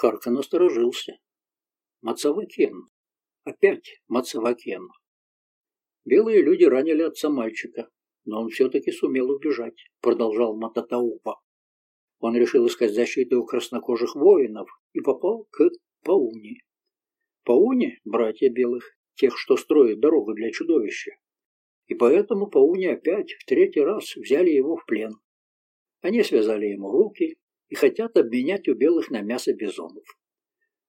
Харка насторожился. Мацавакен. Опять Мацавакен. Белые люди ранили отца мальчика, но он все-таки сумел убежать, продолжал Мататаупа. Он решил искать защиты у краснокожих воинов и попал к Пауне. Пауне – братья белых, тех, что строят дорогу для чудовища. И поэтому Пауне опять в третий раз взяли его в плен. Они связали ему руки и хотят обменять у белых на мясо бизонов.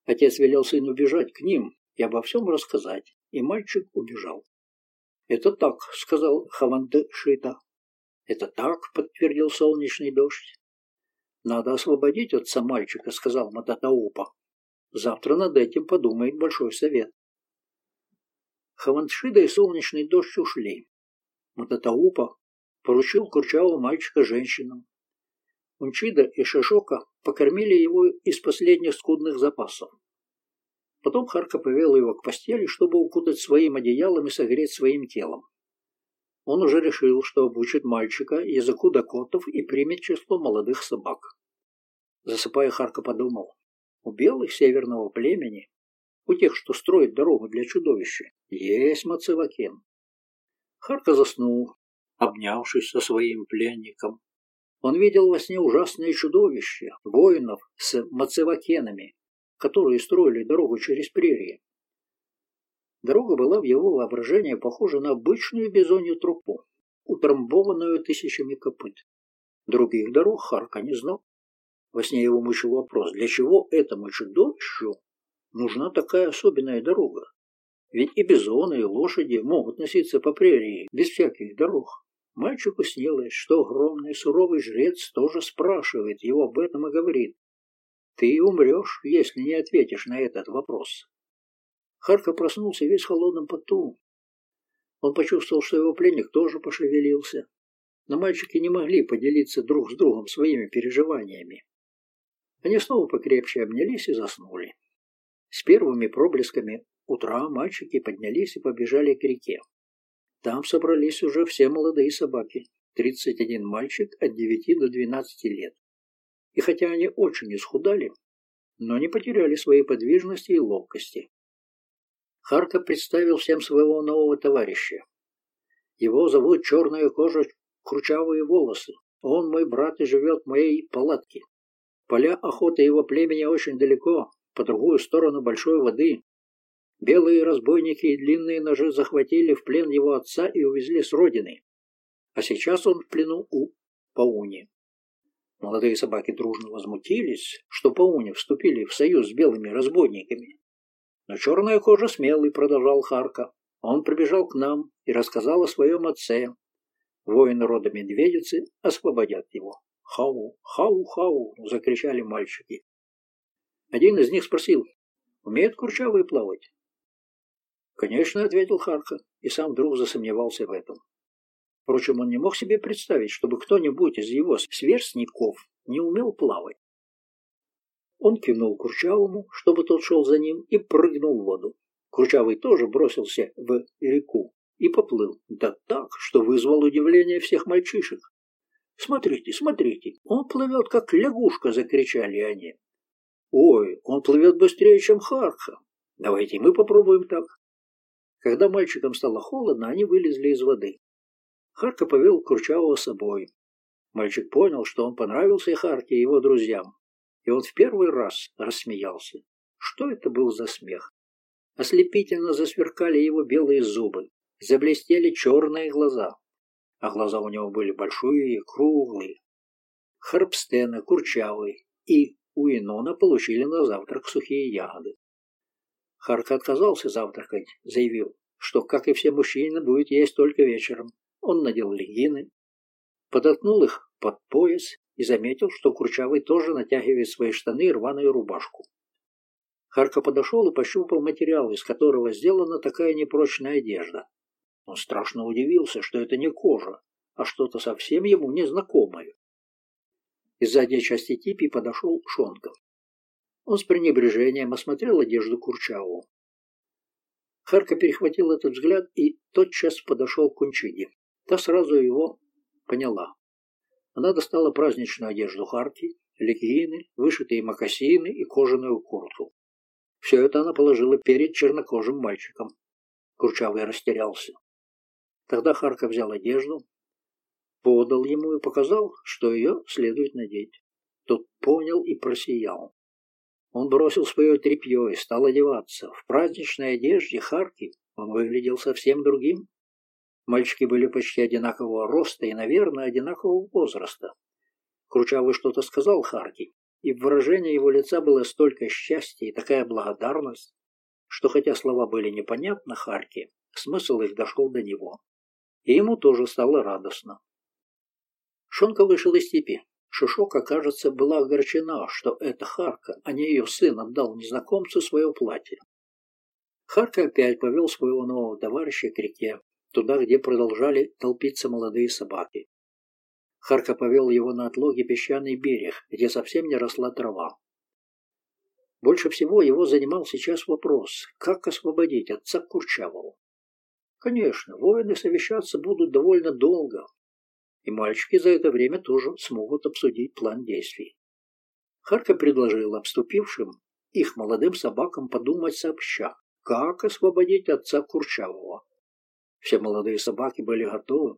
Отец велел сыну бежать к ним и обо всем рассказать, и мальчик убежал. «Это так», — сказал Хаванде Шита. «Это так», — подтвердил солнечный дождь. «Надо освободить отца мальчика», — сказал Мататаупа. «Завтра над этим подумает Большой Совет». Хаваншида и солнечный дождь ушли. Мататаупа поручил курчавого мальчика женщинам. Унчида и Шишока покормили его из последних скудных запасов. Потом Харка повел его к постели, чтобы укутать своим одеялом и согреть своим телом. Он уже решил, что обучит мальчика языку дакотов и примет число молодых собак. Засыпая, Харка подумал, у белых северного племени, у тех, что строят дорогу для чудовища, есть Мацевакен. Харка заснул, обнявшись со своим пленником. Он видел во сне ужасные чудовища, воинов с мацевакенами, которые строили дорогу через прерии. Дорога была в его воображении похожа на обычную бизонью трупу, утрамбованную тысячами копыт. Других дорог Харка не знал. Во сне его мучил вопрос, для чего этому чудовищу нужна такая особенная дорога? Ведь и бизоны, и лошади могут носиться по прерии без всяких дорог. Мальчику снилось, что огромный суровый жрец тоже спрашивает его об этом и говорит, «Ты умрешь, если не ответишь на этот вопрос». Харка проснулся весь в холодном поту. Он почувствовал, что его пленник тоже пошевелился. Но мальчики не могли поделиться друг с другом своими переживаниями. Они снова покрепче обнялись и заснули. С первыми проблесками утра мальчики поднялись и побежали к реке. Там собрались уже все молодые собаки, 31 мальчик от 9 до 12 лет. И хотя они очень исхудали, но не потеряли своей подвижности и ловкости. Харка представил всем своего нового товарища. Его зовут Черная кожа, кручавые волосы. Он мой брат и живет в моей палатке. Поля охоты его племени очень далеко, по другую сторону большой воды, Белые разбойники и длинные ножи захватили в плен его отца и увезли с родины. А сейчас он в плену у Пауни. Молодые собаки дружно возмутились, что Пауни вступили в союз с белыми разбойниками. Но черная кожа смелый, продолжал Харка. Он прибежал к нам и рассказал о своем отце. Воины рода медведицы освободят его. «Хау! Хау! Хау!» — закричали мальчики. Один из них спросил, умеет Курчавый плавать? «Конечно», — ответил Харка, и сам вдруг засомневался в этом. Впрочем, он не мог себе представить, чтобы кто-нибудь из его сверстников не умел плавать. Он кивнул Курчавому, чтобы тот шел за ним, и прыгнул в воду. Курчавый тоже бросился в реку и поплыл, да так, что вызвал удивление всех мальчишек. «Смотрите, смотрите, он плывет, как лягушка!» — закричали они. «Ой, он плывет быстрее, чем Харка! Давайте мы попробуем так!» Когда мальчикам стало холодно, они вылезли из воды. Харка повел Курчавого с собой. Мальчик понял, что он понравился Харке и его друзьям, и он в первый раз рассмеялся. Что это был за смех? Ослепительно засверкали его белые зубы, заблестели черные глаза, а глаза у него были большие и круглые. Харпстена, Курчавый и Уинона получили на завтрак сухие ягоды. Харк отказался завтракать, заявил, что, как и все мужчины, будет есть только вечером. Он надел легины, подоткнул их под пояс и заметил, что Курчавый тоже натягивает свои штаны и рваную рубашку. Харка подошел и пощупал материал, из которого сделана такая непрочная одежда. Он страшно удивился, что это не кожа, а что-то совсем ему незнакомое. Из задней части типи подошел Шонков. Он с пренебрежением осмотрел одежду Курчаву. Харка перехватил этот взгляд и тотчас подошел к Кунчиге. Та сразу его поняла. Она достала праздничную одежду Харки, леггины, вышитые мокасины и кожаную куртку. Все это она положила перед чернокожим мальчиком. Курчавый растерялся. Тогда Харка взял одежду, подал ему и показал, что ее следует надеть. Тот понял и просиял. Он бросил свое тряпье и стал одеваться. В праздничной одежде Харки он выглядел совсем другим. Мальчики были почти одинакового роста и, наверное, одинакового возраста. Кручавый что-то сказал Харки, и в выражении его лица было столько счастья и такая благодарность, что хотя слова были непонятны Харки, смысл их дошел до него. И ему тоже стало радостно. Шонка вышел из степи. Шишока, кажется, была огорчена, что это Харка, а не ее сын, отдал незнакомцу свое платье. Харка опять повел своего нового товарища к реке, туда, где продолжали толпиться молодые собаки. Харка повел его на отлоге песчаный берег, где совсем не росла трава. Больше всего его занимал сейчас вопрос, как освободить отца Курчавого. Конечно, воины совещаться будут довольно долго, и мальчики за это время тоже смогут обсудить план действий. Харка предложил обступившим их молодым собакам подумать сообща, как освободить отца Курчавого. Все молодые собаки были готовы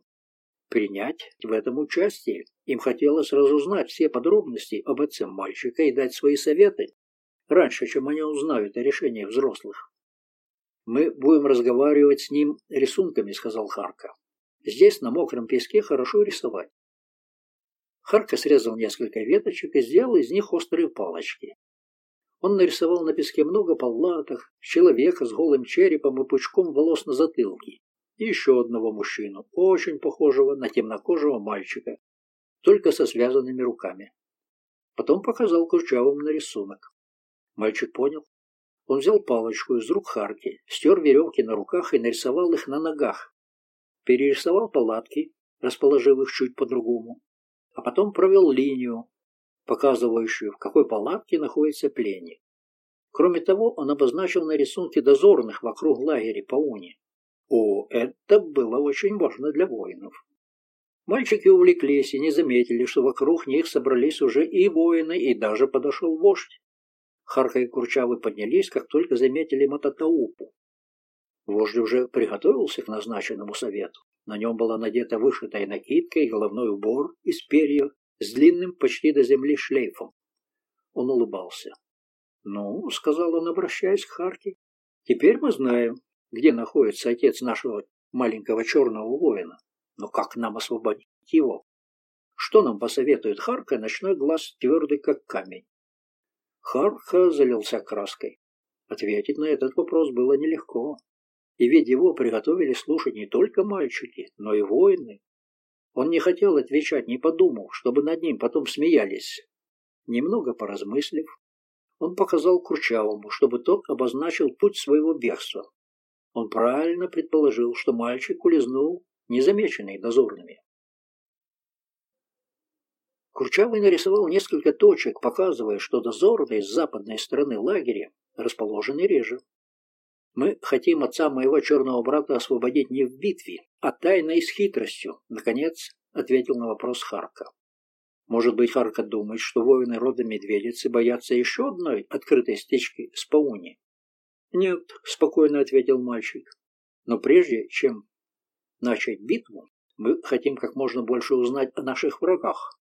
принять в этом участие. Им хотелось разузнать все подробности об отце мальчика и дать свои советы, раньше, чем они узнают о решении взрослых. «Мы будем разговаривать с ним рисунками», — сказал Харка. Здесь, на мокром песке, хорошо рисовать. Харка срезал несколько веточек и сделал из них острые палочки. Он нарисовал на песке много палаток, человека с голым черепом и пучком волос на затылке, и еще одного мужчину, очень похожего на темнокожего мальчика, только со связанными руками. Потом показал Курчавому на рисунок. Мальчик понял. Он взял палочку из рук Харки, стер веревки на руках и нарисовал их на ногах, перерисовал палатки, расположив их чуть по-другому, а потом провел линию, показывающую, в какой палатке находится пленник. Кроме того, он обозначил на рисунке дозорных вокруг лагеря Пауни. О, это было очень важно для воинов. Мальчики увлеклись и не заметили, что вокруг них собрались уже и воины, и даже подошел вождь. Харка и Курчавы поднялись, как только заметили Мататаупу. Вождь уже приготовился к назначенному совету. На нем была надета вышитая накидка и головной убор из перьев с длинным почти до земли шлейфом. Он улыбался. «Ну, — сказал он, обращаясь к Харке, — теперь мы знаем, где находится отец нашего маленького черного воина. Но как нам освободить его? Что нам посоветует Харка, ночной глаз твердый, как камень?» Харка залился краской. Ответить на этот вопрос было нелегко. И ведь его приготовили слушать не только мальчики, но и воины. Он не хотел отвечать, не подумав, чтобы над ним потом смеялись. Немного поразмыслив, он показал Курчавому, чтобы тот обозначил путь своего бегства. Он правильно предположил, что мальчик улизнул, незамеченный дозорными. Курчавый нарисовал несколько точек, показывая, что дозорные с западной стороны лагеря расположены реже. Мы хотим отца моего черного брата освободить не в битве, а тайно и с хитростью, наконец ответил на вопрос Харка. Может быть, Харка думает, что воины рода медведицы боятся еще одной открытой стечки с пауни? Нет, спокойно ответил мальчик. Но прежде чем начать битву, мы хотим как можно больше узнать о наших врагах.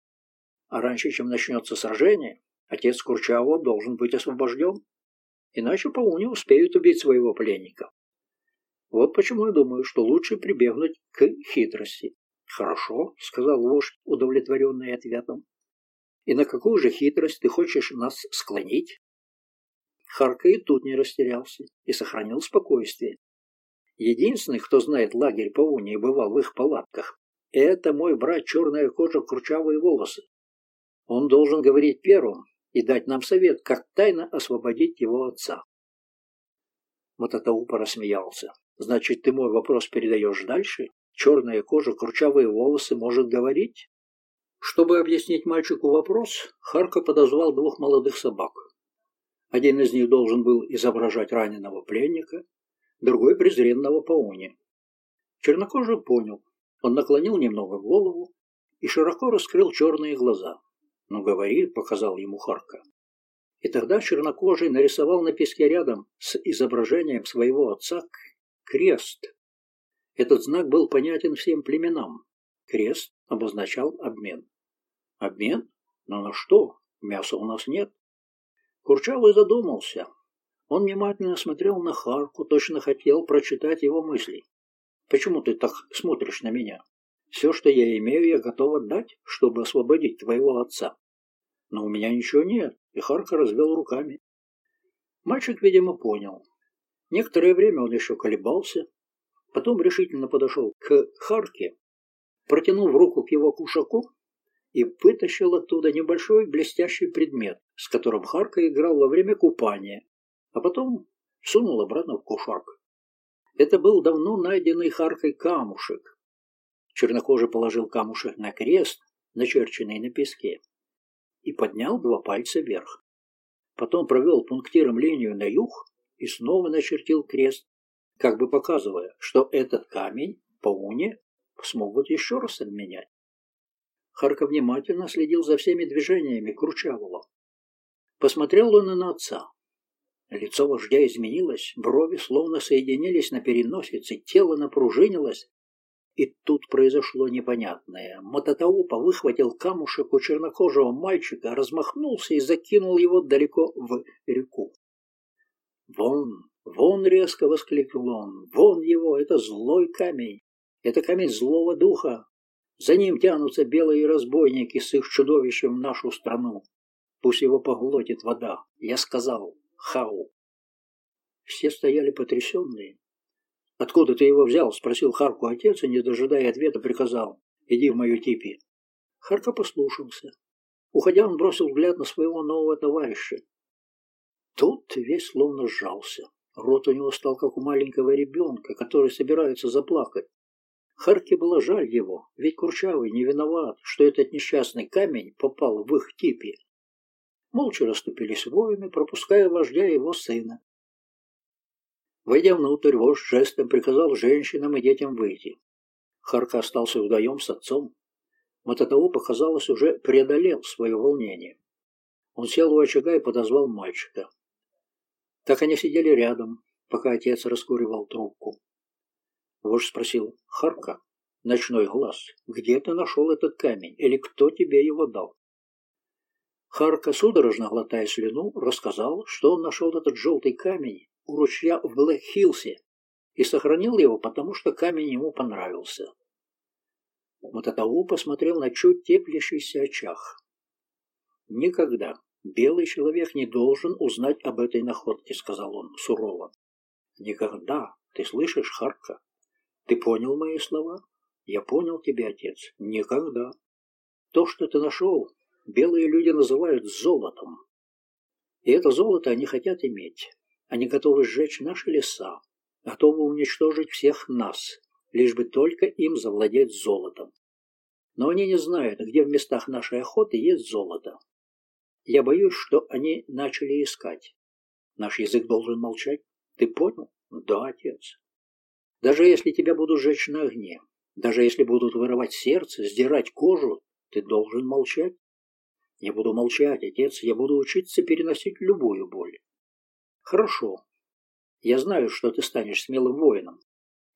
А раньше, чем начнется сражение, отец Курчавого должен быть освобожден иначе пауни успеют убить своего пленника. Вот почему я думаю, что лучше прибегнуть к хитрости. «Хорошо», — сказал вождь, удовлетворенный ответом. «И на какую же хитрость ты хочешь нас склонить?» Харка и тут не растерялся и сохранил спокойствие. Единственный, кто знает лагерь Пауни и бывал в их палатках, это мой брат черная кожа, курчавые волосы. Он должен говорить первым, и дать нам совет, как тайно освободить его отца. Мататаупа рассмеялся. «Значит, ты мой вопрос передаешь дальше? Черная кожа, кручавые волосы, может говорить?» Чтобы объяснить мальчику вопрос, Харка подозвал двух молодых собак. Один из них должен был изображать раненого пленника, другой — презренного пауни. Чернокожий понял. Он наклонил немного голову и широко раскрыл черные глаза. «Ну, говори», — показал ему Харка. И тогда чернокожий нарисовал на песке рядом с изображением своего отца крест. Этот знак был понятен всем племенам. Крест обозначал обмен. Обмен? Но на что? Мяса у нас нет. Курчавый задумался. Он внимательно смотрел на Харку, точно хотел прочитать его мысли. «Почему ты так смотришь на меня? Все, что я имею, я готов отдать, чтобы освободить твоего отца. Но у меня ничего нет, и Харка развел руками. Мальчик, видимо, понял. Некоторое время он еще колебался, потом решительно подошел к Харке, протянул руку к его кушаку и вытащил оттуда небольшой блестящий предмет, с которым Харка играл во время купания, а потом сунул обратно в кушак. Это был давно найденный Харкой камушек, Чернокожий положил камушек на крест, начерченный на песке, и поднял два пальца вверх. Потом провел пунктиром линию на юг и снова начертил крест, как бы показывая, что этот камень по уне смогут еще раз обменять. Харка внимательно следил за всеми движениями Кручавого. Посмотрел он и на отца. Лицо вождя изменилось, брови словно соединились на переносице, тело напружинилось, и тут произошло непонятное. Мототаупа выхватил камушек у чернокожего мальчика, размахнулся и закинул его далеко в реку. «Вон, вон!» — резко воскликнул он. «Вон его! Это злой камень! Это камень злого духа! За ним тянутся белые разбойники с их чудовищем в нашу страну. Пусть его поглотит вода!» Я сказал «Хау!» Все стояли потрясенные. «Откуда ты его взял?» – спросил Харку отец и, не дожидая ответа, приказал. «Иди в мою типи». Харка послушался. Уходя, он бросил взгляд на своего нового товарища. Тут весь словно сжался. Рот у него стал, как у маленького ребенка, который собирается заплакать. Харке было жаль его, ведь Курчавый не виноват, что этот несчастный камень попал в их типи. Молча расступились воины, пропуская вождя его сына. Войдя внутрь, вождь жестом приказал женщинам и детям выйти. Харка остался вдвоем с отцом. Мототау, показалось, уже преодолел свое волнение. Он сел у очага и подозвал мальчика. Так они сидели рядом, пока отец раскуривал трубку. Вождь спросил, «Харка, ночной глаз, где ты нашел этот камень, или кто тебе его дал?» Харка, судорожно глотая слюну, рассказал, что он нашел этот желтый камень у ручья в Блэк-Хиллсе и сохранил его, потому что камень ему понравился. Мототау посмотрел на чуть теплящийся очаг. «Никогда белый человек не должен узнать об этой находке», — сказал он сурово. «Никогда. Ты слышишь, Харка? Ты понял мои слова? Я понял тебя, отец. Никогда. То, что ты нашел, белые люди называют золотом. И это золото они хотят иметь. Они готовы сжечь наши леса, готовы уничтожить всех нас, лишь бы только им завладеть золотом. Но они не знают, где в местах нашей охоты есть золото. Я боюсь, что они начали искать. Наш язык должен молчать. Ты понял? Да, отец. Даже если тебя будут сжечь на огне, даже если будут вырывать сердце, сдирать кожу, ты должен молчать. Я буду молчать, отец, я буду учиться переносить любую боль. Хорошо. Я знаю, что ты станешь смелым воином,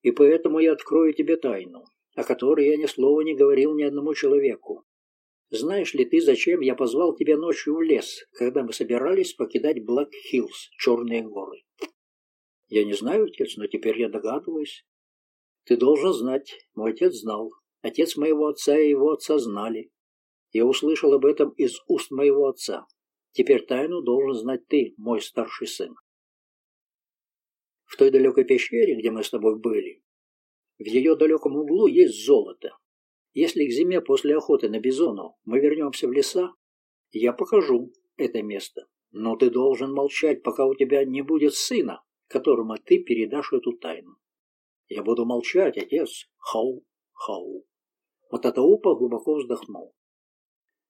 и поэтому я открою тебе тайну, о которой я ни слова не говорил ни одному человеку. Знаешь ли ты, зачем я позвал тебя ночью в лес, когда мы собирались покидать Блэк-Хиллз, Черные горы? Я не знаю, отец, но теперь я догадываюсь. Ты должен знать. Мой отец знал. Отец моего отца и его отца знали. Я услышал об этом из уст моего отца. Теперь тайну должен знать ты, мой старший сын. В той далекой пещере, где мы с тобой были, в ее далеком углу есть золото. Если к зиме после охоты на бизонов мы вернемся в леса, я покажу это место. Но ты должен молчать, пока у тебя не будет сына, которому ты передашь эту тайну. Я буду молчать, отец. Хау, хау. Мататаупа глубоко вздохнул.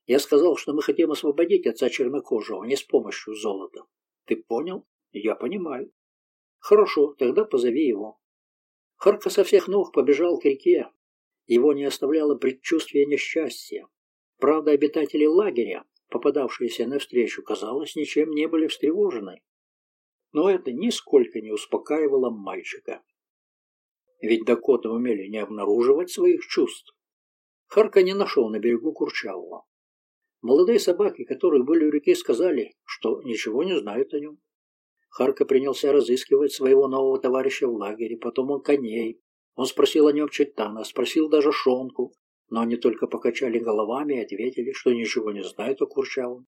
Я сказал, что мы хотим освободить отца чернокожего не с помощью золота. Ты понял? Я понимаю. Хорошо, тогда позови его. Харка со всех ног побежал к реке. Его не оставляло предчувствие несчастья. Правда, обитатели лагеря попадавшиеся навстречу, казалось, ничем не были встревожены. Но это нисколько не успокаивало мальчика. Ведь дакоты умели не обнаруживать своих чувств. Харка не нашел на берегу Курчавого. Молодые собаки, которые были у реки, сказали, что ничего не знают о нем. Харка принялся разыскивать своего нового товарища в лагере, потом он коней. Он спросил о нем Читана, спросил даже Шонку, но они только покачали головами и ответили, что ничего не знают о Курчавом.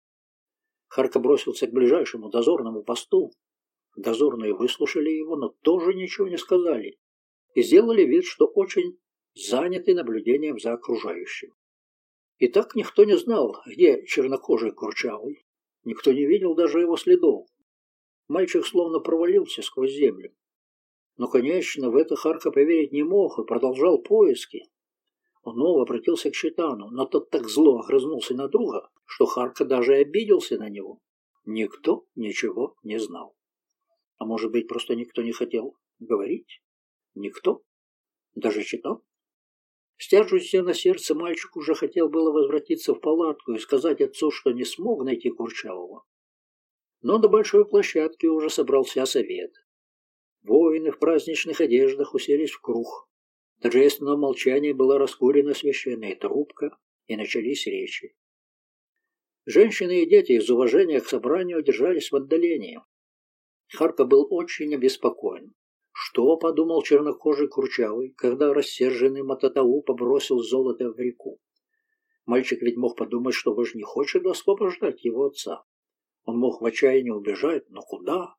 Харка бросился к ближайшему дозорному посту. Дозорные выслушали его, но тоже ничего не сказали и сделали вид, что очень заняты наблюдением за окружающим. И так никто не знал, где чернокожий Курчавый. Никто не видел даже его следов. Мальчик словно провалился сквозь землю. Но, конечно, в это Харка поверить не мог и продолжал поиски. Он снова обратился к Щитану, но тот так зло огрызнулся на друга, что Харка даже обиделся на него. Никто ничего не знал. А может быть, просто никто не хотел говорить? Никто? Даже Щитан? Стяжущийся на сердце мальчик уже хотел было возвратиться в палатку и сказать отцу, что не смог найти Курчавого. Но до большой площадки уже собрался совет. Воины в праздничных одеждах уселись в круг. Торжественного молчания была раскурена священная трубка, и начались речи. Женщины и дети из уважения к собранию держались в отдалении. Харка был очень обеспокоен. Что подумал чернокожий Курчавый, когда рассерженный Мататау побросил золото в реку? Мальчик ведь мог подумать, что уж не хочет освобождать его отца. Он мог в отчаянии убежать, но куда?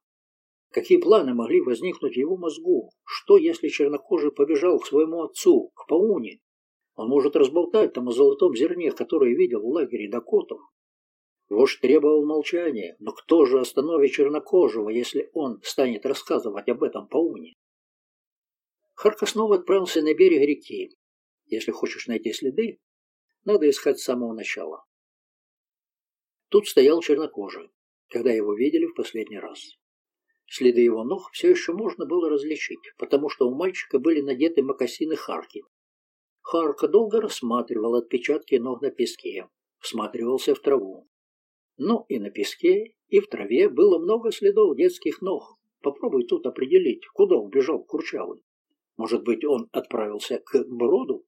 Какие планы могли возникнуть в его мозгу? Что, если чернокожий побежал к своему отцу, к Пауне? Он может разболтать там о золотом зерне, которое видел в лагере Дакотов. Вождь требовал молчания, но кто же остановит чернокожего, если он станет рассказывать об этом Пауне? Харка снова отправился на берег реки. Если хочешь найти следы, надо искать с самого начала. Тут стоял чернокожий, когда его видели в последний раз. Следы его ног все еще можно было различить, потому что у мальчика были надеты мокасины Харки. Харка долго рассматривал отпечатки ног на песке, всматривался в траву. Но и на песке, и в траве было много следов детских ног. Попробуй тут определить, куда убежал Курчавый. Может быть, он отправился к броду?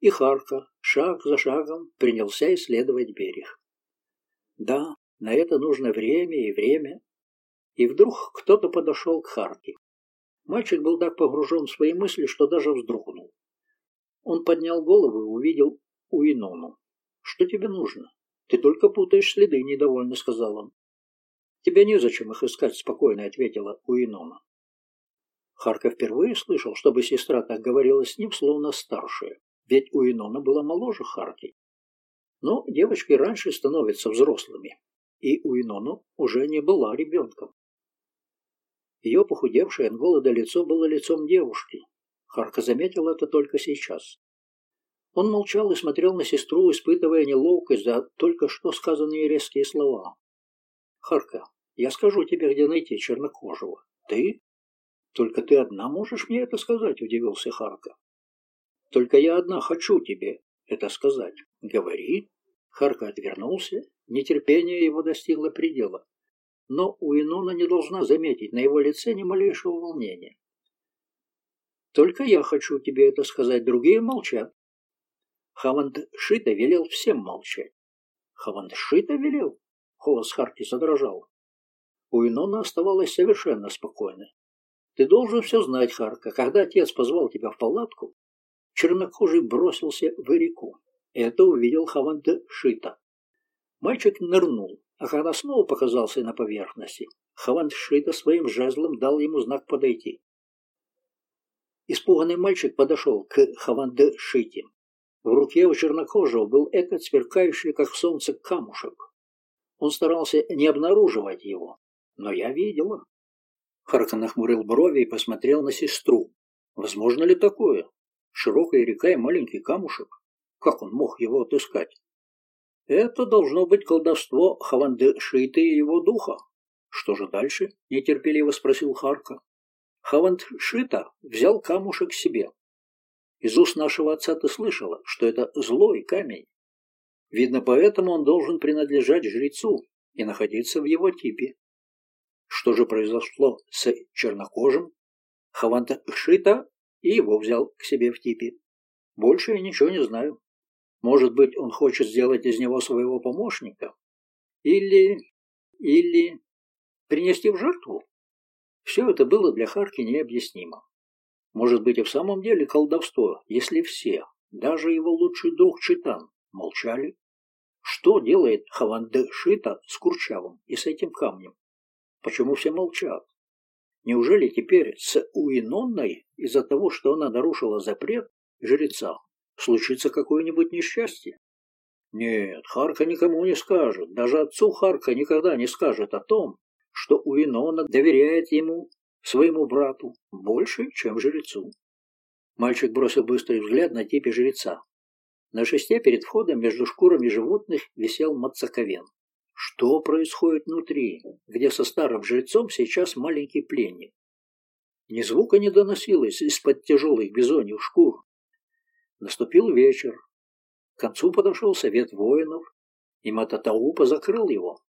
И Харка, шаг за шагом, принялся исследовать берег. Да, на это нужно время и время, и вдруг кто-то подошел к Харке. Мальчик был так погружен в свои мысли, что даже вздрогнул. Он поднял голову и увидел Уинону. «Что тебе нужно? Ты только путаешь следы», — недовольно сказал он. «Тебе незачем их искать», — спокойно ответила Уинона. Харка впервые слышал, чтобы сестра так говорила с ним, словно старшая, ведь Уинона была моложе Харки. Но девочки раньше становятся взрослыми, и Уинона уже не была ребенком. Ее похудевшее от голода лицо было лицом девушки. Харка заметил это только сейчас. Он молчал и смотрел на сестру, испытывая неловкость за только что сказанные резкие слова. «Харка, я скажу тебе, где найти чернокожего. Ты? Только ты одна можешь мне это сказать?» – удивился Харка. «Только я одна хочу тебе это сказать. Говори». Харка отвернулся, нетерпение его достигло предела но Уинона не должна заметить на его лице ни малейшего волнения. «Только я хочу тебе это сказать, другие молчат». Хавандшита велел всем молчать. Хавандшита велел? Голос Харки задрожал. Уинона оставалась совершенно спокойной. «Ты должен все знать, Харка. Когда отец позвал тебя в палатку, чернокожий бросился в реку. Это увидел Хавандшита. Мальчик нырнул, а когда снова показался на поверхности, Хавандшита своим жезлом дал ему знак подойти. Испуганный мальчик подошел к Хавандшите. В руке у чернокожего был этот сверкающий, как солнце, камушек. Он старался не обнаруживать его, но я видела. Харка нахмурил брови и посмотрел на сестру. Возможно ли такое? Широкая река и маленький камушек. Как он мог его отыскать? Это должно быть колдовство Хавандшита и его духа. Что же дальше? Нетерпеливо спросил Харка. Хавандшита взял камушек себе. Из уст нашего отца ты слышала, что это злой камень. Видно, поэтому он должен принадлежать жрецу и находиться в его типе. Что же произошло с чернокожим? Хаванта Шита и его взял к себе в типе. Больше я ничего не знаю. Может быть, он хочет сделать из него своего помощника? Или... или... принести в жертву? Все это было для Харки необъяснимо. Может быть и в самом деле колдовство, если все, даже его лучший друг Читан, молчали? Что делает Хаванде Шита с Курчавым и с этим камнем? Почему все молчат? Неужели теперь с Уинонной, из-за того, что она нарушила запрет жреца, случится какое-нибудь несчастье? Нет, Харка никому не скажет, даже отцу Харка никогда не скажет о том, что Уинона доверяет ему, своему брату, больше, чем жрецу. Мальчик бросил быстрый взгляд на типе жреца. На шесте перед входом между шкурами животных висел Мацаковен. Что происходит внутри, где со старым жрецом сейчас маленький пленник? Ни звука не доносилось из-под тяжелых бизоньих шкур. Наступил вечер. К концу подошел совет воинов, и Мататаупа закрыл его.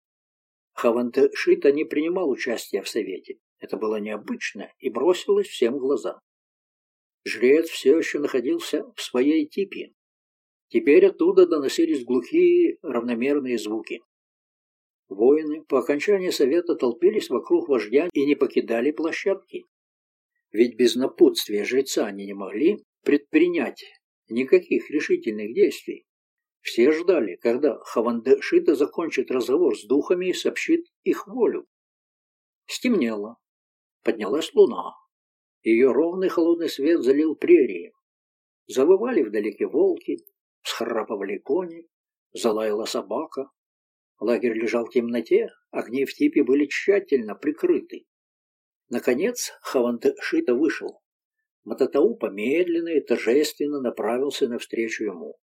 Хавантешита не принимал участия в совете. Это было необычно и бросилось всем в глаза. Жрец все еще находился в своей типе. Теперь оттуда доносились глухие равномерные звуки. Воины по окончании совета толпились вокруг вождя и не покидали площадки. Ведь без напутствия жреца они не могли предпринять никаких решительных действий. Все ждали, когда Хавандешита закончит разговор с духами и сообщит их волю. Стемнело. Поднялась луна. Ее ровный холодный свет залил прерии. Завывали вдалеке волки, всхрапывали кони, залаяла собака. Лагерь лежал в темноте, огни в типе были тщательно прикрыты. Наконец Хавантешита вышел. Мататаупа медленно и торжественно направился навстречу ему.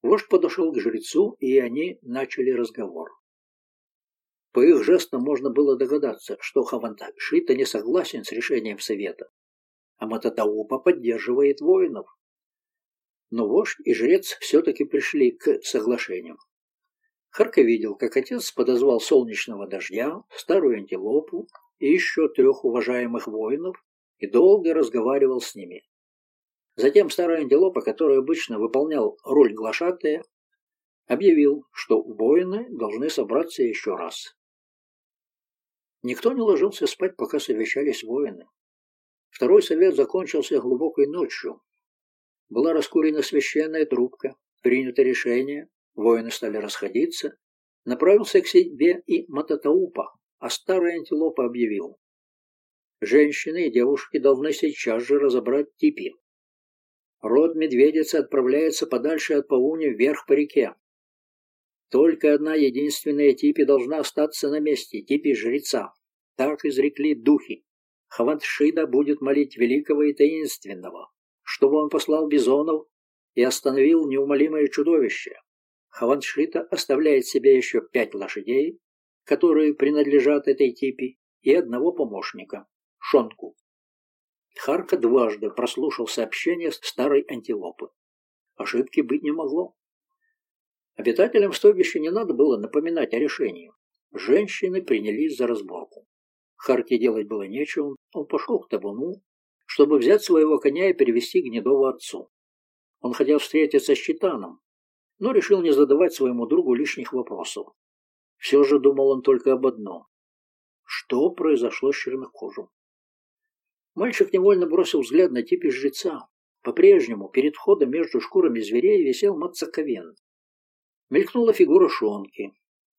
Вождь подошел к жрецу, и они начали разговор. По их жестам можно было догадаться, что Хаванташита не согласен с решением совета, а Мататаупа поддерживает воинов. Но вождь и жрец все-таки пришли к соглашению. Харка видел, как отец подозвал солнечного дождя, старую антилопу и еще трех уважаемых воинов и долго разговаривал с ними. Затем старая антилопа, который обычно выполнял роль глашатая, объявил, что воины должны собраться еще раз. Никто не ложился спать, пока совещались воины. Второй совет закончился глубокой ночью. Была раскурена священная трубка, принято решение, Воины стали расходиться. Направился к себе и Мататаупа, а старый антилопа объявил. Женщины и девушки должны сейчас же разобрать типи. Род медведицы отправляется подальше от Пауни вверх по реке. Только одна единственная типи должна остаться на месте, типи жреца. Так изрекли духи. Хавантшида будет молить великого и таинственного, чтобы он послал бизонов и остановил неумолимое чудовище. Хаваншита оставляет себе еще пять лошадей, которые принадлежат этой типе, и одного помощника – Шонку. Харка дважды прослушал сообщение старой антилопы. Ошибки быть не могло. Обитателям стойбища не надо было напоминать о решении. Женщины принялись за разборку. Харке делать было нечего, он пошел к табуну, чтобы взять своего коня и перевести Гнедову отцу. Он хотел встретиться с Читаном, но решил не задавать своему другу лишних вопросов. Все же думал он только об одном. Что произошло с чернокожим? Мальчик невольно бросил взгляд на типе жреца. По-прежнему перед входом между шкурами зверей висел Мацаковен. Мелькнула фигура Шонки.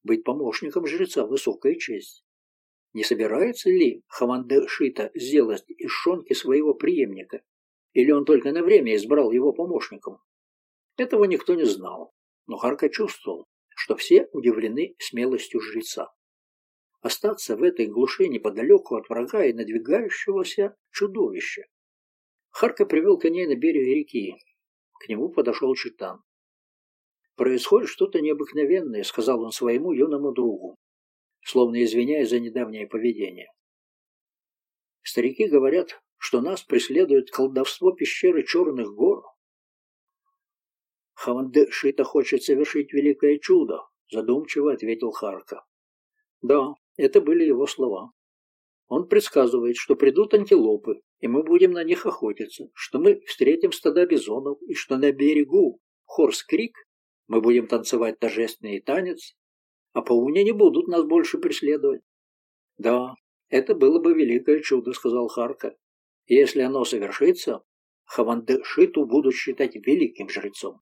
Быть помощником жреца – высокая честь. Не собирается ли Хаманде Шита сделать из Шонки своего преемника? Или он только на время избрал его помощником? Этого никто не знал, но Харка чувствовал, что все удивлены смелостью жреца. Остаться в этой глуши неподалеку от врага и надвигающегося чудовища. Харка привел коней на берег реки. К нему подошел Читан. «Происходит что-то необыкновенное», — сказал он своему юному другу, словно извиняясь за недавнее поведение. «Старики говорят, что нас преследует колдовство пещеры Черных гор, Хавандешита хочет совершить великое чудо, задумчиво ответил Харка. Да, это были его слова. Он предсказывает, что придут антилопы, и мы будем на них охотиться, что мы встретим стада бизонов, и что на берегу Хорс-Крик мы будем танцевать торжественный танец, а пауни не будут нас больше преследовать. Да, это было бы великое чудо, сказал Харка. Если оно совершится, Хавандешиту будут считать великим жрецом.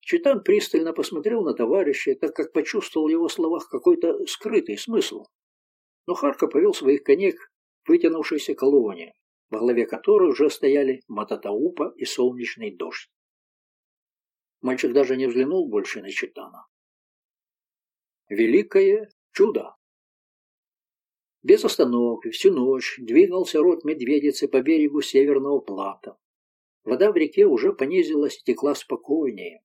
Читан пристально посмотрел на товарища, так как почувствовал в его словах какой-то скрытый смысл. Но Харка повел своих коней к вытянувшейся колонне, во главе которой уже стояли Мататаупа и солнечный дождь. Мальчик даже не взглянул больше на Читана. Великое чудо! Без остановки всю ночь двигался рот медведицы по берегу Северного Плата. Вода в реке уже понизилась и текла спокойнее.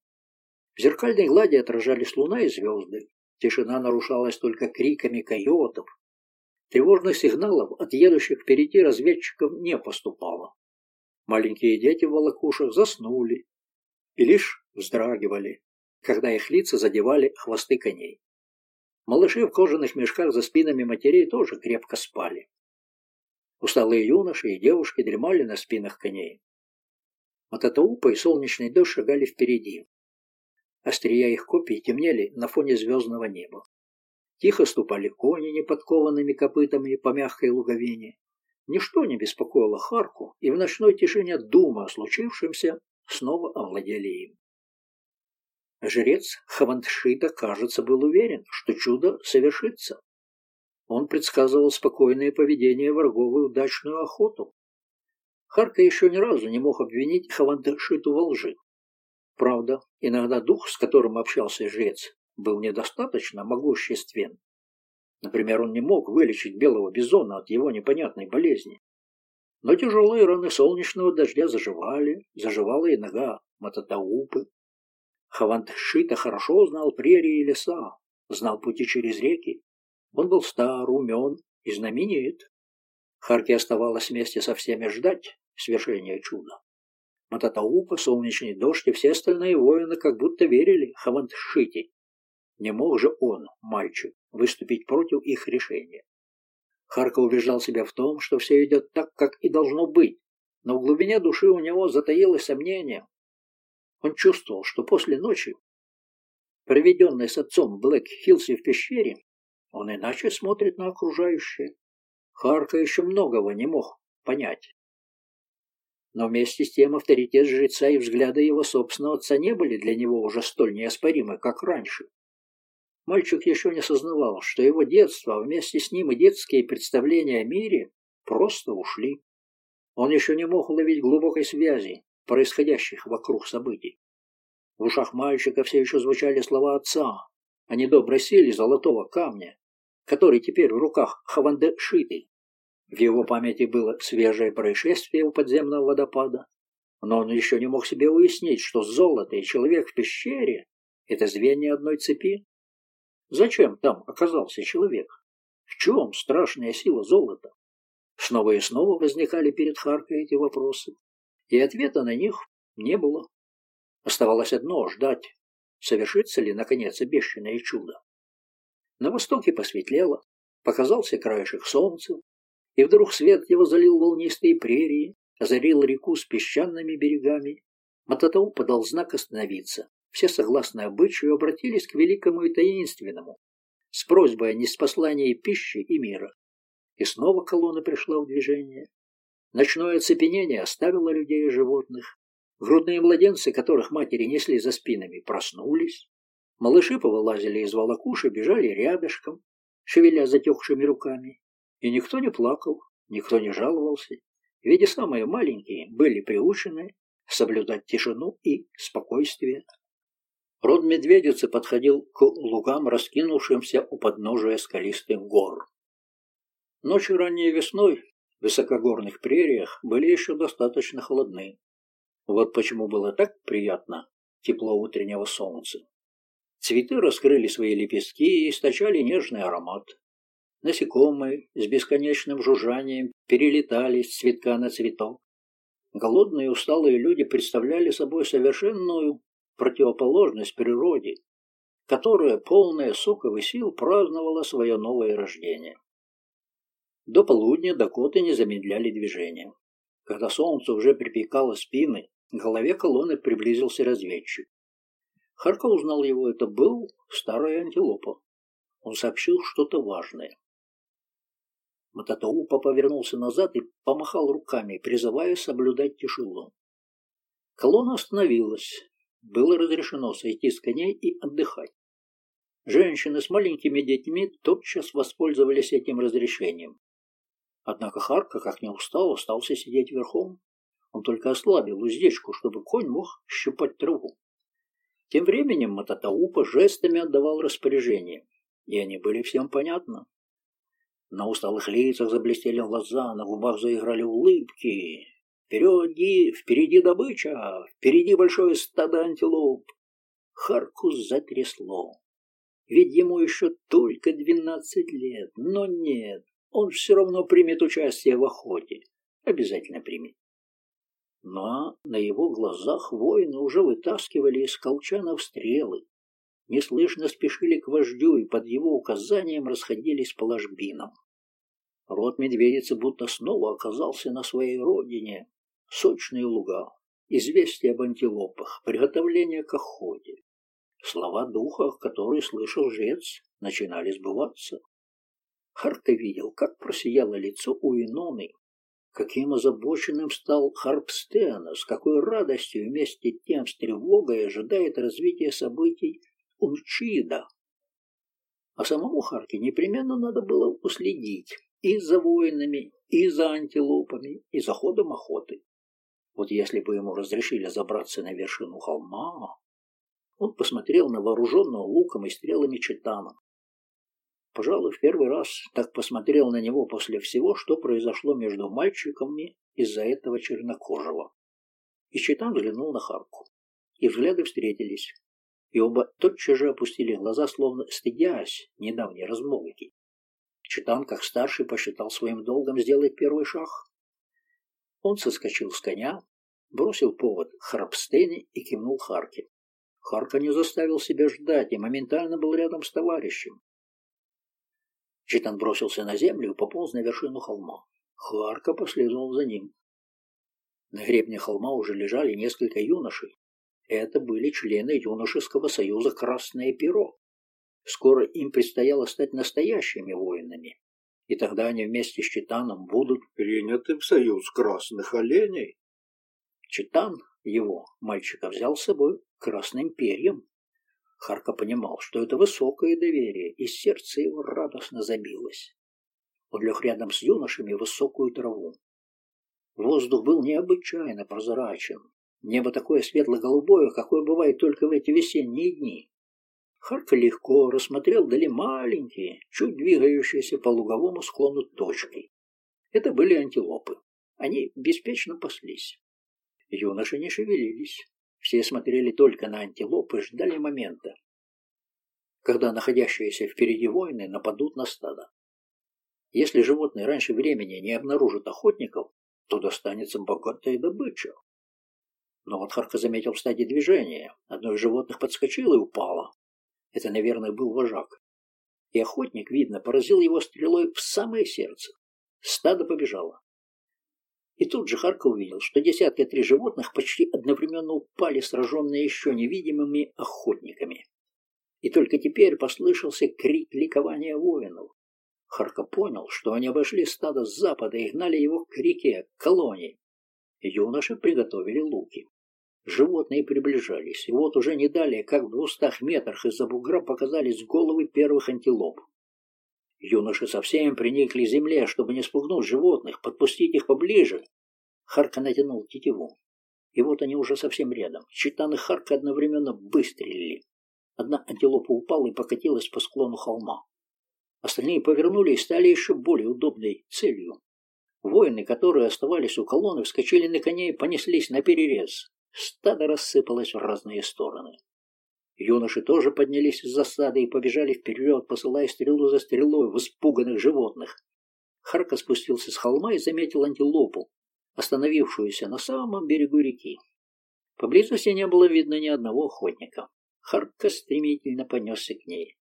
В зеркальной глади отражались луна и звезды. Тишина нарушалась только криками койотов. Тревожных сигналов от едущих впереди разведчиков не поступало. Маленькие дети в волокушах заснули и лишь вздрагивали, когда их лица задевали хвосты коней. Малыши в кожаных мешках за спинами матерей тоже крепко спали. Усталые юноши и девушки дремали на спинах коней. Мататаупа и солнечный дождь шагали впереди. Острия их копий темнели на фоне звездного неба. Тихо ступали кони неподкованными копытами по мягкой луговине. Ничто не беспокоило Харку, и в ночной тишине дума о случившемся снова овладели им. Жрец Хавандшита, кажется, был уверен, что чудо совершится. Он предсказывал спокойное поведение врагов и удачную охоту. Харка еще ни разу не мог обвинить Хавандшиту во лжи. Правда, иногда дух, с которым общался жрец, был недостаточно могуществен. Например, он не мог вылечить белого бизона от его непонятной болезни. Но тяжелые раны солнечного дождя заживали, заживала и нога Мататаупы. Хавантшита хорошо знал прерии и леса, знал пути через реки. Он был стар, умен и знаменит. Харке оставалось вместе со всеми ждать свершения чуда. Мататаупа, солнечный дождь и все остальные воины как будто верили Хавантшите. Не мог же он, мальчик, выступить против их решения. Харка убеждал себя в том, что все идет так, как и должно быть, но в глубине души у него затаилось сомнение. Он чувствовал, что после ночи, проведенной с отцом в Блэк-Хиллсе в пещере, он иначе смотрит на окружающее. Харка еще многого не мог понять. Но вместе с тем авторитет жреца и взгляды его собственного отца не были для него уже столь неоспоримы, как раньше. Мальчик еще не сознавал, что его детство, а вместе с ним и детские представления о мире просто ушли. Он еще не мог уловить глубокой связи, происходящих вокруг событий. В ушах мальчика все еще звучали слова отца о недоброй силе золотого камня, который теперь в руках Хаванде Шиты. В его памяти было свежее происшествие у подземного водопада, но он еще не мог себе уяснить, что золото и человек в пещере — это звенья одной цепи. Зачем там оказался человек? В чем страшная сила золота? Снова и снова возникали перед Харкой эти вопросы, и ответа на них не было. Оставалось одно — ждать, совершится ли, наконец, обещанное чудо. На востоке посветлело, показался краешек солнца, и вдруг свет его залил волнистые прерии, озарил реку с песчаными берегами. Мататау подал знак остановиться. Все, согласно обычаю, обратились к великому и таинственному, с просьбой о неспослании пищи и мира. И снова колонна пришла в движение. Ночное оцепенение оставило людей и животных. Грудные младенцы, которых матери несли за спинами, проснулись. Малыши повылазили из волокуши, бежали рядышком, шевеля затекшими руками. И никто не плакал, никто не жаловался, ведь и самые маленькие были приучены соблюдать тишину и спокойствие. Род медведицы подходил к лугам, раскинувшимся у подножия скалистых гор. Ночью ранней весной в высокогорных прериях были еще достаточно холодны. Вот почему было так приятно тепло утреннего солнца. Цветы раскрыли свои лепестки и источали нежный аромат. Насекомые с бесконечным жужжанием перелетали с цветка на цветок. Голодные усталые люди представляли собой совершенную противоположность природе, которая, полная соков и сил, праздновала свое новое рождение. До полудня Дакоты не замедляли движение. Когда солнце уже припекало спины, к голове колонны приблизился разведчик. Харка узнал его, это был старый антилопа. Он сообщил что-то важное. Мататаупа повернулся назад и помахал руками, призывая соблюдать тишину. Колонна остановилась. Было разрешено сойти с коней и отдыхать. Женщины с маленькими детьми тотчас воспользовались этим разрешением. Однако Харка, как не устал, остался сидеть верхом. Он только ослабил уздечку, чтобы конь мог щупать траву. Тем временем Мататаупа жестами отдавал распоряжение, и они были всем понятны. На усталых лицах заблестели глаза, на губах заиграли улыбки. Впереди, впереди добыча, впереди большое стадо антилоп. Харку затрясло. Ведь ему еще только двенадцать лет, но нет, он все равно примет участие в охоте. Обязательно примет. Но на его глазах воины уже вытаскивали из колчанов стрелы, неслышно спешили к вождю и под его указанием расходились по ложбинам. Род медведицы будто снова оказался на своей родине. Сочные луга, известия об антилопах, приготовление к охоте. Слова духа, которые слышал жрец, начинали сбываться. Харка видел, как просияло лицо у Иноны, каким озабоченным стал Харпстена, с какой радостью вместе тем с тревогой ожидает развития событий Унчида. А самому Харке непременно надо было уследить и за воинами, и за антилопами, и за ходом охоты. Вот если бы ему разрешили забраться на вершину холма, он посмотрел на вооруженного луком и стрелами Читана. Пожалуй, в первый раз так посмотрел на него после всего, что произошло между мальчиками из-за этого чернокожего. И Читан взглянул на Харку. И взгляды встретились и оба тотчас же опустили глаза, словно стыдясь недавней размолвки. Читан, как старший, посчитал своим долгом сделать первый шаг. Он соскочил с коня, бросил повод Харпстене и кивнул Харке. Харка не заставил себя ждать и моментально был рядом с товарищем. Читан бросился на землю и пополз на вершину холма. Харка последовал за ним. На гребне холма уже лежали несколько юношей, это были члены юношеского союза «Красное перо». Скоро им предстояло стать настоящими воинами, и тогда они вместе с Читаном будут приняты в союз красных оленей. Читан его, мальчика, взял с собой красным перьем. Харка понимал, что это высокое доверие, и сердце его радостно забилось. Он лег рядом с юношами высокую траву. Воздух был необычайно прозрачен, Небо такое светло-голубое, какое бывает только в эти весенние дни. Харка легко рассмотрел дали маленькие, чуть двигающиеся по луговому склону точки. Это были антилопы. Они беспечно паслись. Юноши не шевелились. Все смотрели только на антилопы и ждали момента, когда находящиеся впереди воины нападут на стадо. Если животные раньше времени не обнаружат охотников, то достанется богатая добыча. Но вот Харка заметил в стадии движения. Одно из животных подскочило и упало. Это, наверное, был вожак. И охотник, видно, поразил его стрелой в самое сердце. Стадо побежало. И тут же Харка увидел, что десятки три животных почти одновременно упали, сраженные еще невидимыми охотниками. И только теперь послышался крик ликования воинов. Харка понял, что они обошли стадо с запада и гнали его к реке, к колонии. Юноши приготовили луки. Животные приближались, и вот уже не далее, как в двухстах метрах из-за бугра показались головы первых антилоп. Юноши совсем приникли к земле, чтобы не спугнуть животных, подпустить их поближе. Харка натянул тетиву. И вот они уже совсем рядом. Читан и Харка одновременно выстрелили. Одна антилопа упала и покатилась по склону холма. Остальные повернули и стали еще более удобной целью. Воины, которые оставались у колонны, вскочили на коне и понеслись на перерез. Стадо рассыпалось в разные стороны. Юноши тоже поднялись из засады и побежали вперед, посылая стрелу за стрелой в испуганных животных. Харка спустился с холма и заметил антилопу, остановившуюся на самом берегу реки. Поблизости не было видно ни одного охотника. Харка стремительно понесся к ней.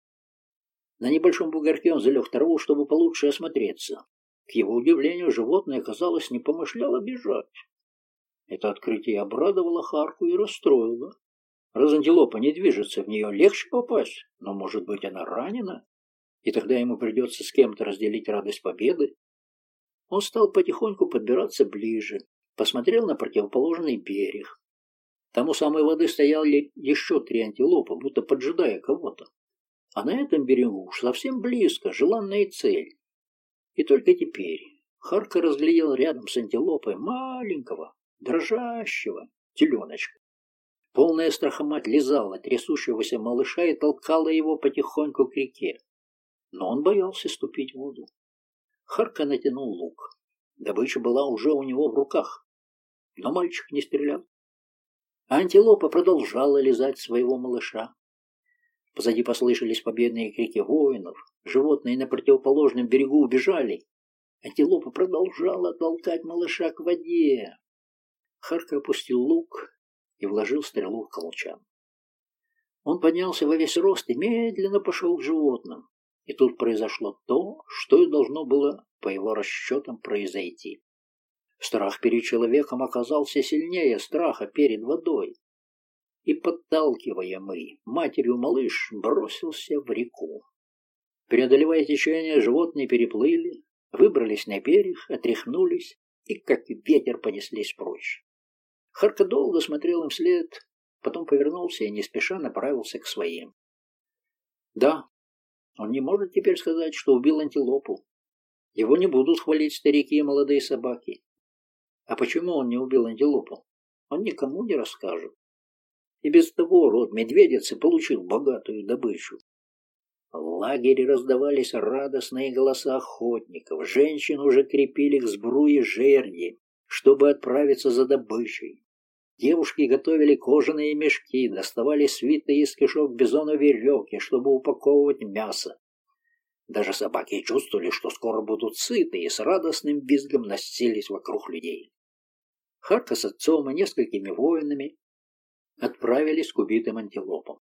На небольшом бугорке он залег траву, чтобы получше осмотреться. К его удивлению, животное, казалось, не помышляло бежать. Это открытие обрадовало Харку и расстроило. Раз антилопа не движется, в нее легче попасть, но, может быть, она ранена, и тогда ему придется с кем-то разделить радость победы. Он стал потихоньку подбираться ближе, посмотрел на противоположный берег. Там у самой воды стояли еще три антилопы, будто поджидая кого-то. А на этом берегу уж совсем близко, желанная цель. И только теперь Харка разглядел рядом с антилопой маленького, дрожащего теленочка. Полная страха мать лизала трясущегося малыша и толкала его потихоньку к реке. Но он боялся ступить в воду. Харка натянул лук. Добыча была уже у него в руках. Но мальчик не стрелял. Антилопа продолжала лизать своего малыша. Позади послышались победные крики воинов. Животные на противоположном берегу убежали. Антилопа продолжала толкать малыша к воде. Харка опустил лук и вложил стрелу в колчан. Он поднялся во весь рост и медленно пошел к животным. И тут произошло то, что и должно было, по его расчетам, произойти. Страх перед человеком оказался сильнее страха перед водой и, подталкиваемый матерью малыш, бросился в реку. Преодолевая течение, животные переплыли, выбрались на берег, отряхнулись и, как ветер, понеслись прочь. Харка долго смотрел им вслед, потом повернулся и не спеша направился к своим. Да, он не может теперь сказать, что убил антилопу. Его не будут хвалить старики и молодые собаки. А почему он не убил антилопу? Он никому не расскажет. И без того род медведицы получил богатую добычу. В лагере раздавались радостные голоса охотников. Женщин уже крепили к сбруе жерди, чтобы отправиться за добычей. Девушки готовили кожаные мешки, доставали свитые из кишок бизона веревки, чтобы упаковывать мясо. Даже собаки чувствовали, что скоро будут сыты, и с радостным визгом носились вокруг людей. Харка с отцом и несколькими воинами отправились к убитым антилопам.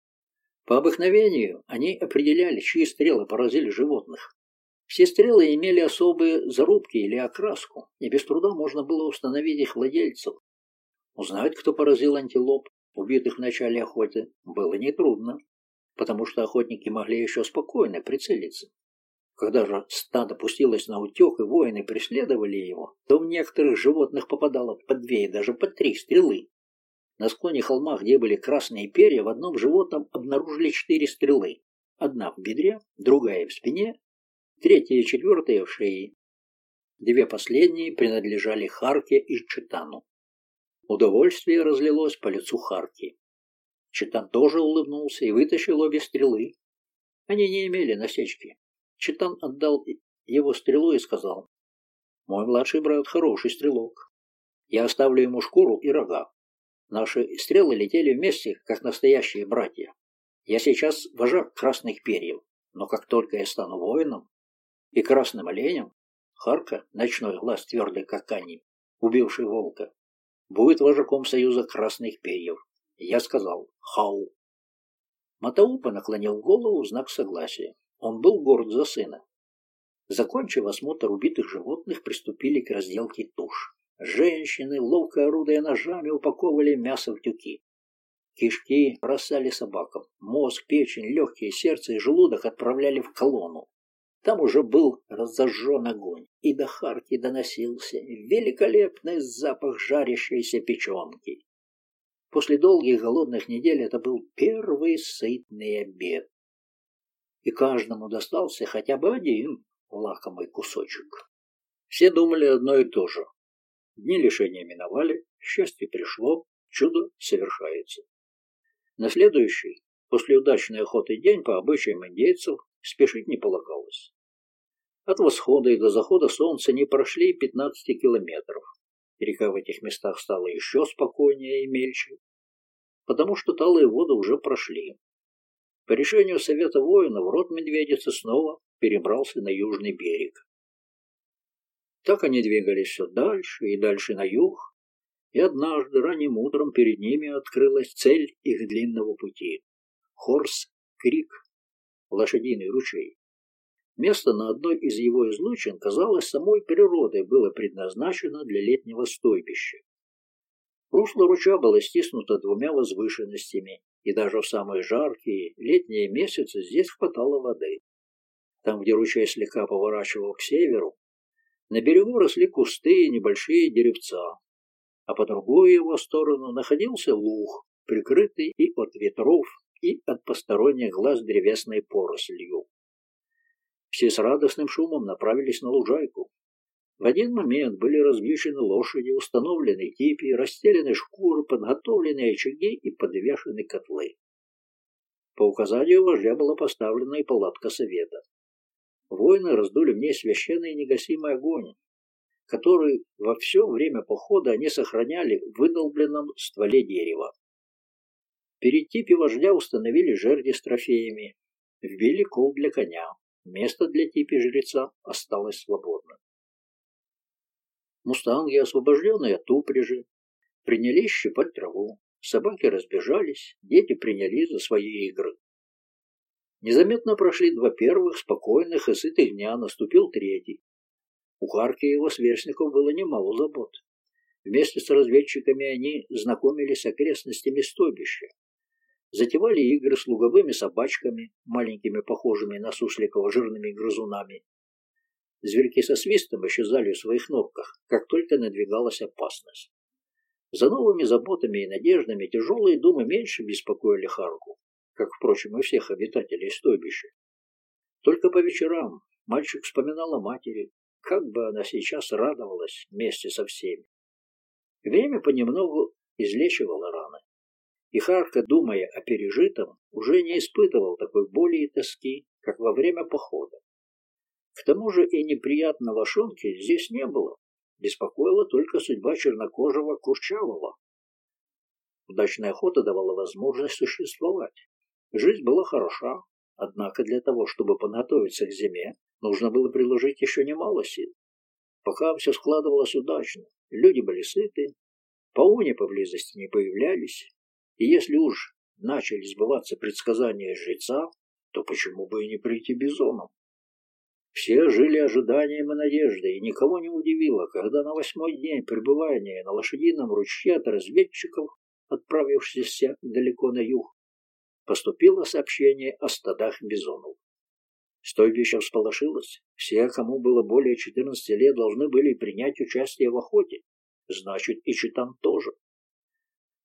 По обыкновению они определяли, чьи стрелы поразили животных. Все стрелы имели особые зарубки или окраску, и без труда можно было установить их владельцев. Узнать, кто поразил антилоп, убитых в начале охоты, было нетрудно, потому что охотники могли еще спокойно прицелиться. Когда же стадо пустилось на утек и воины преследовали его, то в некоторых животных попадало по две и даже по три стрелы, на склоне холма, где были красные перья, в одном животном обнаружили четыре стрелы. Одна в бедре, другая в спине, третья и четвертая в шее. Две последние принадлежали Харке и Читану. Удовольствие разлилось по лицу Харки. Читан тоже улыбнулся и вытащил обе стрелы. Они не имели насечки. Читан отдал его стрелу и сказал, «Мой младший брат хороший стрелок. Я оставлю ему шкуру и рога. Наши стрелы летели вместе, как настоящие братья. Я сейчас вожак красных перьев, но как только я стану воином и красным оленем, Харка, ночной глаз твердый, как камень, убивший волка, будет вожаком союза красных перьев. Я сказал «Хау». Матаупа наклонил голову в знак согласия. Он был горд за сына. Закончив осмотр убитых животных, приступили к разделке туш. Женщины, ловко орудуя ножами, упаковывали мясо в тюки. Кишки бросали собакам. Мозг, печень, легкие, сердце и желудок отправляли в колонну. Там уже был разожжен огонь, и до Харки доносился великолепный запах жарящейся печенки. После долгих голодных недель это был первый сытный обед. И каждому достался хотя бы один лакомый кусочек. Все думали одно и то же. Дни лишения миновали, счастье пришло, чудо совершается. На следующий, после удачной охоты день, по обычаям индейцев, спешить не полагалось. От восхода и до захода солнца не прошли 15 километров. Река в этих местах стала еще спокойнее и мельче, потому что талые воды уже прошли. По решению Совета воинов род Медведицы снова перебрался на южный берег. Так они двигались все дальше и дальше на юг, И однажды ранним утром перед ними открылась цель их длинного пути — Хорс-Крик, лошадиный ручей. Место на одной из его излучин, казалось, самой природой было предназначено для летнего стойбища. Русло ручья было стиснуто двумя возвышенностями, и даже в самые жаркие летние месяцы здесь хватало воды. Там, где ручей слегка поворачивал к северу, на берегу росли кусты и небольшие деревца, а по другую его сторону находился луг, прикрытый и от ветров, и от посторонних глаз древесной порослью. Все с радостным шумом направились на лужайку. В один момент были развьючены лошади, установлены типи, расстелены шкуры, подготовлены очаги и подвешены котлы. По указанию вождя была поставлена и палатка совета. Воины раздули в ней священный негасимый огонь, который во все время похода они сохраняли в выдолбленном стволе дерева. Перед типи вождя установили жерди с трофеями, вбили кол для коня. Место для типи жреца осталось свободным. Мустанги, освобожденные от упряжи, принялись щипать траву. Собаки разбежались, дети принялись за свои игры. Незаметно прошли два первых, спокойных и сытых дня, наступил третий. У Харки и его сверстников было немало забот. Вместе с разведчиками они знакомились с окрестностями стойбища, затевали игры с луговыми собачками, маленькими похожими на сусликов жирными грызунами. Зверьки со свистом исчезали в своих норках, как только надвигалась опасность. За новыми заботами и надеждами тяжелые думы меньше беспокоили Харку как, впрочем, и всех обитателей стойбища. Только по вечерам мальчик вспоминал о матери, как бы она сейчас радовалась вместе со всеми. Время понемногу излечивало раны. И Харка, думая о пережитом, уже не испытывал такой боли и тоски, как во время похода. К тому же и неприятного шонки здесь не было. Беспокоила только судьба чернокожего Курчавого. Удачная охота давала возможность существовать. Жизнь была хороша, однако для того, чтобы подготовиться к зиме, нужно было приложить еще немало сил. Пока все складывалось удачно, люди были сыты, пауни поблизости не появлялись, и если уж начали сбываться предсказания жреца, то почему бы и не прийти бизоном? Все жили ожиданием и надеждой, и никого не удивило, когда на восьмой день пребывания на лошадином ручье от разведчиков, отправившихся далеко на юг, поступило сообщение о стадах бизонов. Стойбище всполошилось. Все, кому было более 14 лет, должны были принять участие в охоте. Значит, и Читан тоже.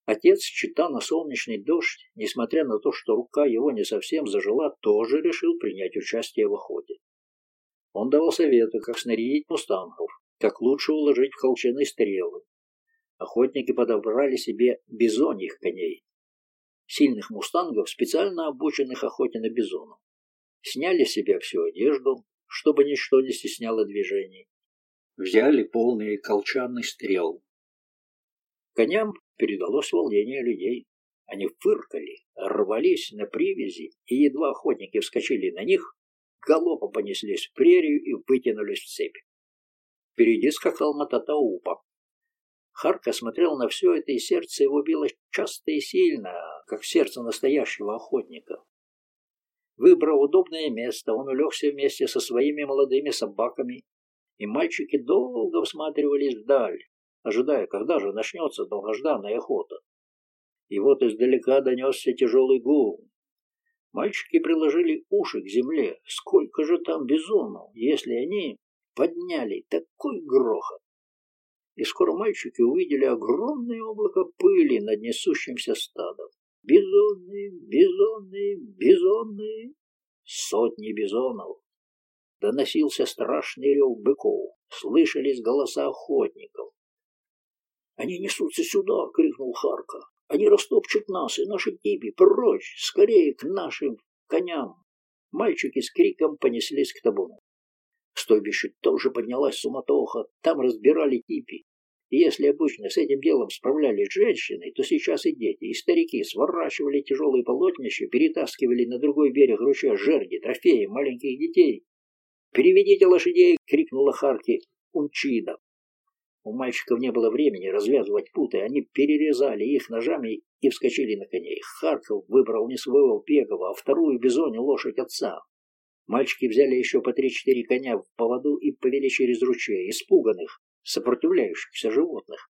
Отец Чита на солнечный дождь, несмотря на то, что рука его не совсем зажила, тоже решил принять участие в охоте. Он давал советы, как снарядить мустангов, как лучше уложить колчаны стрелы. Охотники подобрали себе бизоньих коней, сильных мустангов, специально обученных охоте на бизонов. Сняли с себя всю одежду, чтобы ничто не стесняло движений. Взяли полные колчаны стрел. Коням передалось волнение людей. Они фыркали, рвались на привязи, и едва охотники вскочили на них, галопом понеслись в прерию и вытянулись в цепь. Впереди скакал Мататаупа, Харка смотрел на все это, и сердце его било часто и сильно, как сердце настоящего охотника. Выбрав удобное место, он улегся вместе со своими молодыми собаками, и мальчики долго всматривались вдаль, ожидая, когда же начнется долгожданная охота. И вот издалека донесся тяжелый гул. Мальчики приложили уши к земле. Сколько же там бизонов, если они подняли такой грохот? и скоро мальчики увидели огромное облако пыли над несущимся стадом. Бизоны, бизоны, бизоны, сотни бизонов. Доносился страшный рев быков, слышались голоса охотников. «Они несутся сюда!» — крикнул Харка. «Они растопчут нас и наши типи! Прочь! Скорее к нашим коням!» Мальчики с криком понеслись к табуну. В стойбище тоже поднялась суматоха, там разбирали типи. И если обычно с этим делом справлялись женщины, то сейчас и дети, и старики сворачивали тяжелые полотнища, перетаскивали на другой берег ручья жерди, трофеи маленьких детей. «Переведите лошадей!» — крикнула Харки Унчида. У мальчиков не было времени развязывать путы, они перерезали их ножами и вскочили на коней. Харков выбрал не своего Пегова, а вторую бизоню лошадь отца. Мальчики взяли еще по три-четыре коня в поводу и повели через ручей, испуганных, сопротивляющихся животных.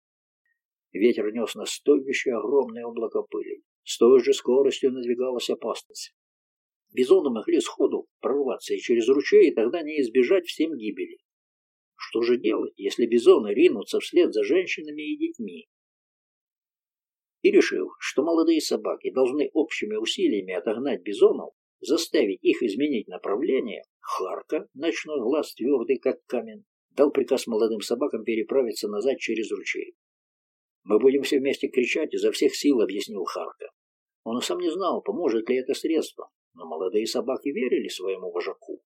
Ветер нес на стойбище огромное облако пыли. С той же скоростью надвигалась опасность. Бизоны могли сходу прорваться и через ручей, и тогда не избежать всем гибели. Что же делать, если бизоны ринутся вслед за женщинами и детьми? И решив, что молодые собаки должны общими усилиями отогнать бизонов, заставить их изменить направление, Харка, ночной глаз твердый, как камень, дал приказ молодым собакам переправиться назад через ручей. «Мы будем все вместе кричать изо всех сил», — объяснил Харка. Он сам не знал, поможет ли это средство, но молодые собаки верили своему вожаку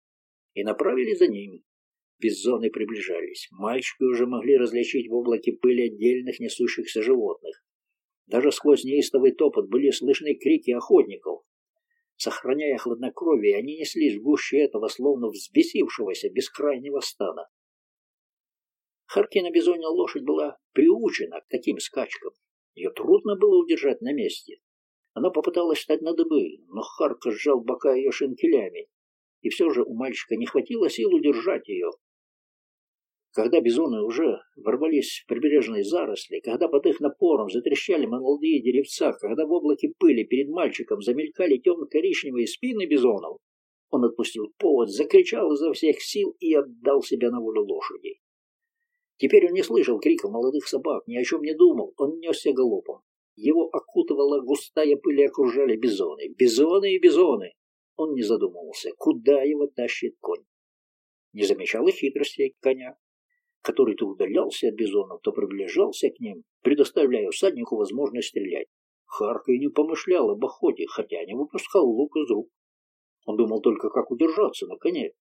и направили за ними. Бизоны приближались. Мальчики уже могли различить в облаке пыли отдельных несущихся животных. Даже сквозь неистовый топот были слышны крики охотников. Сохраняя хладнокровие, они неслись в гуще этого, словно взбесившегося бескрайнего стада. Харкина бизонья лошадь была приучена к таким скачкам. Ее трудно было удержать на месте. Она попыталась встать на дыбы, но Харка сжал бока ее шинкелями, и все же у мальчика не хватило сил удержать ее. Когда бизоны уже ворвались в прибрежные заросли, когда под их напором затрещали молодые деревца, когда в облаке пыли перед мальчиком замелькали темно-коричневые спины бизонов, он отпустил повод, закричал изо всех сил и отдал себя на волю лошади. Теперь он не слышал криков молодых собак, ни о чем не думал, он несся галопом. Его окутывала густая пыль и окружали бизоны. Бизоны и бизоны! Он не задумывался, куда его тащит конь. Не замечал и хитрости коня который то удалялся от бизонов, то приближался к ним, предоставляя всаднику возможность стрелять. Харка и не помышлял об охоте, хотя не выпускал лук из рук. Он думал только, как удержаться на коне.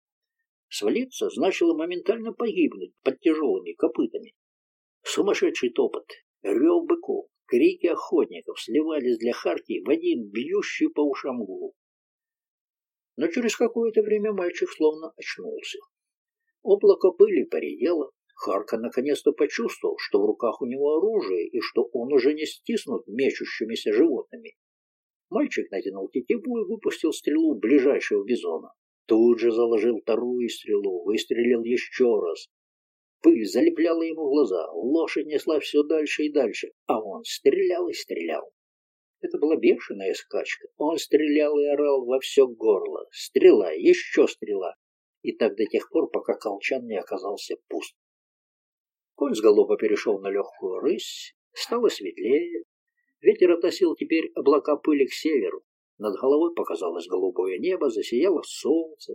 Свалиться значило моментально погибнуть под тяжелыми копытами. Сумасшедший топот, рев быков, крики охотников сливались для Харки в один бьющий по ушам гул. Но через какое-то время мальчик словно очнулся. Облако пыли поредело, Харка наконец-то почувствовал, что в руках у него оружие и что он уже не стиснут мечущимися животными. Мальчик натянул тетиву и выпустил стрелу ближайшего бизона. Тут же заложил вторую стрелу, выстрелил еще раз. Пыль залепляла ему глаза, лошадь несла все дальше и дальше, а он стрелял и стрелял. Это была бешеная скачка. Он стрелял и орал во все горло. Стрела, еще стрела. И так до тех пор, пока колчан не оказался пуст. Конь с галопа перешел на легкую рысь, стало светлее. Ветер относил теперь облака пыли к северу. Над головой показалось голубое небо, засияло солнце.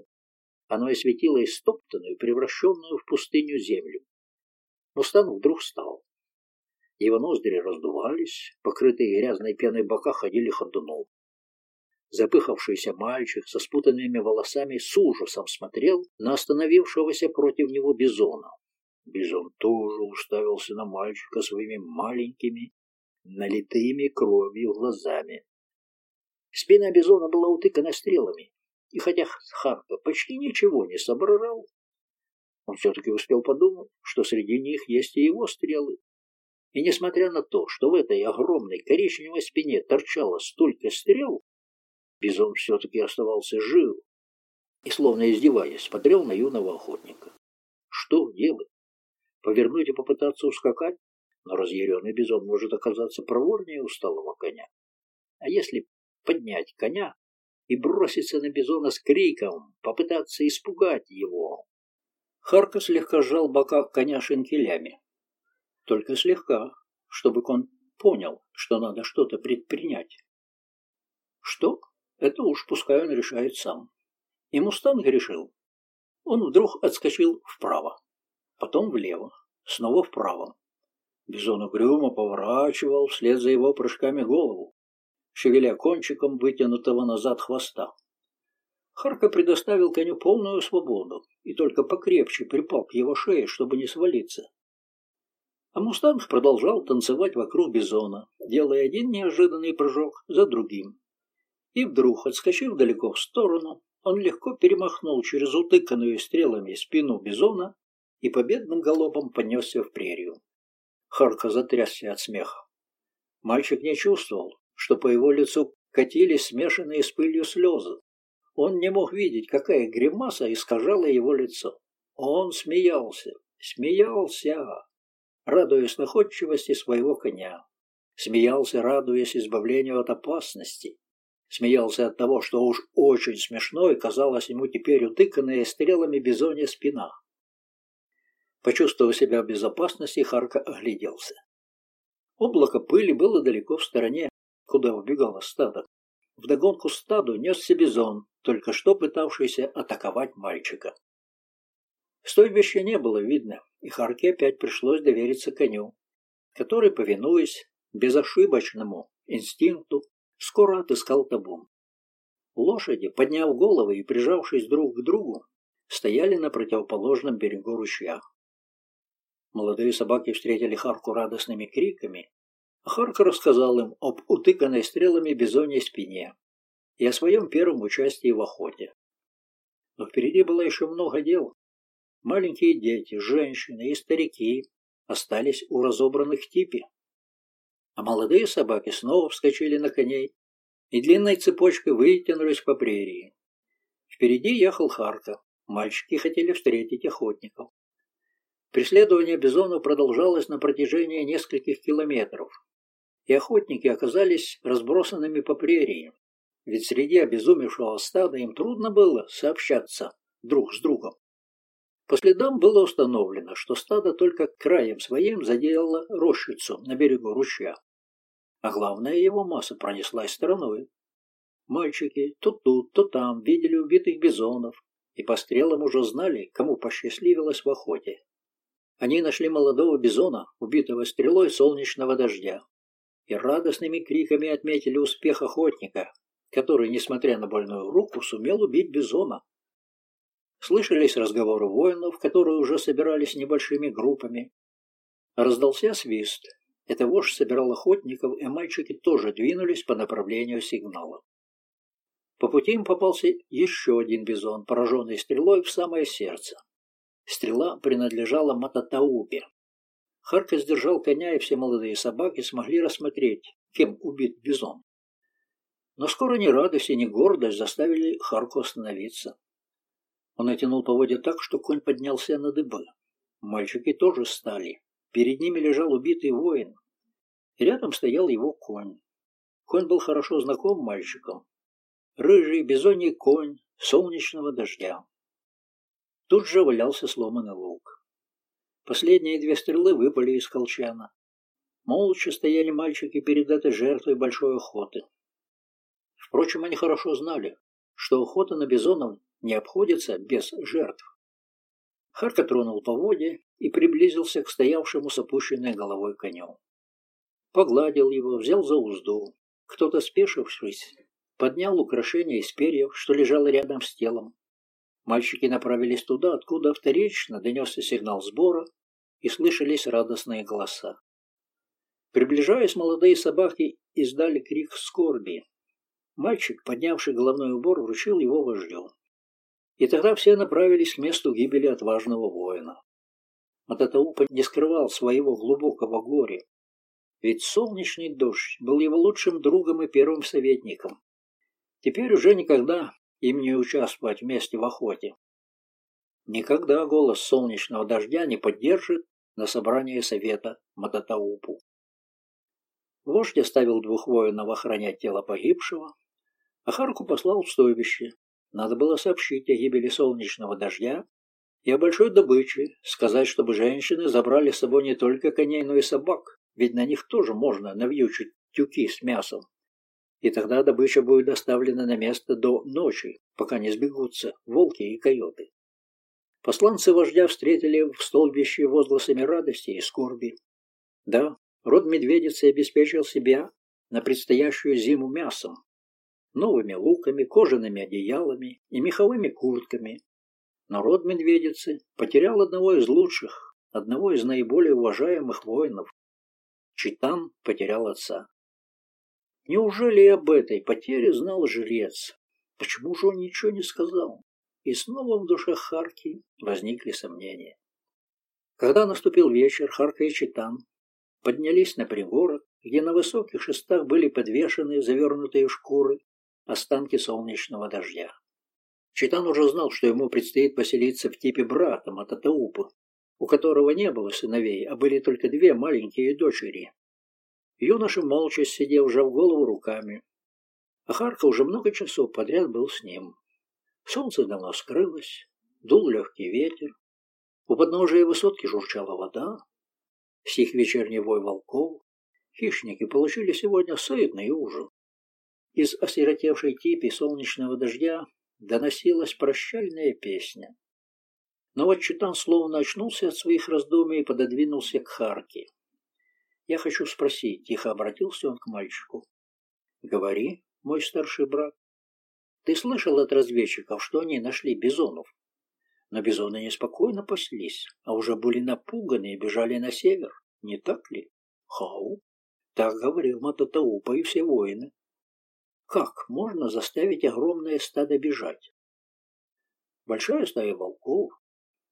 Оно осветило истоптанную, превращенную в пустыню землю. Мустанг вдруг встал. Его ноздри раздувались, покрытые грязной пеной бока ходили ходуном. Запыхавшийся мальчик со спутанными волосами с ужасом смотрел на остановившегося против него бизона. Бизон тоже уставился на мальчика своими маленькими, налитыми кровью глазами. Спина бизона была утыкана стрелами, и хотя Харка почти ничего не соображал, он все-таки успел подумать, что среди них есть и его стрелы. И несмотря на то, что в этой огромной коричневой спине торчало столько стрел, бизон все-таки оставался жив и, словно издеваясь, смотрел на юного охотника. Что делать? Повернуть и попытаться ускакать, но разъяренный бизон может оказаться проворнее усталого коня. А если поднять коня и броситься на бизона с криком, попытаться испугать его? Харка слегка сжал бока коня шенкелями. Только слегка, чтобы он понял, что надо что-то предпринять. Что? Это уж пускай он решает сам. И Мустанг решил. Он вдруг отскочил вправо потом влево, снова вправо. Бизон угрюмо поворачивал вслед за его прыжками голову, шевеля кончиком вытянутого назад хвоста. Харка предоставил коню полную свободу и только покрепче припал к его шее, чтобы не свалиться. А Мустанг продолжал танцевать вокруг бизона, делая один неожиданный прыжок за другим. И вдруг, отскочив далеко в сторону, он легко перемахнул через утыканную стрелами спину бизона и победным галопом понесся в прерию. Харка затрясся от смеха. Мальчик не чувствовал, что по его лицу катились смешанные с пылью слезы. Он не мог видеть, какая гримаса искажала его лицо. Он смеялся, смеялся, радуясь находчивости своего коня. Смеялся, радуясь избавлению от опасности. Смеялся от того, что уж очень смешно и казалось ему теперь утыканная стрелами бизонья спина. Почувствовав себя в безопасности, Харка огляделся. Облако пыли было далеко в стороне, куда убегало стадо. Вдогонку стаду несся бизон, только что пытавшийся атаковать мальчика. Стойбища не было видно, и Харке опять пришлось довериться коню, который, повинуясь безошибочному инстинкту, скоро отыскал табун. Лошади, подняв головы и прижавшись друг к другу, стояли на противоположном берегу ручья. Молодые собаки встретили Харку радостными криками, а Харка рассказал им об утыканной стрелами бизоньей спине и о своем первом участии в охоте. Но впереди было еще много дел. Маленькие дети, женщины и старики остались у разобранных типи а молодые собаки снова вскочили на коней и длинной цепочкой вытянулись по прерии. Впереди ехал Харка. Мальчики хотели встретить охотников. Преследование бизонов продолжалось на протяжении нескольких километров, и охотники оказались разбросанными по прерии, ведь среди обезумевшего стада им трудно было сообщаться друг с другом. По следам было установлено, что стадо только краем своим заделало рощицу на берегу ручья а главная его масса пронеслась стороной. Мальчики то тут, то там видели убитых бизонов и по стрелам уже знали, кому посчастливилось в охоте. Они нашли молодого бизона, убитого стрелой солнечного дождя, и радостными криками отметили успех охотника, который, несмотря на больную руку, сумел убить бизона. Слышались разговоры воинов, которые уже собирались небольшими группами. Раздался свист, это вождь собирал охотников, и мальчики тоже двинулись по направлению сигнала. По пути им попался еще один бизон, пораженный стрелой в самое сердце. Стрела принадлежала Мататаубе. Харка сдержал коня, и все молодые собаки смогли рассмотреть, кем убит бизон. Но скоро ни радость и ни гордость заставили Харку остановиться. Он натянул поводья так, что конь поднялся на дыбы. Мальчики тоже стали. Перед ними лежал убитый воин. Рядом стоял его конь. Конь был хорошо знаком мальчикам. Рыжий бизоний конь солнечного дождя. Тут же валялся сломанный лук. Последние две стрелы выпали из колчана. Молча стояли мальчики перед этой жертвой большой охоты. Впрочем, они хорошо знали, что охота на бизонов не обходится без жертв. Харка тронул поводья и приблизился к стоявшему с опущенной головой коню. Погладил его, взял за узду. Кто-то, спешившись, поднял украшение из перьев, что лежало рядом с телом. Мальчики направились туда, откуда вторично донесся сигнал сбора, и слышались радостные голоса. Приближаясь, молодые собаки издали крик скорби. Мальчик, поднявший головной убор, вручил его вождю. И тогда все направились к месту гибели отважного воина. Мататаупа не скрывал своего глубокого горя, ведь солнечный дождь был его лучшим другом и первым советником. Теперь уже никогда им не участвовать вместе в охоте. Никогда голос солнечного дождя не поддержит на собрании совета Мататаупу. Вождь оставил двух воинов охранять тело погибшего, а Харку послал в стойбище. Надо было сообщить о гибели солнечного дождя и о большой добыче, сказать, чтобы женщины забрали с собой не только коней, но и собак, ведь на них тоже можно навьючить тюки с мясом. И тогда добыча будет доставлена на место до ночи, пока не сбегутся волки и койоты. Посланцы вождя встретили в столбище возгласами радости и скорби. Да, род медведицы обеспечил себя на предстоящую зиму мясом, новыми луками, кожаными одеялами и меховыми куртками, Народ медведицы потерял одного из лучших, одного из наиболее уважаемых воинов. Читан потерял отца. Неужели и об этой потере знал жрец? Почему же он ничего не сказал? И снова в душе Харки возникли сомнения. Когда наступил вечер, Харка и Читан поднялись на пригорок, где на высоких шестах были подвешены завернутые шкуры останки солнечного дождя. Читан уже знал, что ему предстоит поселиться в типе брата Мататаупы, у которого не было сыновей, а были только две маленькие дочери. Юноша молча сидел, сжав голову руками. А Харка уже много часов подряд был с ним. Солнце давно скрылось, дул легкий ветер. У подножия высотки журчала вода. Стих вечерний вой волков. Хищники получили сегодня сытный ужин. Из осиротевшей типи солнечного дождя доносилась прощальная песня. Но вот Читан словно очнулся от своих раздумий и пододвинулся к Харке. «Я хочу спросить», — тихо обратился он к мальчику. «Говори, мой старший брат. Ты слышал от разведчиков, что они нашли бизонов? Но бизоны неспокойно паслись, а уже были напуганы и бежали на север, не так ли? Хау. Так говорил Мататаупа и все воины. Как можно заставить огромное стадо бежать? Большая стая волков,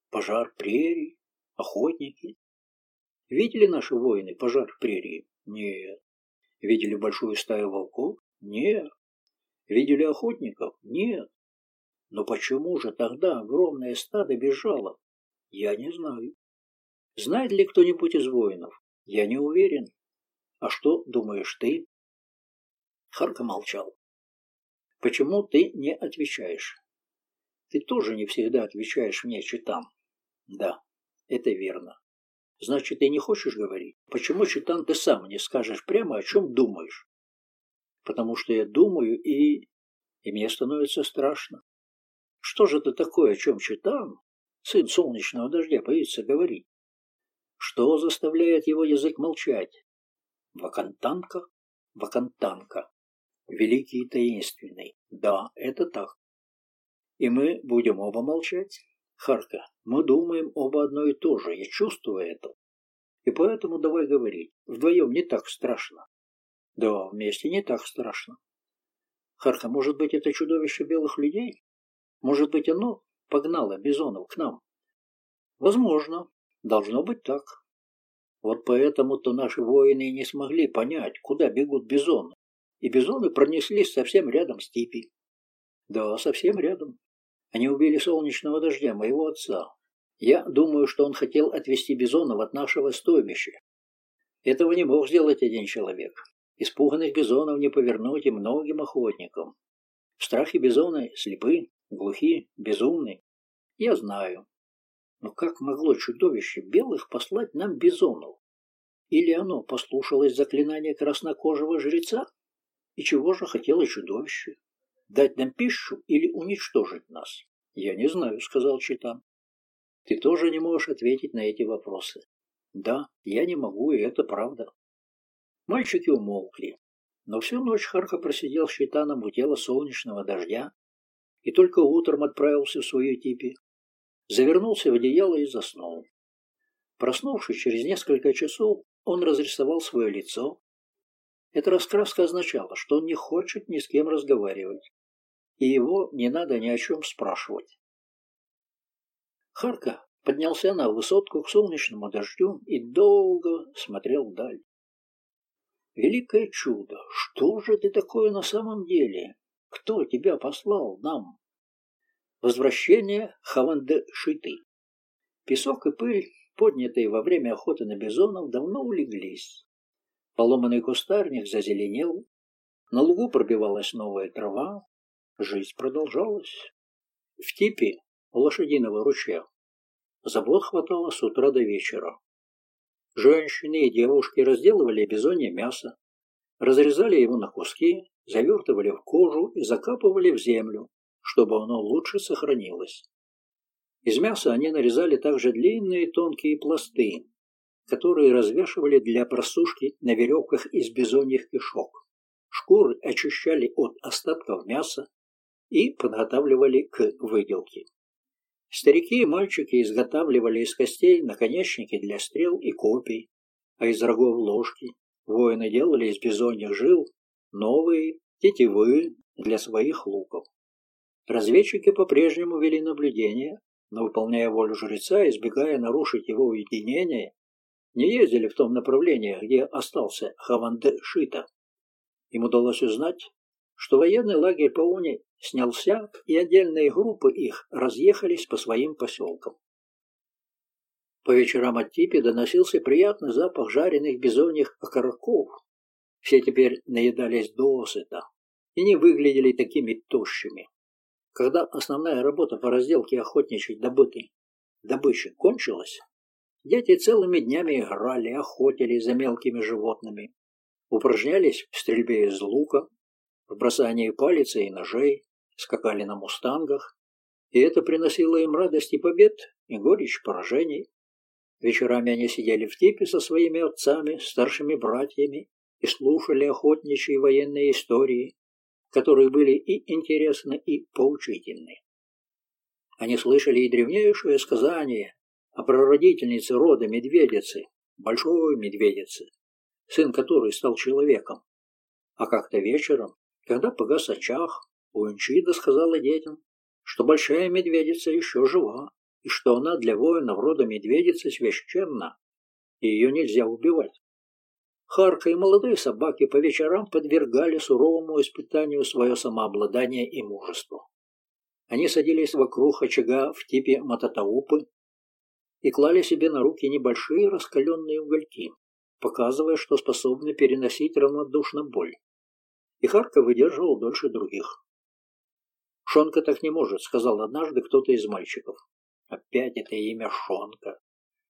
пожар прерий, охотники. Видели наши воины пожар прерии? Нет. Видели большую стаю волков? Нет. Видели охотников? Нет. Но почему же тогда огромное стадо бежало? Я не знаю. Знает ли кто-нибудь из воинов? Я не уверен. А что думаешь ты? Харка молчал. «Почему ты не отвечаешь?» «Ты тоже не всегда отвечаешь мне, Читан». «Да, это верно. Значит, ты не хочешь говорить? Почему, Читан, ты сам не скажешь прямо, о чем думаешь?» «Потому что я думаю, и... и мне становится страшно. Что же это такое, о чем Читан, сын солнечного дождя, боится говорить? Что заставляет его язык молчать? Вакантанка? Вакантанка великий и таинственный. Да, это так. И мы будем оба молчать? Харка, мы думаем оба одно и то же, я чувствую это. И поэтому давай говорить. Вдвоем не так страшно. Да, вместе не так страшно. Харка, может быть, это чудовище белых людей? Может быть, оно погнало бизонов к нам? Возможно. Должно быть так. Вот поэтому-то наши воины не смогли понять, куда бегут бизоны и бизоны пронеслись совсем рядом с Типи. Да, совсем рядом. Они убили солнечного дождя, моего отца. Я думаю, что он хотел отвести бизонов от нашего стойбища. Этого не мог сделать один человек. Испуганных бизонов не повернуть и многим охотникам. В страхе бизоны слепы, глухи, безумны. Я знаю. Но как могло чудовище белых послать нам бизонов? Или оно послушалось заклинания краснокожего жреца? И чего же хотело чудовище? Дать нам пищу или уничтожить нас? Я не знаю, сказал Читан. Ты тоже не можешь ответить на эти вопросы. Да, я не могу, и это правда. Мальчики умолкли. Но всю ночь Харка просидел с Читаном у тела солнечного дождя и только утром отправился в свою типи. Завернулся в одеяло и заснул. Проснувшись через несколько часов, он разрисовал свое лицо, эта раскраска означала, что он не хочет ни с кем разговаривать, и его не надо ни о чем спрашивать. Харка поднялся на высотку к солнечному дождю и долго смотрел вдаль. Великое чудо! Что же ты такое на самом деле? Кто тебя послал нам? Возвращение Хаванде-Шиты. Песок и пыль, поднятые во время охоты на бизонов, давно улеглись. Поломанный кустарник зазеленел, на лугу пробивалась новая трава, жизнь продолжалась. В типе лошадиного ручья забот хватало с утра до вечера. Женщины и девушки разделывали бизонье мясо, разрезали его на куски, завертывали в кожу и закапывали в землю, чтобы оно лучше сохранилось. Из мяса они нарезали также длинные тонкие пласты, которые развешивали для просушки на веревках из бизоньих кишок. Шкуры очищали от остатков мяса и подготавливали к выделке. Старики и мальчики изготавливали из костей наконечники для стрел и копий, а из рогов ложки. Воины делали из бизоньих жил новые тетивы для своих луков. Разведчики по-прежнему вели наблюдение, но, выполняя волю жреца, избегая нарушить его уединение, не ездили в том направлении, где остался Хаванде Шита. Им удалось узнать, что военный лагерь Пауни снялся, и отдельные группы их разъехались по своим поселкам. По вечерам от Типи доносился приятный запах жареных бизоньих окороков. Все теперь наедались досыта и не выглядели такими тощими. Когда основная работа по разделке охотничьей добытой добычи кончилась, дети целыми днями играли, охотились за мелкими животными, упражнялись в стрельбе из лука, в бросании палицы и ножей, скакали на мустангах, и это приносило им радость и побед, и горечь поражений. Вечерами они сидели в типе со своими отцами, старшими братьями и слушали охотничьи военные истории, которые были и интересны, и поучительны. Они слышали и древнейшее сказание о прародительнице рода медведицы, большой медведицы, сын которой стал человеком. А как-то вечером, когда погас очаг, Уинчида сказала детям, что большая медведица еще жива, и что она для воинов рода медведицы священна, и ее нельзя убивать. Харка и молодые собаки по вечерам подвергали суровому испытанию свое самообладание и мужество. Они садились вокруг очага в типе мататаупы и клали себе на руки небольшие раскаленные угольки, показывая, что способны переносить равнодушно боль. И Харка выдерживал дольше других. «Шонка так не может», — сказал однажды кто-то из мальчиков. Опять это имя Шонка.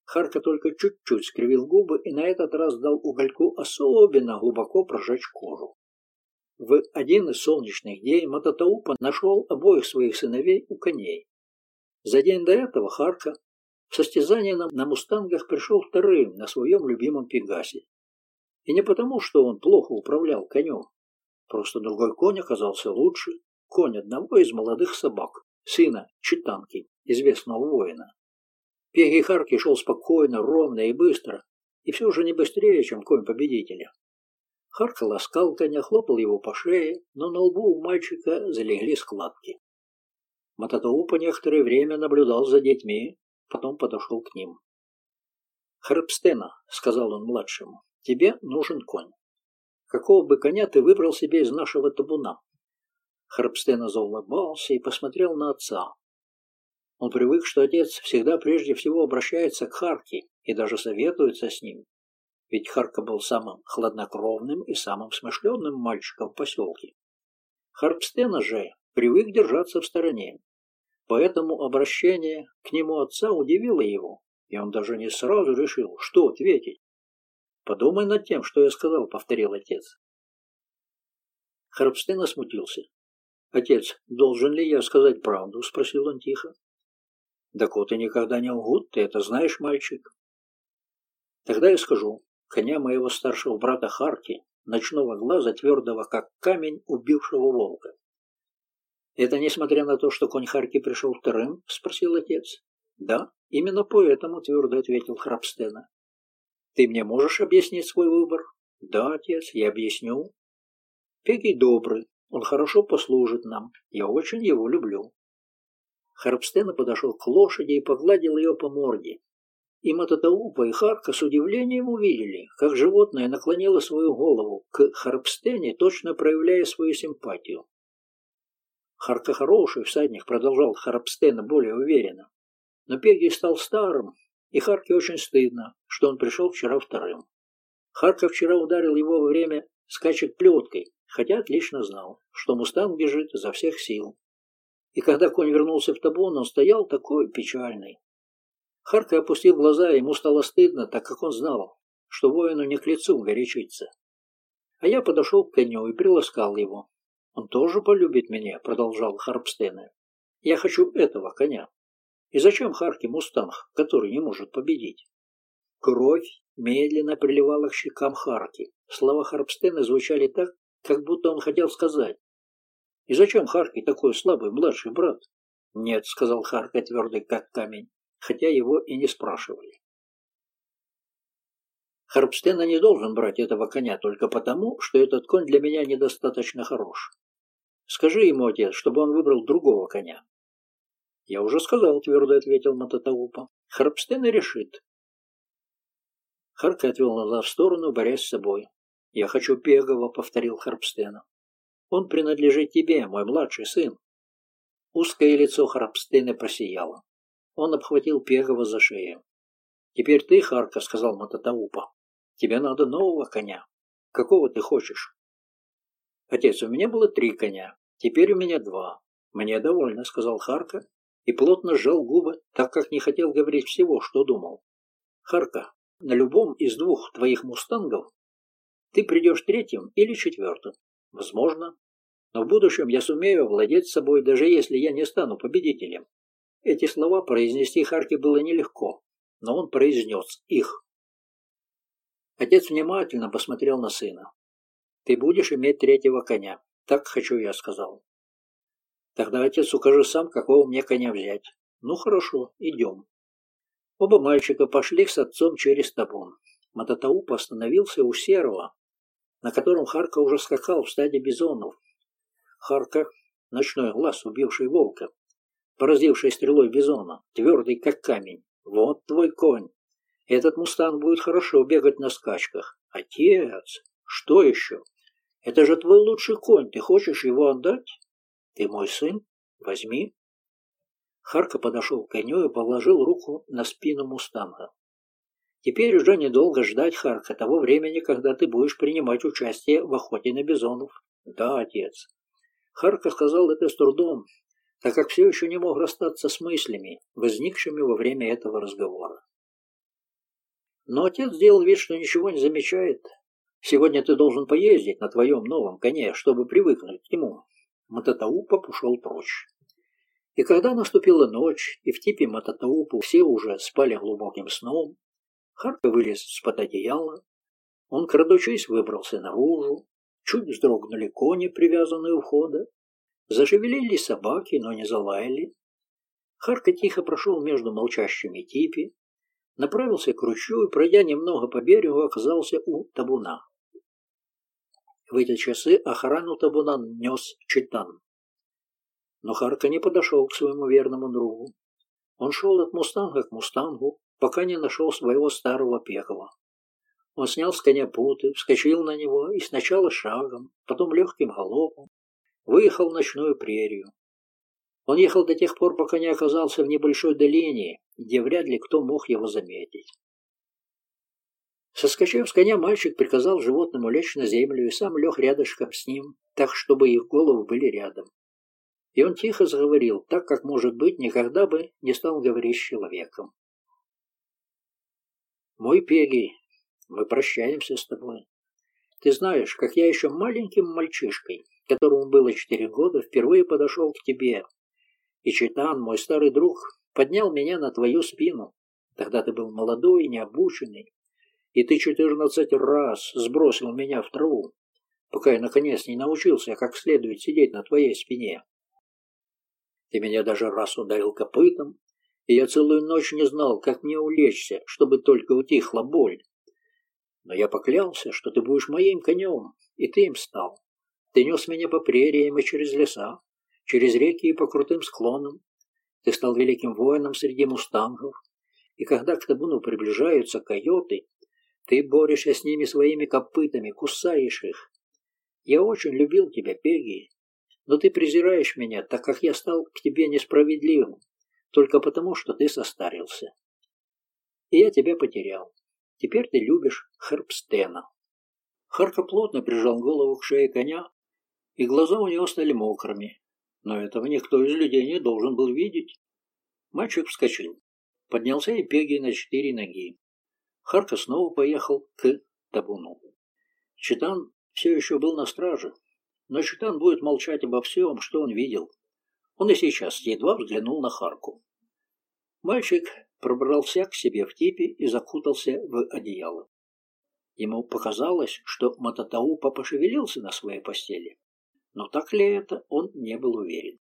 Харка только чуть-чуть скривил губы и на этот раз дал угольку особенно глубоко прожечь кожу. В один из солнечных дней Мататаупа нашел обоих своих сыновей у коней. За день до этого Харка в состязании на, на мустангах пришел вторым на своем любимом Пегасе. И не потому, что он плохо управлял конем, просто другой конь оказался лучше, конь одного из молодых собак, сына Читанки, известного воина. Пеги Харки шел спокойно, ровно и быстро, и все же не быстрее, чем конь победителя. Харка ласкал коня, хлопал его по шее, но на лбу у мальчика залегли складки. Мататоупа некоторое время наблюдал за детьми, потом подошел к ним. «Хребстена», — сказал он младшему, — «тебе нужен конь. Какого бы коня ты выбрал себе из нашего табуна?» Хребстена заулыбался и посмотрел на отца, он привык, что отец всегда прежде всего обращается к Харке и даже советуется с ним. Ведь Харка был самым хладнокровным и самым смышленным мальчиком в поселке. Харпстена же привык держаться в стороне. Поэтому обращение к нему отца удивило его, и он даже не сразу решил, что ответить. «Подумай над тем, что я сказал», — повторил отец. Харпстена смутился. «Отец, должен ли я сказать правду?» — спросил он тихо. Дакоты никогда не лгут, ты это знаешь, мальчик? Тогда я скажу, коня моего старшего брата Харки, ночного глаза, твердого как камень, убившего волка. Это несмотря на то, что конь Харки пришел вторым? Спросил отец. Да, именно поэтому, твердо ответил Храбстена. Ты мне можешь объяснить свой выбор? Да, отец, я объясню. Пегий добрый, он хорошо послужит нам, я очень его люблю. Харпстена подошел к лошади и погладил ее по морде. И Мататаупа и Харка с удивлением увидели, как животное наклонило свою голову к Харпстене, точно проявляя свою симпатию. Харка хороший всадник, продолжал Харпстена более уверенно. Но Пеги стал старым, и Харке очень стыдно, что он пришел вчера вторым. Харка вчера ударил его во время скачек плеткой, хотя отлично знал, что Мустанг бежит изо всех сил. И когда конь вернулся в табун, он стоял такой печальный. Харка опустил глаза, ему стало стыдно, так как он знал, что воину не к лицу горячиться. А я подошел к коню и приласкал его. «Он тоже полюбит меня», — продолжал Харпстене. «Я хочу этого коня. И зачем Харке мустанг, который не может победить?» Кровь медленно приливала к щекам Харки. Слова Харпстена звучали так, как будто он хотел сказать и зачем Харки такой слабый младший брат? Нет, сказал Харка твердый как камень, хотя его и не спрашивали. Харпстена не должен брать этого коня только потому, что этот конь для меня недостаточно хорош. Скажи ему, отец, чтобы он выбрал другого коня. Я уже сказал, твердо ответил Мататаупа. Харпстена решит. Харка отвел назад в сторону, борясь с собой. «Я хочу Пегова», — повторил Харпстена. «Он принадлежит тебе, мой младший сын». Узкое лицо Харпстена просияло. Он обхватил Пегова за шею. «Теперь ты, Харка», — сказал Мататаупа. «Тебе надо нового коня. Какого ты хочешь?» «Отец, у меня было три коня. Теперь у меня два. Мне довольно», — сказал Харка и плотно сжал губы, так как не хотел говорить всего, что думал. «Харка, на любом из двух твоих мустангов ты придешь третьим или четвертым. Возможно. Но в будущем я сумею владеть собой, даже если я не стану победителем. Эти слова произнести Харке было нелегко, но он произнес их. Отец внимательно посмотрел на сына. «Ты будешь иметь третьего коня. Так хочу я», — сказал. «Тогда, отец, укажи сам, какого мне коня взять». «Ну, хорошо, идем». Оба мальчика пошли с отцом через табун. Мататауп остановился у серого, на котором Харка уже скакал в стаде бизонов. Харка, ночной глаз, убивший волка, поразивший стрелой бизона, твердый как камень. Вот твой конь. Этот мустанг будет хорошо бегать на скачках. Отец, что еще? Это же твой лучший конь. Ты хочешь его отдать? Ты мой сын? Возьми. Харка подошел к коню и положил руку на спину мустанга. «Теперь уже недолго ждать, Харка, того времени, когда ты будешь принимать участие в охоте на бизонов». «Да, отец». Харка сказал это с трудом, так как все еще не мог расстаться с мыслями, возникшими во время этого разговора. Но отец сделал вид, что ничего не замечает. «Сегодня ты должен поездить на твоем новом коне, чтобы привыкнуть к нему». Мататаупа ушел прочь. И когда наступила ночь, и в типе Мататаупу все уже спали глубоким сном, Харка вылез из-под одеяла. Он, крадучись, выбрался наружу. Чуть вздрогнули кони, привязанные у входа. Зашевелились собаки, но не залаяли. Харка тихо прошел между молчащими типи, направился к ручью и, пройдя немного по берегу, оказался у табуна. В эти часы охрану табуна нес Читан. Но Харка не подошел к своему верному другу. Он шел от мустанга к мустангу, пока не нашел своего старого пекова. Он снял с коня путы, вскочил на него и сначала шагом, потом легким галопом выехал в ночную прерию. Он ехал до тех пор, пока не оказался в небольшой долине, где вряд ли кто мог его заметить. Соскочив с коня, мальчик приказал животному лечь на землю и сам лег рядышком с ним, так, чтобы их головы были рядом. И он тихо заговорил, так как, может быть, никогда бы не стал говорить с человеком. «Мой Пеги, мы прощаемся с тобой. Ты знаешь, как я еще маленьким мальчишкой, которому было четыре года, впервые подошел к тебе. И Читан, мой старый друг, поднял меня на твою спину. Тогда ты был молодой необученный, и ты четырнадцать раз сбросил меня в траву, пока я наконец не научился как следует сидеть на твоей спине. Ты меня даже раз ударил копытом, и я целую ночь не знал, как мне улечься, чтобы только утихла боль. Но я поклялся, что ты будешь моим конем, и ты им стал. Ты нес меня по прериям и через леса, через реки и по крутым склонам. Ты стал великим воином среди мустангов, и когда к табуну приближаются койоты, ты борешься с ними своими копытами, кусаешь их. Я очень любил тебя, Пеги, но ты презираешь меня, так как я стал к тебе несправедливым, только потому, что ты состарился. И я тебя потерял. Теперь ты любишь Хербстена. Харка плотно прижал голову к шее коня, и глаза у него стали мокрыми. Но этого никто из людей не должен был видеть. Мальчик вскочил. Поднялся и Пеги на четыре ноги. Харка снова поехал к табуну. Читан все еще был на страже, но Читан будет молчать обо всем, что он видел. Он и сейчас едва взглянул на Харку. Мальчик пробрался к себе в типе и закутался в одеяло. Ему показалось, что Мататаупа пошевелился на своей постели, но так ли это, он не был уверен.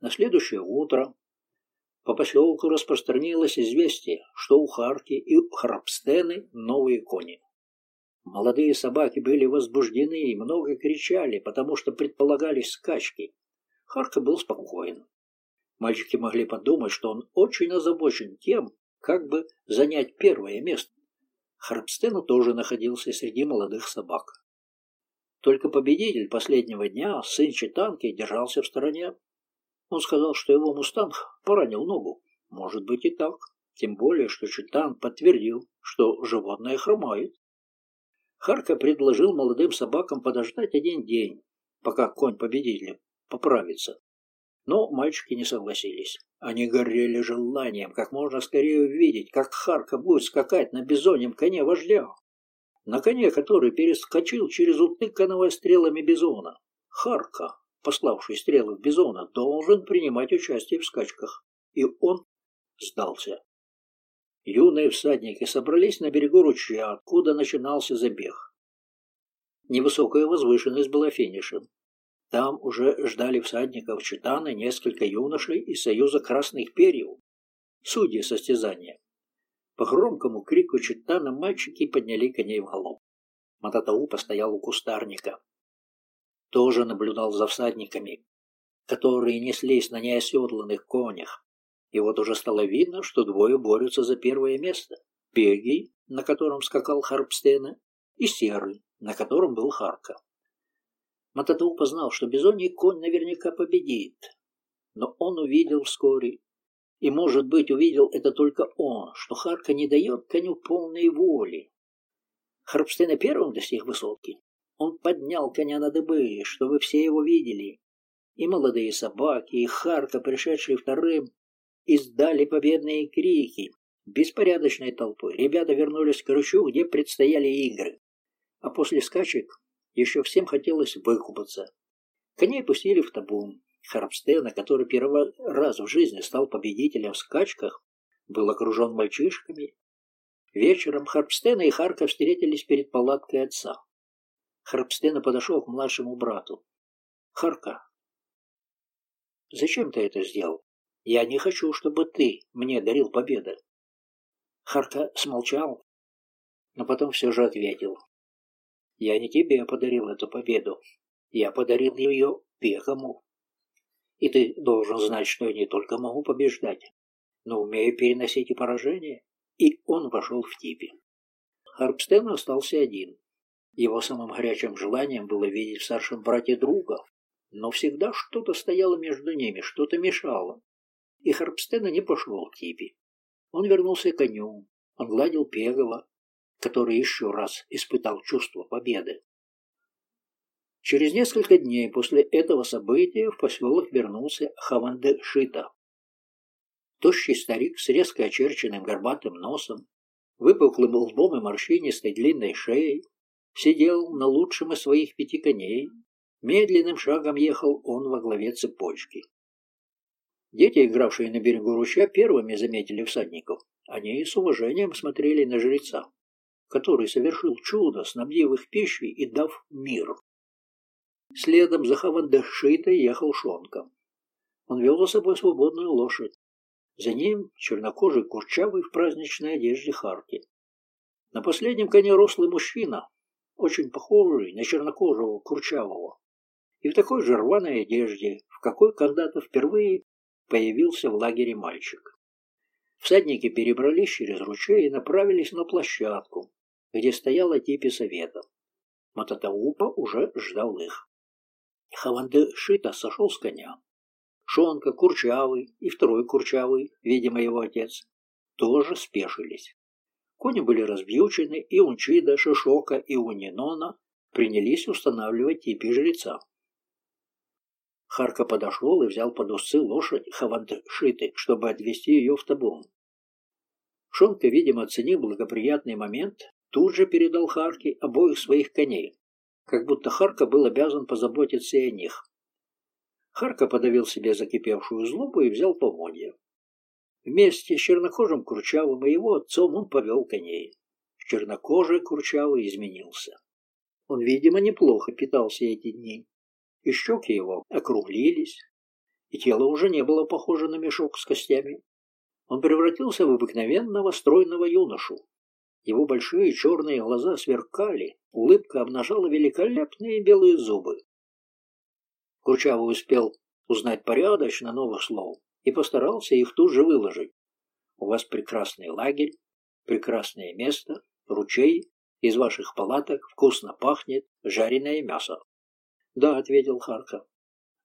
На следующее утро по поселку распространилось известие, что у Харки и у Храпстены новые кони. Молодые собаки были возбуждены и много кричали, потому что предполагались скачки. Харка был спокоен. Мальчики могли подумать, что он очень озабочен тем, как бы занять первое место. Харпстена тоже находился среди молодых собак. Только победитель последнего дня, сын Читанки, держался в стороне. Он сказал, что его мустанг поранил ногу. Может быть и так. Тем более, что Читан подтвердил, что животное хромает. Харка предложил молодым собакам подождать один день, пока конь победителя поправится. Но мальчики не согласились. Они горели желанием как можно скорее увидеть, как Харка будет скакать на бизонем коне вождя. На коне, который перескочил через утыканного стрелами бизона. Харка, пославший стрелы в бизона, должен принимать участие в скачках. И он сдался. Юные всадники собрались на берегу ручья, откуда начинался забег. Невысокая возвышенность была финишем. Там уже ждали всадников Читаны несколько юношей из Союза Красных Перьев, судьи состязания. По громкому крику Читана мальчики подняли коней в галоп. Мататау постоял у кустарника. Тоже наблюдал за всадниками, которые неслись на неоседланных конях. И вот уже стало видно, что двое борются за первое место. Пегий, на котором скакал Харпстена, и Серый, на котором был Харка. Мататау познал, что бизоний конь наверняка победит. Но он увидел вскоре, и, может быть, увидел это только он, что Харка не дает коню полной воли. Харпстена первым достиг высотки. Он поднял коня на дыбы, чтобы все его видели. И молодые собаки, и Харка, пришедшие вторым, издали победные крики. Беспорядочной толпой ребята вернулись к ручью, где предстояли игры. А после скачек еще всем хотелось выкупаться. Коней пустили в табун. Харпстена, который первый раз в жизни стал победителем в скачках, был окружен мальчишками. Вечером Харпстена и Харка встретились перед палаткой отца. Харпстена подошел к младшему брату. «Харка, зачем ты это сделал? Я не хочу, чтобы ты мне дарил победы». Харка смолчал, но потом все же ответил. Я не тебе подарил эту победу. Я подарил ее Пехому. И ты должен знать, что я не только могу побеждать, но умею переносить и поражение. И он вошел в типе. Харпстен остался один. Его самым горячим желанием было видеть в старшем брате друга, но всегда что-то стояло между ними, что-то мешало. И Харпстена не пошел в типе. Он вернулся к коню, он гладил Пегова, который еще раз испытал чувство победы. Через несколько дней после этого события в поселок вернулся Хаванде Шита. Тощий старик с резко очерченным горбатым носом, выпуклым лбом и морщинистой длинной шеей, сидел на лучшем из своих пяти коней. Медленным шагом ехал он во главе цепочки. Дети, игравшие на берегу ручья, первыми заметили всадников. Они с уважением смотрели на жреца который совершил чудо, снабдив их пищей и дав мир. Следом за Хавандашитой ехал Шонка. Он вел за собой свободную лошадь. За ним чернокожий курчавый в праздничной одежде Харки. На последнем коне рослый мужчина, очень похожий на чернокожего курчавого, и в такой же рваной одежде, в какой когда-то впервые появился в лагере мальчик. Всадники перебрались через ручей и направились на площадку, где стояла типи совета. Мататаупа уже ждал их. Хаванды Шита сошел с коня. Шонка, Курчавый и второй Курчавый, видимо, его отец, тоже спешились. Кони были разбьючены, и Унчида, Шишока и Унинона принялись устанавливать типи жреца. Харка подошел и взял под усы лошадь Хавандшиты, чтобы отвезти ее в табун. Шонка, видимо, оценив благоприятный момент, тут же передал Харке обоих своих коней, как будто Харка был обязан позаботиться и о них. Харка подавил себе закипевшую злобу и взял поводья. Вместе с чернокожим Курчавым и его отцом он повел коней. Чернокожий Курчавый изменился. Он, видимо, неплохо питался эти дни. И щеки его округлились, и тело уже не было похоже на мешок с костями. Он превратился в обыкновенного стройного юношу, его большие черные глаза сверкали, улыбка обнажала великолепные белые зубы. Курчавый успел узнать порядочно новых слов и постарался их тут же выложить. У вас прекрасный лагерь, прекрасное место, ручей, из ваших палаток вкусно пахнет жареное мясо. Да, ответил Харка.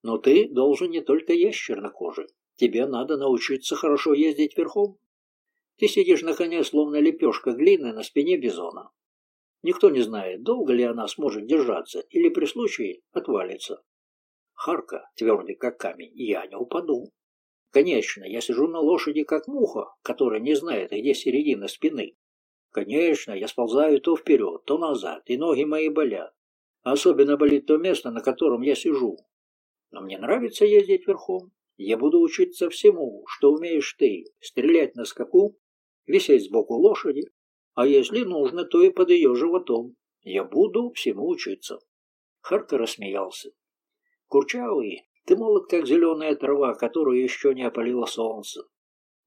Но ты должен не только есть чернокожий. Тебе надо научиться хорошо ездить верхом. Ты сидишь на коне, словно лепешка глины на спине бизона. Никто не знает, долго ли она сможет держаться, или при случае отвалится. Харка, твердый как камень, я не упаду. Конечно, я сижу на лошади, как муха, которая не знает, где середина спины. Конечно, я сползаю то вперед, то назад, и ноги мои болят. Особенно болит то место, на котором я сижу. Но мне нравится ездить верхом. Я буду учиться всему, что умеешь ты. Стрелять на скаку, висеть сбоку лошади, а если нужно, то и под ее животом. Я буду всему учиться. Харка рассмеялся. Курчавый, ты молод, как зеленая трава, которую еще не опалило солнце.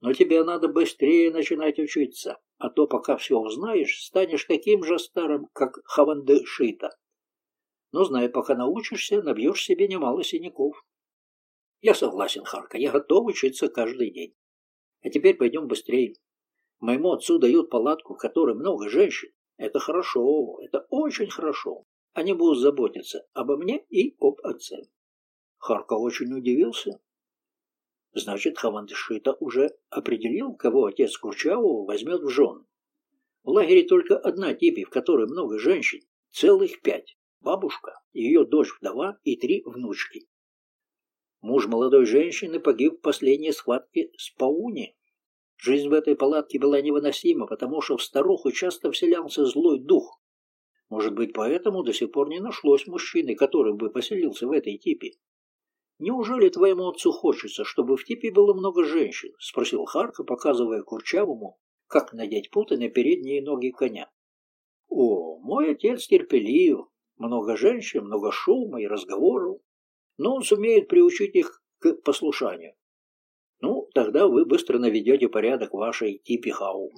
Но тебе надо быстрее начинать учиться, а то, пока все узнаешь, станешь таким же старым, как Хаванды Шита. Но, знай, пока научишься, набьешь себе немало синяков. Я согласен, Харка, я готов учиться каждый день. А теперь пойдем быстрее. Моему отцу дают палатку, в которой много женщин. Это хорошо, это очень хорошо. Они будут заботиться обо мне и об отце. Харка очень удивился. Значит, Хавандышита уже определил, кого отец Курчавого возьмет в жен. В лагере только одна типи, в которой много женщин, целых пять. Бабушка, ее дочь-вдова и три внучки. Муж молодой женщины погиб в последней схватке с Пауни. Жизнь в этой палатке была невыносима, потому что в старуху часто вселялся злой дух. Может быть, поэтому до сих пор не нашлось мужчины, который бы поселился в этой типе. «Неужели твоему отцу хочется, чтобы в типе было много женщин?» — спросил Харка, показывая Курчавому, как надеть путы на передние ноги коня. «О, мой отец терпелив. Много женщин, много шума и разговоров. Но он сумеет приучить их к послушанию. Ну, тогда вы быстро наведете порядок в вашей типе хау.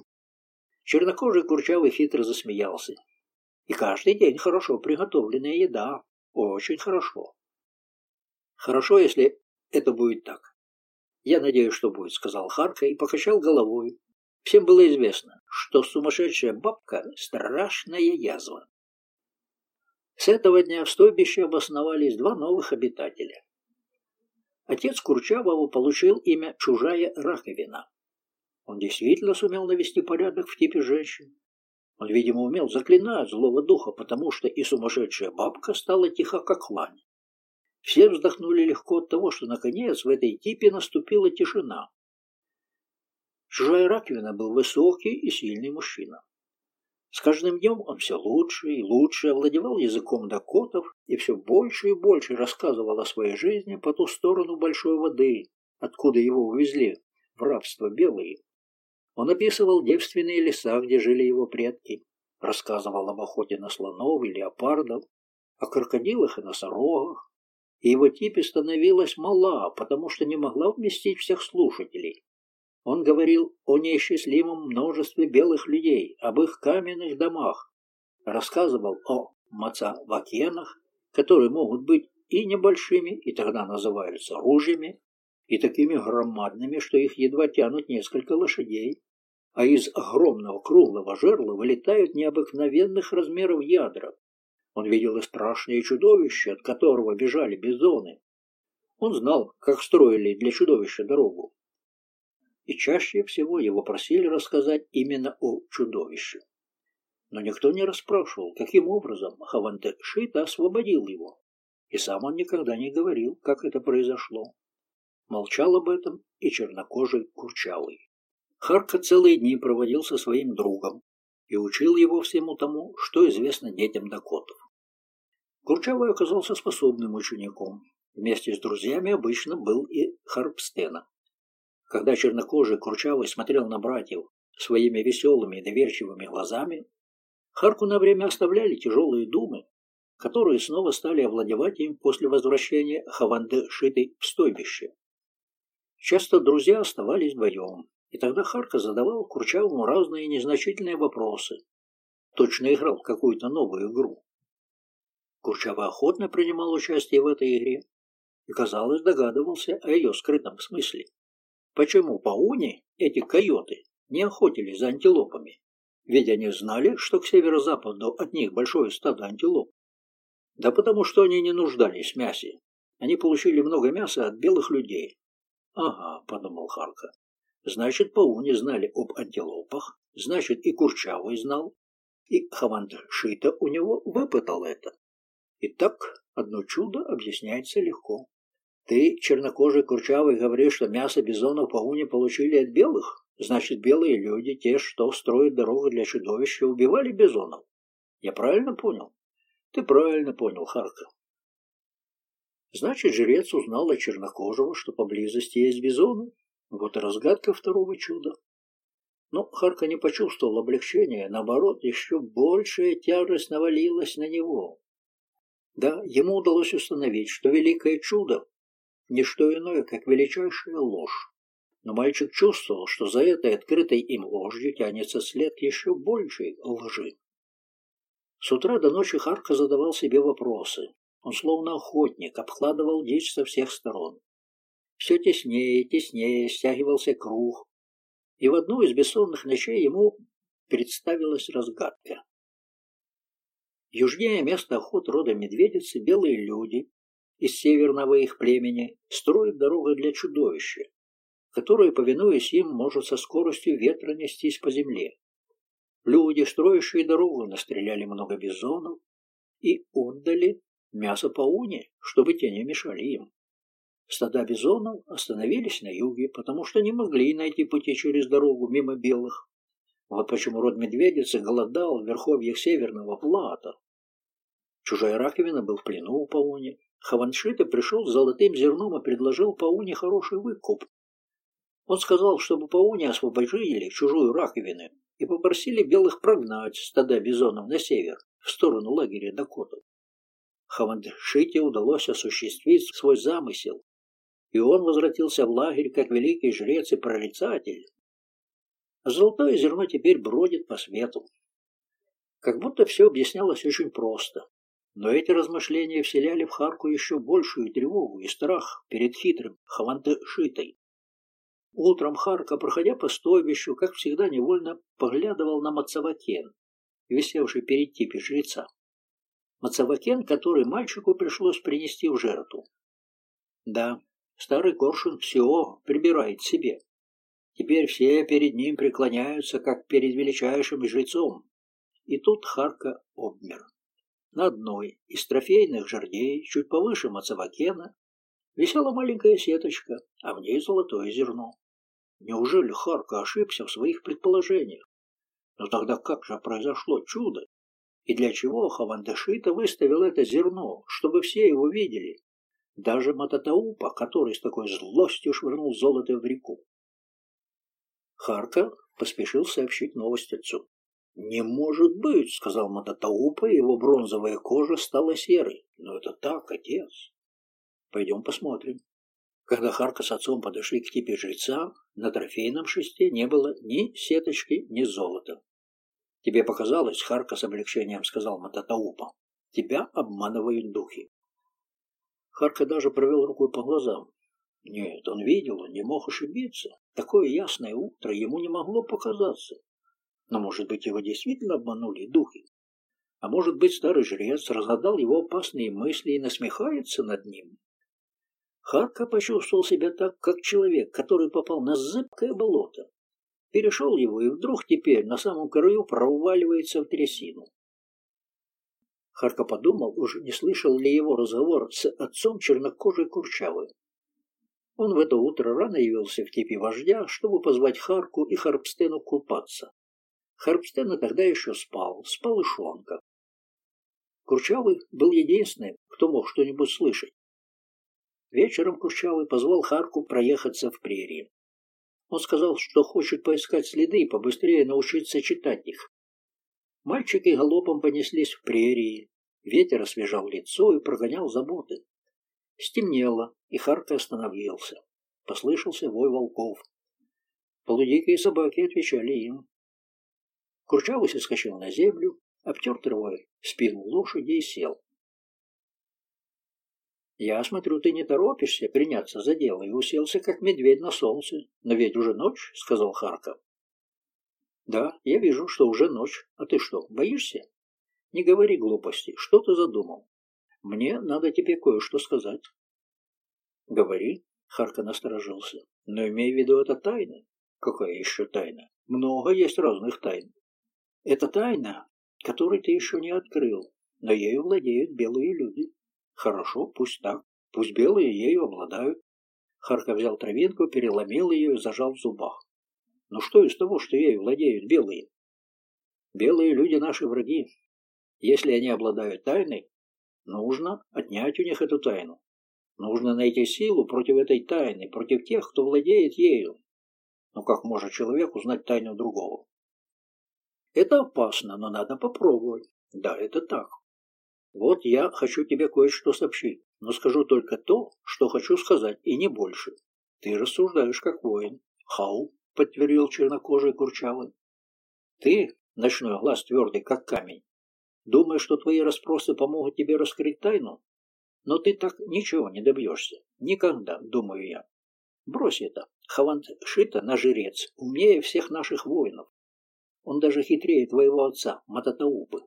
Чернокожий Курчавый хитро засмеялся. И каждый день хорошо приготовленная еда. Очень хорошо. Хорошо, если это будет так. Я надеюсь, что будет, сказал Харка и покачал головой. Всем было известно, что сумасшедшая бабка – страшная язва. С этого дня в стойбище обосновались два новых обитателя. Отец Курчавого получил имя «Чужая раковина». Он действительно сумел навести порядок в типе женщин. Он, видимо, умел заклинать злого духа, потому что и сумасшедшая бабка стала тиха, как лань. Все вздохнули легко от того, что, наконец, в этой типе наступила тишина. Чужая раковина был высокий и сильный мужчина. С каждым днем он все лучше и лучше овладевал языком дакотов и все больше и больше рассказывал о своей жизни по ту сторону большой воды, откуда его увезли в рабство белые. Он описывал девственные леса, где жили его предки, рассказывал об охоте на слонов и леопардов, о крокодилах и носорогах, и его типе становилась мала, потому что не могла вместить всех слушателей. Он говорил о неисчислимом множестве белых людей, об их каменных домах, рассказывал о мацавакенах, которые могут быть и небольшими, и тогда называются ружьями, и такими громадными, что их едва тянут несколько лошадей, а из огромного круглого жерла вылетают необыкновенных размеров ядра. Он видел и страшные чудовища, от которого бежали бизоны. Он знал, как строили для чудовища дорогу и чаще всего его просили рассказать именно о чудовище. Но никто не расспрашивал, каким образом Хаванте Шита освободил его, и сам он никогда не говорил, как это произошло. Молчал об этом и чернокожий Курчавый. Харка целые дни проводил со своим другом и учил его всему тому, что известно детям Дакотов. Курчавый оказался способным учеником. Вместе с друзьями обычно был и Харпстена. Когда чернокожий Курчавый смотрел на братьев своими веселыми и доверчивыми глазами, Харку на время оставляли тяжелые думы, которые снова стали овладевать им после возвращения Хаванды Шитой в стойбище. Часто друзья оставались вдвоем, и тогда Харка задавал Курчавому разные незначительные вопросы. Точно играл в какую-то новую игру. Курчава охотно принимал участие в этой игре и, казалось, догадывался о ее скрытом смысле. Почему пауни, эти койоты, не охотились за антилопами? Ведь они знали, что к северо-западу от них большое стадо антилоп. Да потому что они не нуждались в мясе. Они получили много мяса от белых людей. Ага, подумал Харка. Значит, пауни знали об антилопах, значит, и Курчавый знал, и Хавандшита у него выпытал это. И так одно чудо объясняется легко. Ты, чернокожий Курчавый, говоришь, что мясо бизонов пауни получили от белых? Значит, белые люди, те, что строят дорогу для чудовища, убивали бизонов. Я правильно понял? Ты правильно понял, Харка. Значит, жрец узнал от чернокожего, что поблизости есть бизоны. Вот и разгадка второго чуда. Но Харка не почувствовал облегчения, наоборот, еще большая тяжесть навалилась на него. Да, ему удалось установить, что великое чудо – не что иное, как величайшая ложь. Но мальчик чувствовал, что за этой открытой им ложью тянется след еще большей лжи. С утра до ночи Харка задавал себе вопросы. Он словно охотник обкладывал дичь со всех сторон. Все теснее и теснее стягивался круг, и в одну из бессонных ночей ему представилась разгадка. Южнее места охот рода медведицы белые люди из северного их племени строят дорогу для чудовища, которое, повинуясь им, может со скоростью ветра нестись по земле. Люди, строящие дорогу, настреляли много бизонов и отдали мясо пауне, чтобы те не мешали им. Стада бизонов остановились на юге, потому что не могли найти пути через дорогу мимо белых. Вот почему род медведицы голодал в верховьях северного плата. Чужая раковина был в плену у Пауни. Хаваншита пришел с золотым зерном и предложил Пауне хороший выкуп. Он сказал, чтобы Пауне освободили чужую раковину и попросили белых прогнать стада бизонов на север, в сторону лагеря Дакотов. Хаваншите удалось осуществить свой замысел, и он возвратился в лагерь как великий жрец и прорицатель. золотое зерно теперь бродит по свету. Как будто все объяснялось очень просто. Но эти размышления вселяли в Харку еще большую тревогу и страх перед хитрым Хавантышитой. Утром Харка, проходя по стойбищу, как всегда невольно поглядывал на Мацавакен, висевший перед типи жреца. Мацавакен, который мальчику пришлось принести в жертву. Да, старый коршун все прибирает себе. Теперь все перед ним преклоняются, как перед величайшим жрецом. И тут Харка обмер. На одной из трофейных жердей, чуть повыше Мацавакена, висела маленькая сеточка, а в ней золотое зерно. Неужели Харка ошибся в своих предположениях? Но тогда как же произошло чудо? И для чего Хавандашита выставил это зерно, чтобы все его видели? Даже Мататаупа, который с такой злостью швырнул золото в реку. Харка поспешил сообщить новость отцу. «Не может быть!» — сказал Мататаупа, и его бронзовая кожа стала серой. «Но это так, отец!» «Пойдем посмотрим». Когда Харка с отцом подошли к типе жреца, на трофейном шесте не было ни сеточки, ни золота. «Тебе показалось?» — Харка с облегчением сказал Мататаупа. «Тебя обманывают духи». Харка даже провел рукой по глазам. Нет, он видел, он не мог ошибиться. Такое ясное утро ему не могло показаться. Но, может быть, его действительно обманули духи? А может быть, старый жрец разгадал его опасные мысли и насмехается над ним? Харка почувствовал себя так, как человек, который попал на зыбкое болото. Перешел его, и вдруг теперь на самом краю проваливается в трясину. Харка подумал, уже не слышал ли его разговор с отцом чернокожей Курчавой. Он в это утро рано явился в типе вождя, чтобы позвать Харку и Харпстену купаться. Харпстена тогда еще спал, спал и Шонка. Курчавый был единственным, кто мог что-нибудь слышать. Вечером Курчавый позвал Харку проехаться в прерии. Он сказал, что хочет поискать следы и побыстрее научиться читать их. Мальчики галопом понеслись в прерии. Ветер освежал лицо и прогонял заботы. Стемнело, и Харка остановился. Послышался вой волков. Полудикие собаки отвечали им. Курчавый соскочил на землю, обтер травой спину лошади и сел. «Я смотрю, ты не торопишься приняться за дело и уселся, как медведь на солнце. Но ведь уже ночь», — сказал Харка. Да, я вижу, что уже ночь. А ты что, боишься? Не говори глупости. Что ты задумал? Мне надо тебе кое-что сказать. Говори, Харка насторожился. Но имей в виду, это тайна. Какая еще тайна? Много есть разных тайн. Это тайна, которую ты еще не открыл, но ею владеют белые люди. Хорошо, пусть так. Пусть белые ею обладают. Харка взял травинку, переломил ее и зажал в зубах. Но что из того, что ею владеют белые? Белые люди наши враги. Если они обладают тайной, нужно отнять у них эту тайну. Нужно найти силу против этой тайны, против тех, кто владеет ею. Но как может человек узнать тайну другого? Это опасно, но надо попробовать. Да, это так. Вот я хочу тебе кое-что сообщить, но скажу только то, что хочу сказать, и не больше. Ты рассуждаешь как воин. Хау, подтвердил чернокожий курчавый. Ты, ночной глаз твердый, как камень, думаешь, что твои расспросы помогут тебе раскрыть тайну? Но ты так ничего не добьешься. Никогда, думаю я. Брось это. Хавант Шита, наш жрец, умнее всех наших воинов. Он даже хитрее твоего отца, Мататаупы.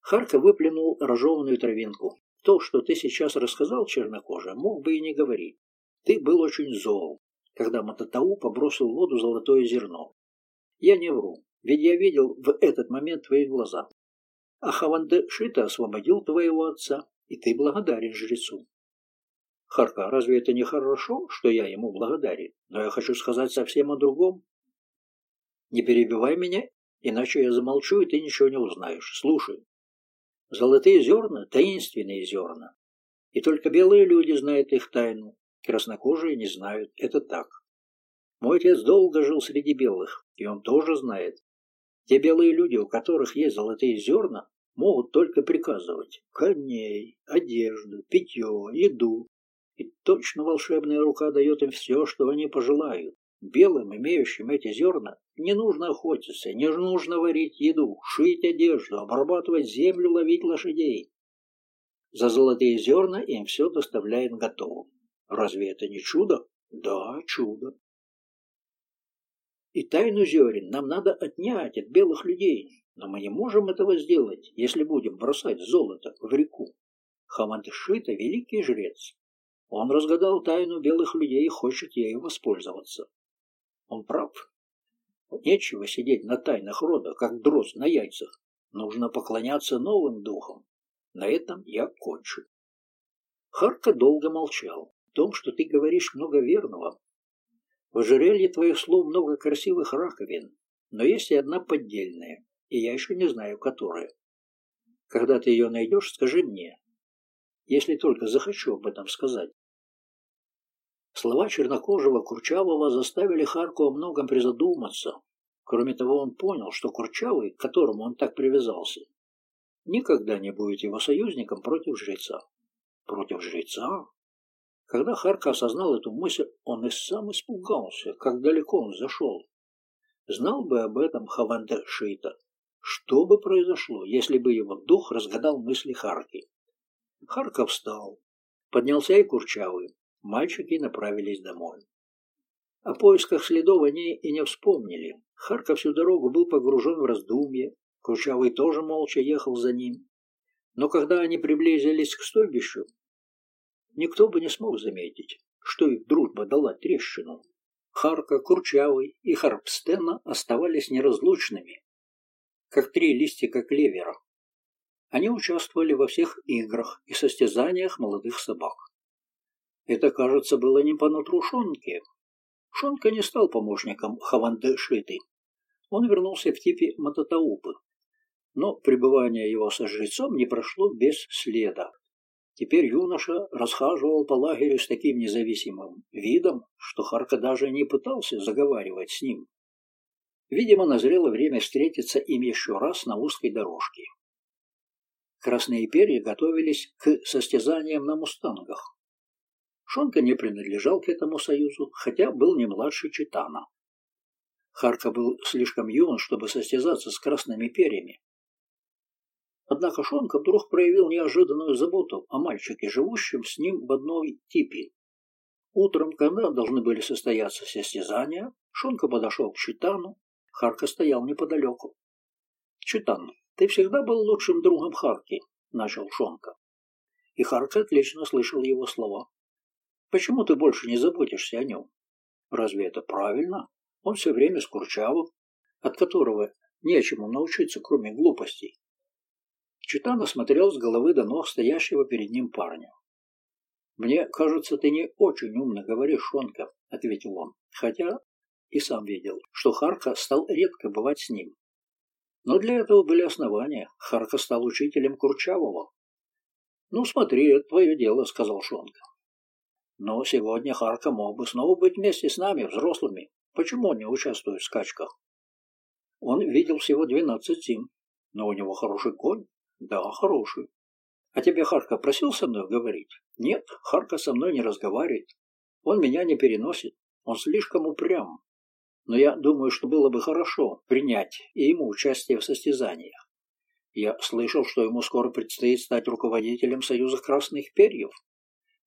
Харка выплюнул разжеванную травинку. То, что ты сейчас рассказал, чернокожая, мог бы и не говорить. Ты был очень зол, когда Мататаупа бросил в воду золотое зерно. Я не вру, ведь я видел в этот момент твои глаза. А Хаванде Шита освободил твоего отца, и ты благодарен жрецу. Харка, разве это не хорошо, что я ему благодарен? Но я хочу сказать совсем о другом. Не перебивай меня, иначе я замолчу, и ты ничего не узнаешь. Слушай. Золотые зерна — таинственные зерна. И только белые люди знают их тайну. Краснокожие не знают. Это так. Мой отец долго жил среди белых, и он тоже знает. Те белые люди, у которых есть золотые зерна, могут только приказывать коней, одежду, питье, еду. И точно волшебная рука дает им все, что они пожелают. Белым, имеющим эти зерна, не нужно охотиться, не нужно варить еду, шить одежду, обрабатывать землю, ловить лошадей. За золотые зерна им все доставляет готовым. Разве это не чудо? Да, чудо. И тайну зерен нам надо отнять от белых людей, но мы не можем этого сделать, если будем бросать золото в реку. Хамантышита – великий жрец. Он разгадал тайну белых людей и хочет ею воспользоваться. Он прав. Нечего сидеть на тайнах рода, как дрозд на яйцах. Нужно поклоняться новым духам. На этом я кончу. Харка долго молчал. В том, что ты говоришь много верного. В ожерелье твоих слов много красивых раковин, но есть и одна поддельная и я еще не знаю, которая. Когда ты ее найдешь, скажи мне, если только захочу об этом сказать. Слова чернокожего Курчавого заставили Харку о многом призадуматься. Кроме того, он понял, что Курчавый, к которому он так привязался, никогда не будет его союзником против жреца. Против жреца? Когда Харка осознал эту мысль, он и сам испугался, как далеко он зашел. Знал бы об этом Хаванде Шита, что бы произошло, если бы его дух разгадал мысли Харки? Харка встал. Поднялся и Курчавый. Мальчики направились домой. О поисках следов они и не вспомнили. Харка всю дорогу был погружен в раздумье. Курчавый тоже молча ехал за ним. Но когда они приблизились к стойбищу, никто бы не смог заметить, что их дружба дала трещину. Харка, Курчавый и Харпстена оставались неразлучными как три листика клевера. Они участвовали во всех играх и состязаниях молодых собак. Это, кажется, было не по нутру Шонке. Шонка не стал помощником Хаванде Шиты. Он вернулся в типе Мататаупы. Но пребывание его со жрецом не прошло без следа. Теперь юноша расхаживал по лагерю с таким независимым видом, что Харка даже не пытался заговаривать с ним. Видимо, назрело время встретиться им еще раз на узкой дорожке. Красные перья готовились к состязаниям на мустангах. Шонка не принадлежал к этому союзу, хотя был не младше Читана. Харка был слишком юн, чтобы состязаться с красными перьями. Однако Шонка вдруг проявил неожиданную заботу о мальчике, живущем с ним в одной типе. Утром, когда должны были состояться состязания, Шонка подошел к Читану Харка стоял неподалеку. «Читан, ты всегда был лучшим другом Харки», — начал Шонка. И Харка отлично слышал его слова. «Почему ты больше не заботишься о нем? Разве это правильно? Он все время с Курчавым, от которого нечему научиться, кроме глупостей». Читан осмотрел с головы до ног стоящего перед ним парня. «Мне кажется, ты не очень умно говоришь, Шонка», — ответил он, хотя и сам видел, что Харка стал редко бывать с ним. Но для этого были основания. Харка стал учителем Курчавого. «Ну, смотри, это твое дело», — сказал Шонка. «Но сегодня Харка мог бы снова быть вместе с нами, взрослыми. Почему он не участвует в скачках?» Он видел всего двенадцать зим. Но у него хороший конь. Да, хороший. А тебе Харка просил со мной говорить? Нет, Харка со мной не разговаривает. Он меня не переносит. Он слишком упрям но я думаю, что было бы хорошо принять и ему участие в состязаниях. Я слышал, что ему скоро предстоит стать руководителем Союза Красных Перьев.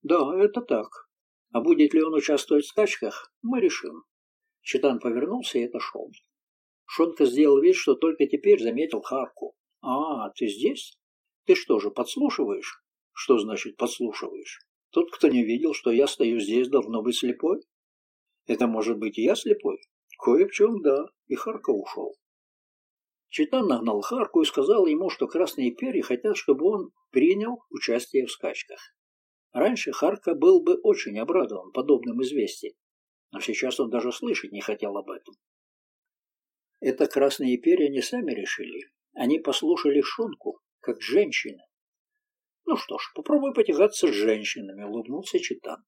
Да, это так. А будет ли он участвовать в скачках, мы решим. Читан повернулся и отошел. Шонка сделал вид, что только теперь заметил Харку. «А, ты здесь? Ты что же, подслушиваешь?» «Что значит подслушиваешь? Тот, кто не видел, что я стою здесь, должно быть слепой?» «Это может быть и я слепой?» Кое в чем да, и Харка ушел. Читан нагнал Харку и сказал ему, что красные перья хотят, чтобы он принял участие в скачках. Раньше Харка был бы очень обрадован подобным известием, но сейчас он даже слышать не хотел об этом. Это красные перья не сами решили. Они послушали Шонку, как женщины. Ну что ж, попробуй потягаться с женщинами, улыбнулся Читан.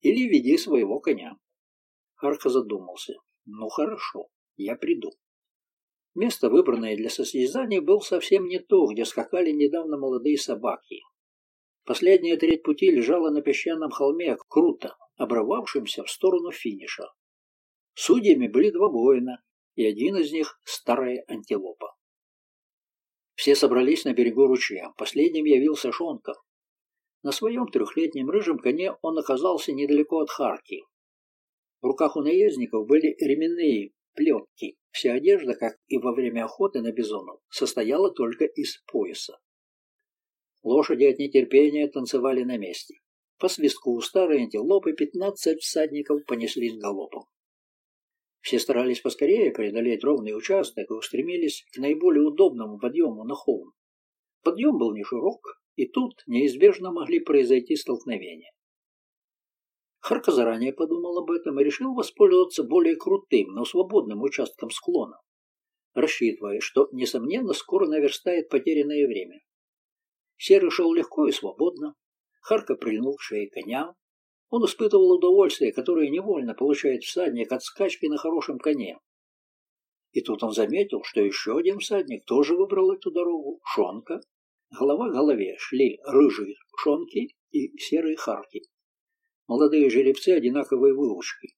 Или веди своего коня. Харка задумался. Ну хорошо, я приду. Место, выбранное для состязания, было совсем не то, где скакали недавно молодые собаки. Последняя треть пути лежала на песчаном холме, круто, обрывавшемся в сторону финиша. Судьями были два воина, и один из них — старая антилопа. Все собрались на берегу ручья. Последним явился Шонка. На своем трехлетнем рыжем коне он оказался недалеко от Харки, в руках у наездников были ременные плетки. Вся одежда, как и во время охоты на бизонов, состояла только из пояса. Лошади от нетерпения танцевали на месте. По свистку у старой антилопы пятнадцать всадников понеслись галопом. Все старались поскорее преодолеть ровный участок и устремились к наиболее удобному подъему на холм. Подъем был не широк, и тут неизбежно могли произойти столкновения. Харка заранее подумал об этом и решил воспользоваться более крутым, но свободным участком склона, рассчитывая, что, несомненно, скоро наверстает потерянное время. Серый шел легко и свободно. Харка прильнул к шее коня. Он испытывал удовольствие, которое невольно получает всадник от скачки на хорошем коне. И тут он заметил, что еще один всадник тоже выбрал эту дорогу — Шонка. Голова к голове шли рыжие Шонки и серые Харки. Молодые жеребцы одинаковой выушки.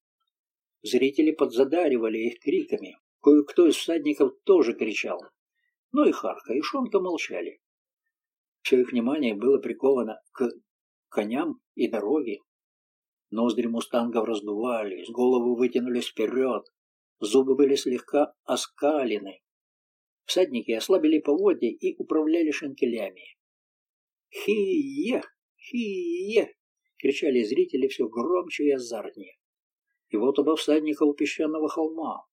Зрители подзадаривали их криками. Кое-кто из всадников тоже кричал. Но и Харка, и Шонка молчали. Все их внимание было приковано к коням и дороге. Ноздри мустангов раздувались, головы вытянулись вперед, зубы были слегка оскалены. Всадники ослабили поводья и управляли шинкелями. «Хи-е! Хи-е!» кричали зрители все громче и азартнее. И вот оба всадника у песчаного холма.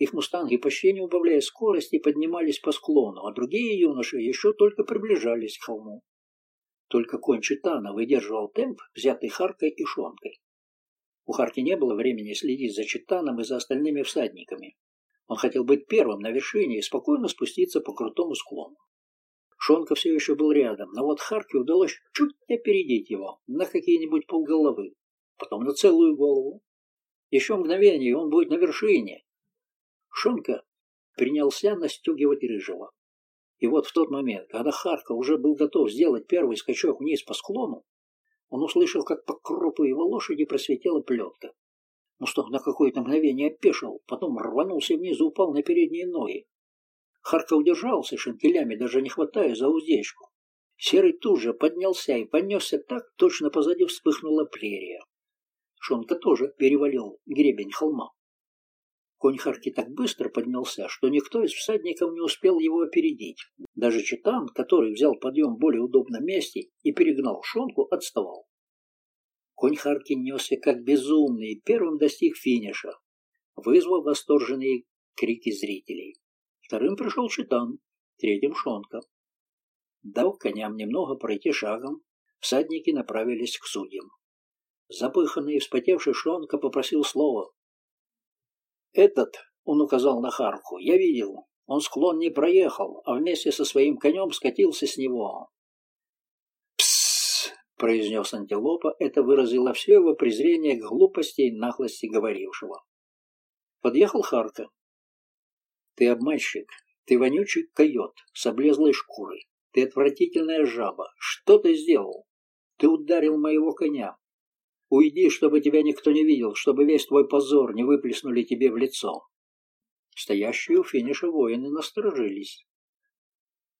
Их мустанги, почти не убавляя скорости, поднимались по склону, а другие юноши еще только приближались к холму. Только конь Читана выдерживал темп, взятый Харкой и Шонкой. У Харки не было времени следить за Читаном и за остальными всадниками. Он хотел быть первым на вершине и спокойно спуститься по крутому склону. Шонка все еще был рядом, но вот Харке удалось чуть опередить его на какие-нибудь полголовы, потом на целую голову. Еще мгновение, и он будет на вершине. Шонка принялся настегивать рыжего. И вот в тот момент, когда Харка уже был готов сделать первый скачок вниз по склону, он услышал, как по кропу его лошади просветела плетка. Ну что, на какое-то мгновение опешил, потом рванулся вниз и упал на передние ноги. Харка удержался шинкелями, даже не хватая за уздечку. Серый тут же поднялся и понесся так, точно позади вспыхнула прерия. Шонка тоже перевалил гребень холма. Конь Харки так быстро поднялся, что никто из всадников не успел его опередить. Даже Читан, который взял подъем в более удобном месте и перегнал шонку, отставал. Конь Харки несся как безумный и первым достиг финиша, вызвав восторженные крики зрителей. Вторым пришел Читан, третьим Шонка. Дав коням немного пройти шагом, всадники направились к судьям. Запыханный и вспотевший Шонка попросил слова. «Этот», — он указал на Харку, — «я видел. Он склон не проехал, а вместе со своим конем скатился с него». «Псс», — произнес антилопа, это выразило все его презрение к глупости и наглости говорившего. Подъехал Харка. «Ты обманщик, ты вонючий койот с облезлой шкурой, ты отвратительная жаба. Что ты сделал? Ты ударил моего коня. Уйди, чтобы тебя никто не видел, чтобы весь твой позор не выплеснули тебе в лицо. Стоящие у финиша воины насторожились.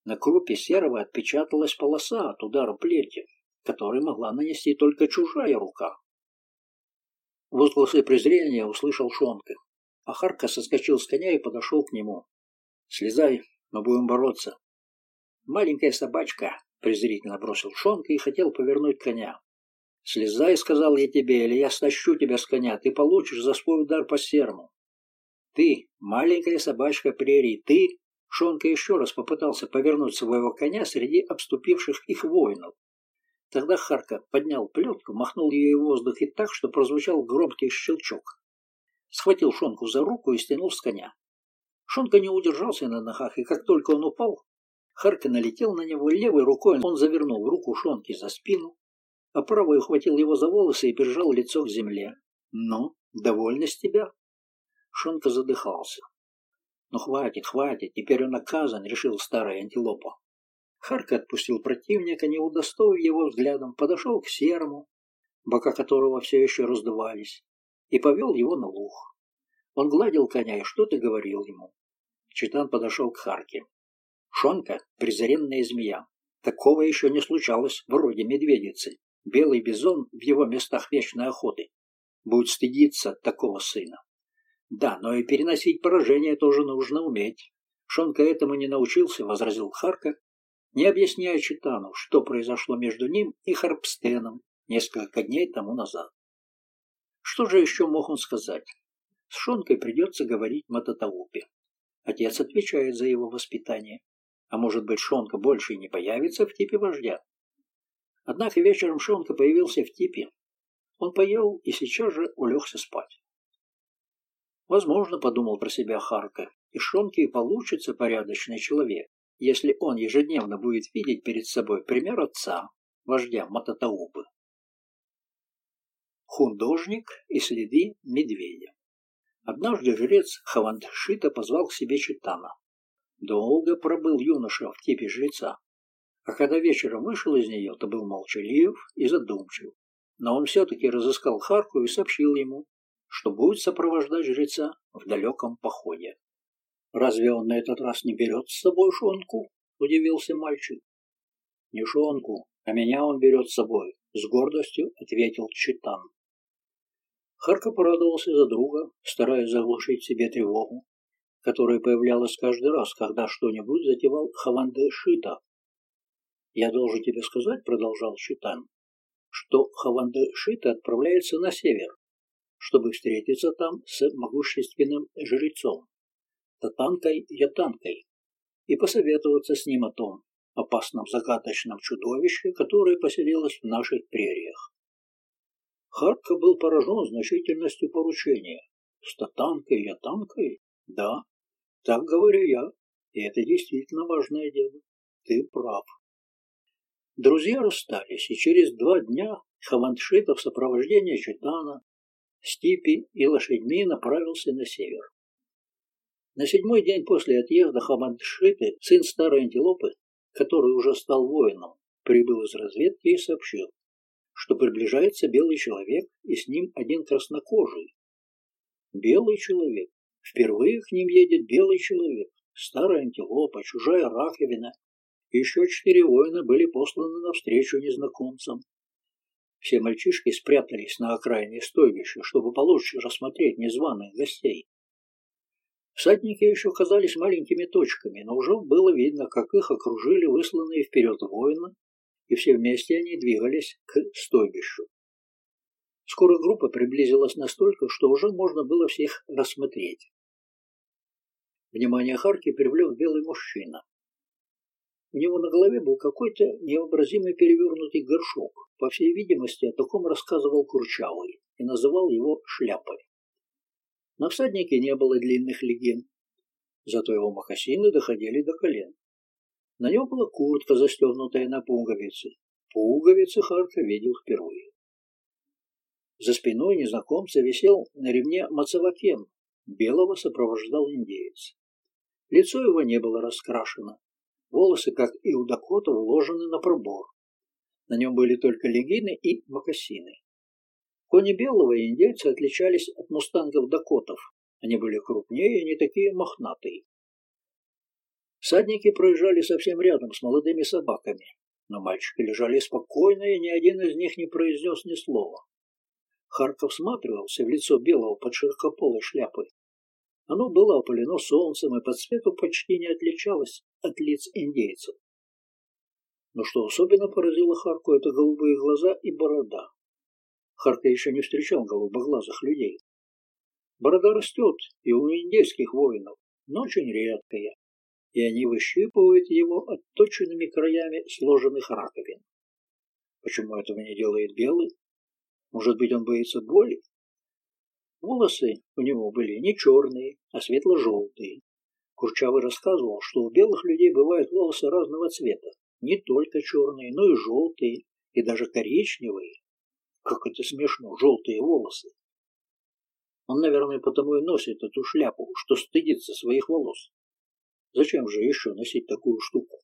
На крупе серого отпечаталась полоса от удара плети, который могла нанести только чужая рука. Возгласы презрения услышал Шонка. Ахарка соскочил с коня и подошел к нему. «Слезай, мы будем бороться». «Маленькая собачка», — презрительно бросил Шонка и хотел повернуть коня. «Слезай», — сказал я тебе, — «или я стащу тебя с коня, ты получишь за свой удар по серму». «Ты, маленькая собачка прерий, ты...» Шонка еще раз попытался повернуть своего коня среди обступивших их воинов. Тогда Харка поднял плетку, махнул ее в воздухе так, что прозвучал громкий щелчок. Схватил Шонку за руку и стянул с коня. Шонка не удержался на ногах, и как только он упал, Харка налетел на него левой рукой, он завернул руку Шонки за спину, а правой ухватил его за волосы и прижал лицо к земле. «Ну, довольна с тебя?» Шонка задыхался. «Ну хватит, хватит, теперь он наказан», — решил старая антилопа. Харка отпустил противника, не удостоив его взглядом, подошел к серому, бока которого все еще раздувались, и повел его на луг. Он гладил коня и что-то говорил ему. Читан подошел к Харке. Шонка — презренная змея. Такого еще не случалось, вроде медведицы. Белый бизон в его местах вечной охоты будет стыдиться такого сына. Да, но и переносить поражение тоже нужно уметь. Шонка этому не научился, возразил Харка, не объясняя Читану, что произошло между ним и Харпстеном несколько дней тому назад. Что же еще мог он сказать? С Шонкой придется говорить Мататаупе. Отец отвечает за его воспитание. А может быть, Шонка больше и не появится в типе вождя? Однако вечером Шонка появился в типе. Он поел и сейчас же улегся спать. Возможно, подумал про себя Харка, и Шонке получится порядочный человек, если он ежедневно будет видеть перед собой пример отца, вождя Мататаупы. Художник и следы медведя. Однажды жрец Хавандшита позвал к себе Читана. Долго пробыл юноша в типе жреца, а когда вечером вышел из нее, то был молчалив и задумчив. Но он все-таки разыскал Харку и сообщил ему, что будет сопровождать жреца в далеком походе. «Разве он на этот раз не берет с собой шонку?» – удивился мальчик. «Не шонку, а меня он берет с собой», – с гордостью ответил Читан. Харка порадовался за друга, стараясь заглушить себе тревогу, которая появлялась каждый раз, когда что-нибудь затевал Хаванде Шита, «Я должен тебе сказать, — продолжал Шитан, — что Хавандашита отправляется на север, чтобы встретиться там с могущественным жрецом, Татанкой Ятанкой, и посоветоваться с ним о том опасном загадочном чудовище, которое поселилось в наших прериях. Хартка был поражен значительностью поручения. С Татанкой Ятанкой? Да, так говорю я, и это действительно важное дело. Ты прав. Друзья расстались, и через два дня Хавандшита в сопровождении Читана, Стипи и лошадьми направился на север. На седьмой день после отъезда Хамандшиты сын старой антилопы, который уже стал воином, прибыл из разведки и сообщил, что приближается белый человек и с ним один краснокожий. Белый человек. Впервые к ним едет белый человек. Старая антилопа, чужая раковина, еще четыре воина были посланы навстречу незнакомцам. Все мальчишки спрятались на окраине стойбища, чтобы получше рассмотреть незваных гостей. Всадники еще казались маленькими точками, но уже было видно, как их окружили высланные вперед воины, и все вместе они двигались к стойбищу. Скоро группа приблизилась настолько, что уже можно было всех рассмотреть. Внимание Харки привлек белый мужчина. У него на голове был какой-то невообразимый перевернутый горшок. По всей видимости, о таком рассказывал Курчавый и называл его шляпой. На всаднике не было длинных легенд, зато его мокасины доходили до колен. На нем была куртка, застегнутая на пуговицы. Пуговицы Харка видел впервые. За спиной незнакомца висел на ремне мацавакен. Белого сопровождал индеец. Лицо его не было раскрашено. Волосы, как и у Дакота, уложены на пробор. На нем были только легины и мокасины. Кони белого и индейцы отличались от мустангов-дакотов. Они были крупнее и не такие мохнатые. Всадники проезжали совсем рядом с молодыми собаками, но мальчики лежали спокойно, и ни один из них не произнес ни слова. Харков всматривался в лицо белого под широкополой шляпой. Оно было опалено солнцем и по цвету почти не отличалось от лиц индейцев. Но что особенно поразило Харку, это голубые глаза и борода. Харка еще не встречал голубоглазых людей. Борода растет и у индейских воинов, но очень редкая, и они выщипывают его отточенными краями сложенных раковин. Почему этого не делает белый? Может быть, он боится боли? Волосы у него были не черные, а светло-желтые. Курчавый рассказывал, что у белых людей бывают волосы разного цвета, не только черные, но и желтые, и даже коричневые. Как это смешно, желтые волосы. Он, наверное, потому и носит эту шляпу, что стыдится своих волос. Зачем же еще носить такую штуку?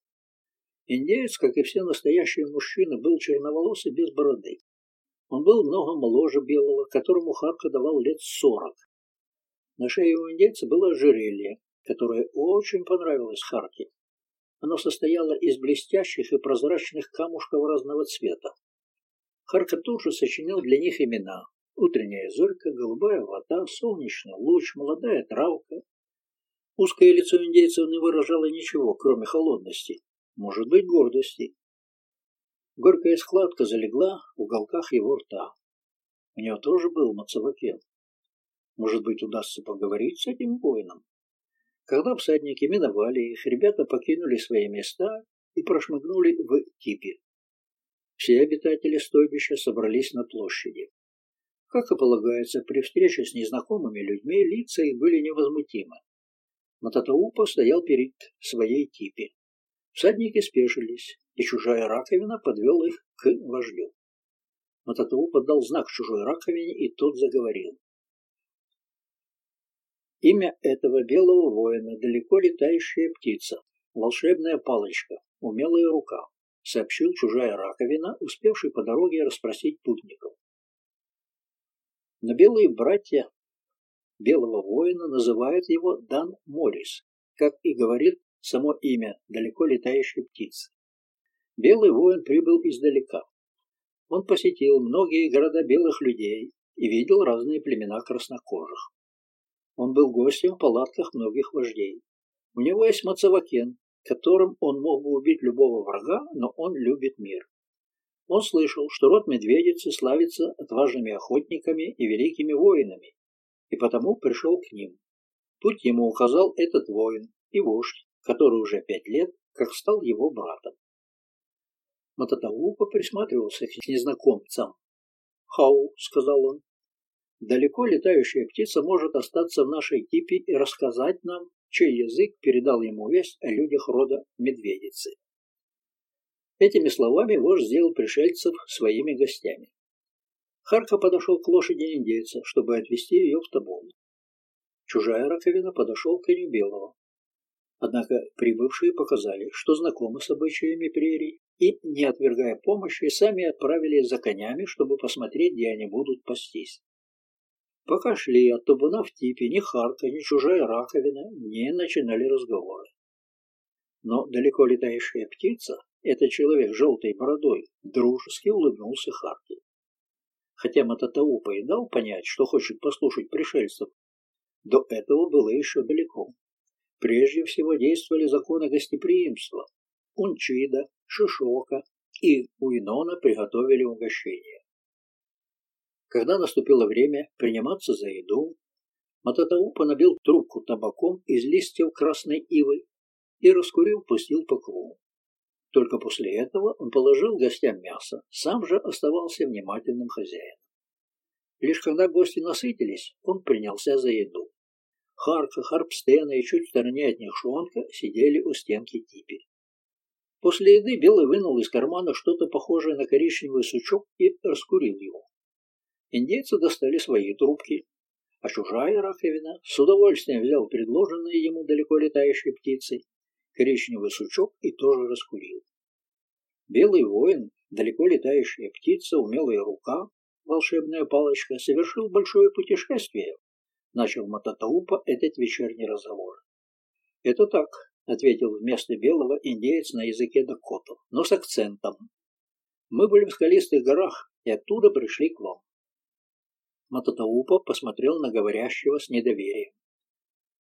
Индеец, как и все настоящие мужчины, был черноволосый без бороды. Он был много моложе белого, которому Харка давал лет сорок. На шее у индейца было ожерелье, которое очень понравилось Харке. Оно состояло из блестящих и прозрачных камушков разного цвета. Харка тут же сочинил для них имена. Утренняя зорька, голубая вода, солнечный луч, молодая травка. Узкое лицо индейцев не выражало ничего, кроме холодности, может быть, гордости. Горькая складка залегла в уголках его рта. У него тоже был мацавакен. Может быть, удастся поговорить с этим воином? Когда всадники миновали их, ребята покинули свои места и прошмыгнули в типе. Все обитатели стойбища собрались на площади. Как и полагается, при встрече с незнакомыми людьми лица их были невозмутимы. Мататаупа стоял перед своей типи. Всадники спешились, и чужая раковина подвел их к вождю. Мататаупа дал знак чужой раковине, и тот заговорил. Имя этого белого воина — далеко летающая птица, волшебная палочка, умелая рука сообщил чужая раковина, успевший по дороге расспросить путников. Но белые братья белого воина называют его Дан Морис, как и говорит само имя далеко летающей птицы. Белый воин прибыл издалека. Он посетил многие города белых людей и видел разные племена краснокожих. Он был гостем в палатках многих вождей. У него есть мацавакен, которым он мог бы убить любого врага, но он любит мир. Он слышал, что род медведицы славится отважными охотниками и великими воинами, и потому пришел к ним. Путь ему указал этот воин и вождь, который уже пять лет как стал его братом. Мататаупа присматривался к незнакомцам. «Хау», — сказал он, — «далеко летающая птица может остаться в нашей типе и рассказать нам, чей язык передал ему весть о людях рода медведицы. Этими словами вождь сделал пришельцев своими гостями. Харка подошел к лошади индейца, чтобы отвезти ее в табун. Чужая раковина подошел к коню белого. Однако прибывшие показали, что знакомы с обычаями прерий, и, не отвергая помощи, сами отправились за конями, чтобы посмотреть, где они будут пастись. Пока шли от табуна в типе, ни Харка, ни чужая раковина не начинали разговоры. Но далеко летающая птица, этот человек с желтой бородой, дружески улыбнулся Харке. Хотя Мататаупа и дал понять, что хочет послушать пришельцев, До этого было еще далеко. Прежде всего действовали законы гостеприимства. Унчида, Шишока и Уинона приготовили угощение. Когда наступило время приниматься за еду, Мататаупа набил трубку табаком из листьев красной ивы и раскурил, пустил по кругу. Только после этого он положил гостям мясо, сам же оставался внимательным хозяином. Лишь когда гости насытились, он принялся за еду. Харка, Харпстена и чуть в стороне от них Шонка сидели у стенки типи. После еды Белый вынул из кармана что-то похожее на коричневый сучок и раскурил его. Индейцы достали свои трубки, а чужая раковина с удовольствием взял предложенные ему далеко летающей птицей коричневый сучок и тоже раскурил. Белый воин, далеко летающая птица, умелая рука, волшебная палочка, совершил большое путешествие, начал Мататаупа этот вечерний разговор. Это так, ответил вместо белого индеец на языке дакотов, но с акцентом. Мы были в скалистых горах и оттуда пришли к вам. Мататаупа посмотрел на говорящего с недоверием.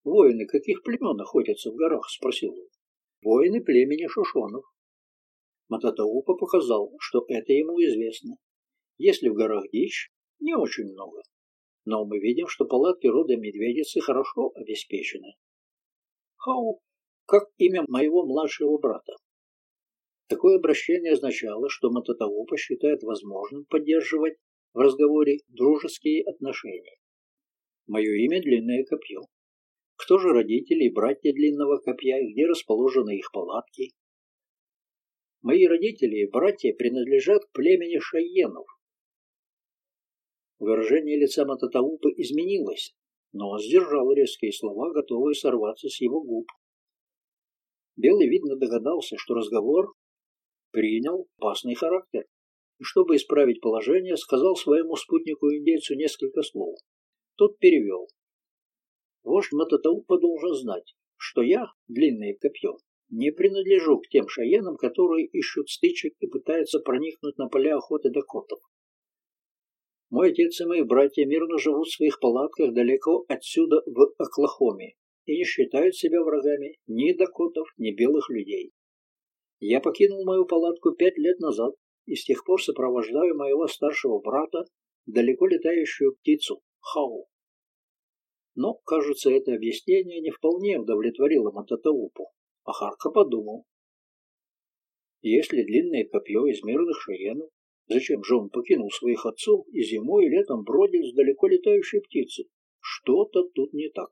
«Воины каких племен находятся в горах?» — спросил он воины племени Шушонов. Мататаупа показал, что это ему известно. Если в горах дичь, не очень много. Но мы видим, что палатки рода медведицы хорошо обеспечены. Хау, как имя моего младшего брата. Такое обращение означало, что Мататаупа считает возможным поддерживать в разговоре дружеские отношения. Мое имя – Длинное Копье. Кто же родители и братья длинного копья, и где расположены их палатки? Мои родители и братья принадлежат к племени шайенов. Выражение лица Мататаупы изменилось, но он сдержал резкие слова, готовые сорваться с его губ. Белый, видно, догадался, что разговор принял опасный характер, и чтобы исправить положение, сказал своему спутнику-индейцу несколько слов. Тот перевел. Вождь Мататаупа должен знать, что я, длинное копье, не принадлежу к тем шаенам, которые ищут стычек и пытаются проникнуть на поля охоты дакотов. Мой отец и мои братья мирно живут в своих палатках далеко отсюда в Оклахоме и не считают себя врагами ни дакотов, ни белых людей. Я покинул мою палатку пять лет назад и с тех пор сопровождаю моего старшего брата, далеко летающую птицу, Хау. Но, кажется, это объяснение не вполне удовлетворило Мататаупу, а Харка подумал. Если длинное копье из мирных шиенов, зачем же он покинул своих отцов и зимой и летом бродит с далеко летающей птицей? Что-то тут не так.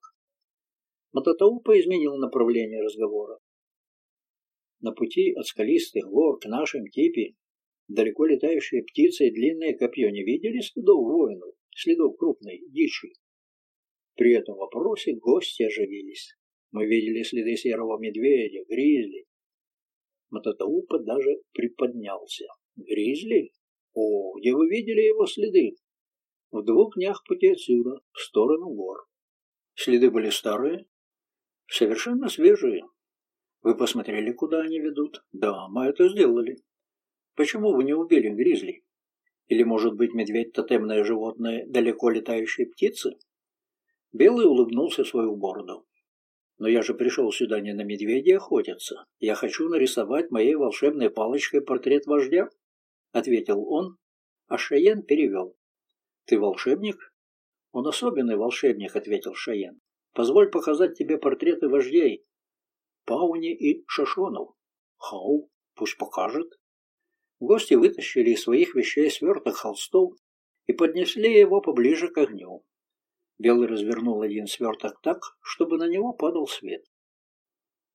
Мататаупа изменил направление разговора. На пути от скалистых гор к нашим типе далеко летающие птицы и длинное копье не видели следов воинов, следов крупной дичи. При этом вопросе гости оживились. Мы видели следы серого медведя, гризли. Мататаупа даже приподнялся. Гризли? О, где вы видели его следы? В двух днях пути отсюда, в сторону гор. Следы были старые? Совершенно свежие. Вы посмотрели, куда они ведут? Да, мы это сделали. Почему вы не убили гризли? Или, может быть, медведь – тотемное животное далеко летающей птицы? Белый улыбнулся свою бороду. «Но я же пришел сюда не на медведя охотиться. Я хочу нарисовать моей волшебной палочкой портрет вождя», — ответил он, а Шаен перевел. «Ты волшебник?» «Он особенный волшебник», — ответил Шаен. «Позволь показать тебе портреты вождей. Пауни и Шашонов». «Хау, пусть покажет». Гости вытащили из своих вещей сверток холстов и поднесли его поближе к огню. Белый развернул один сверток так, чтобы на него падал свет.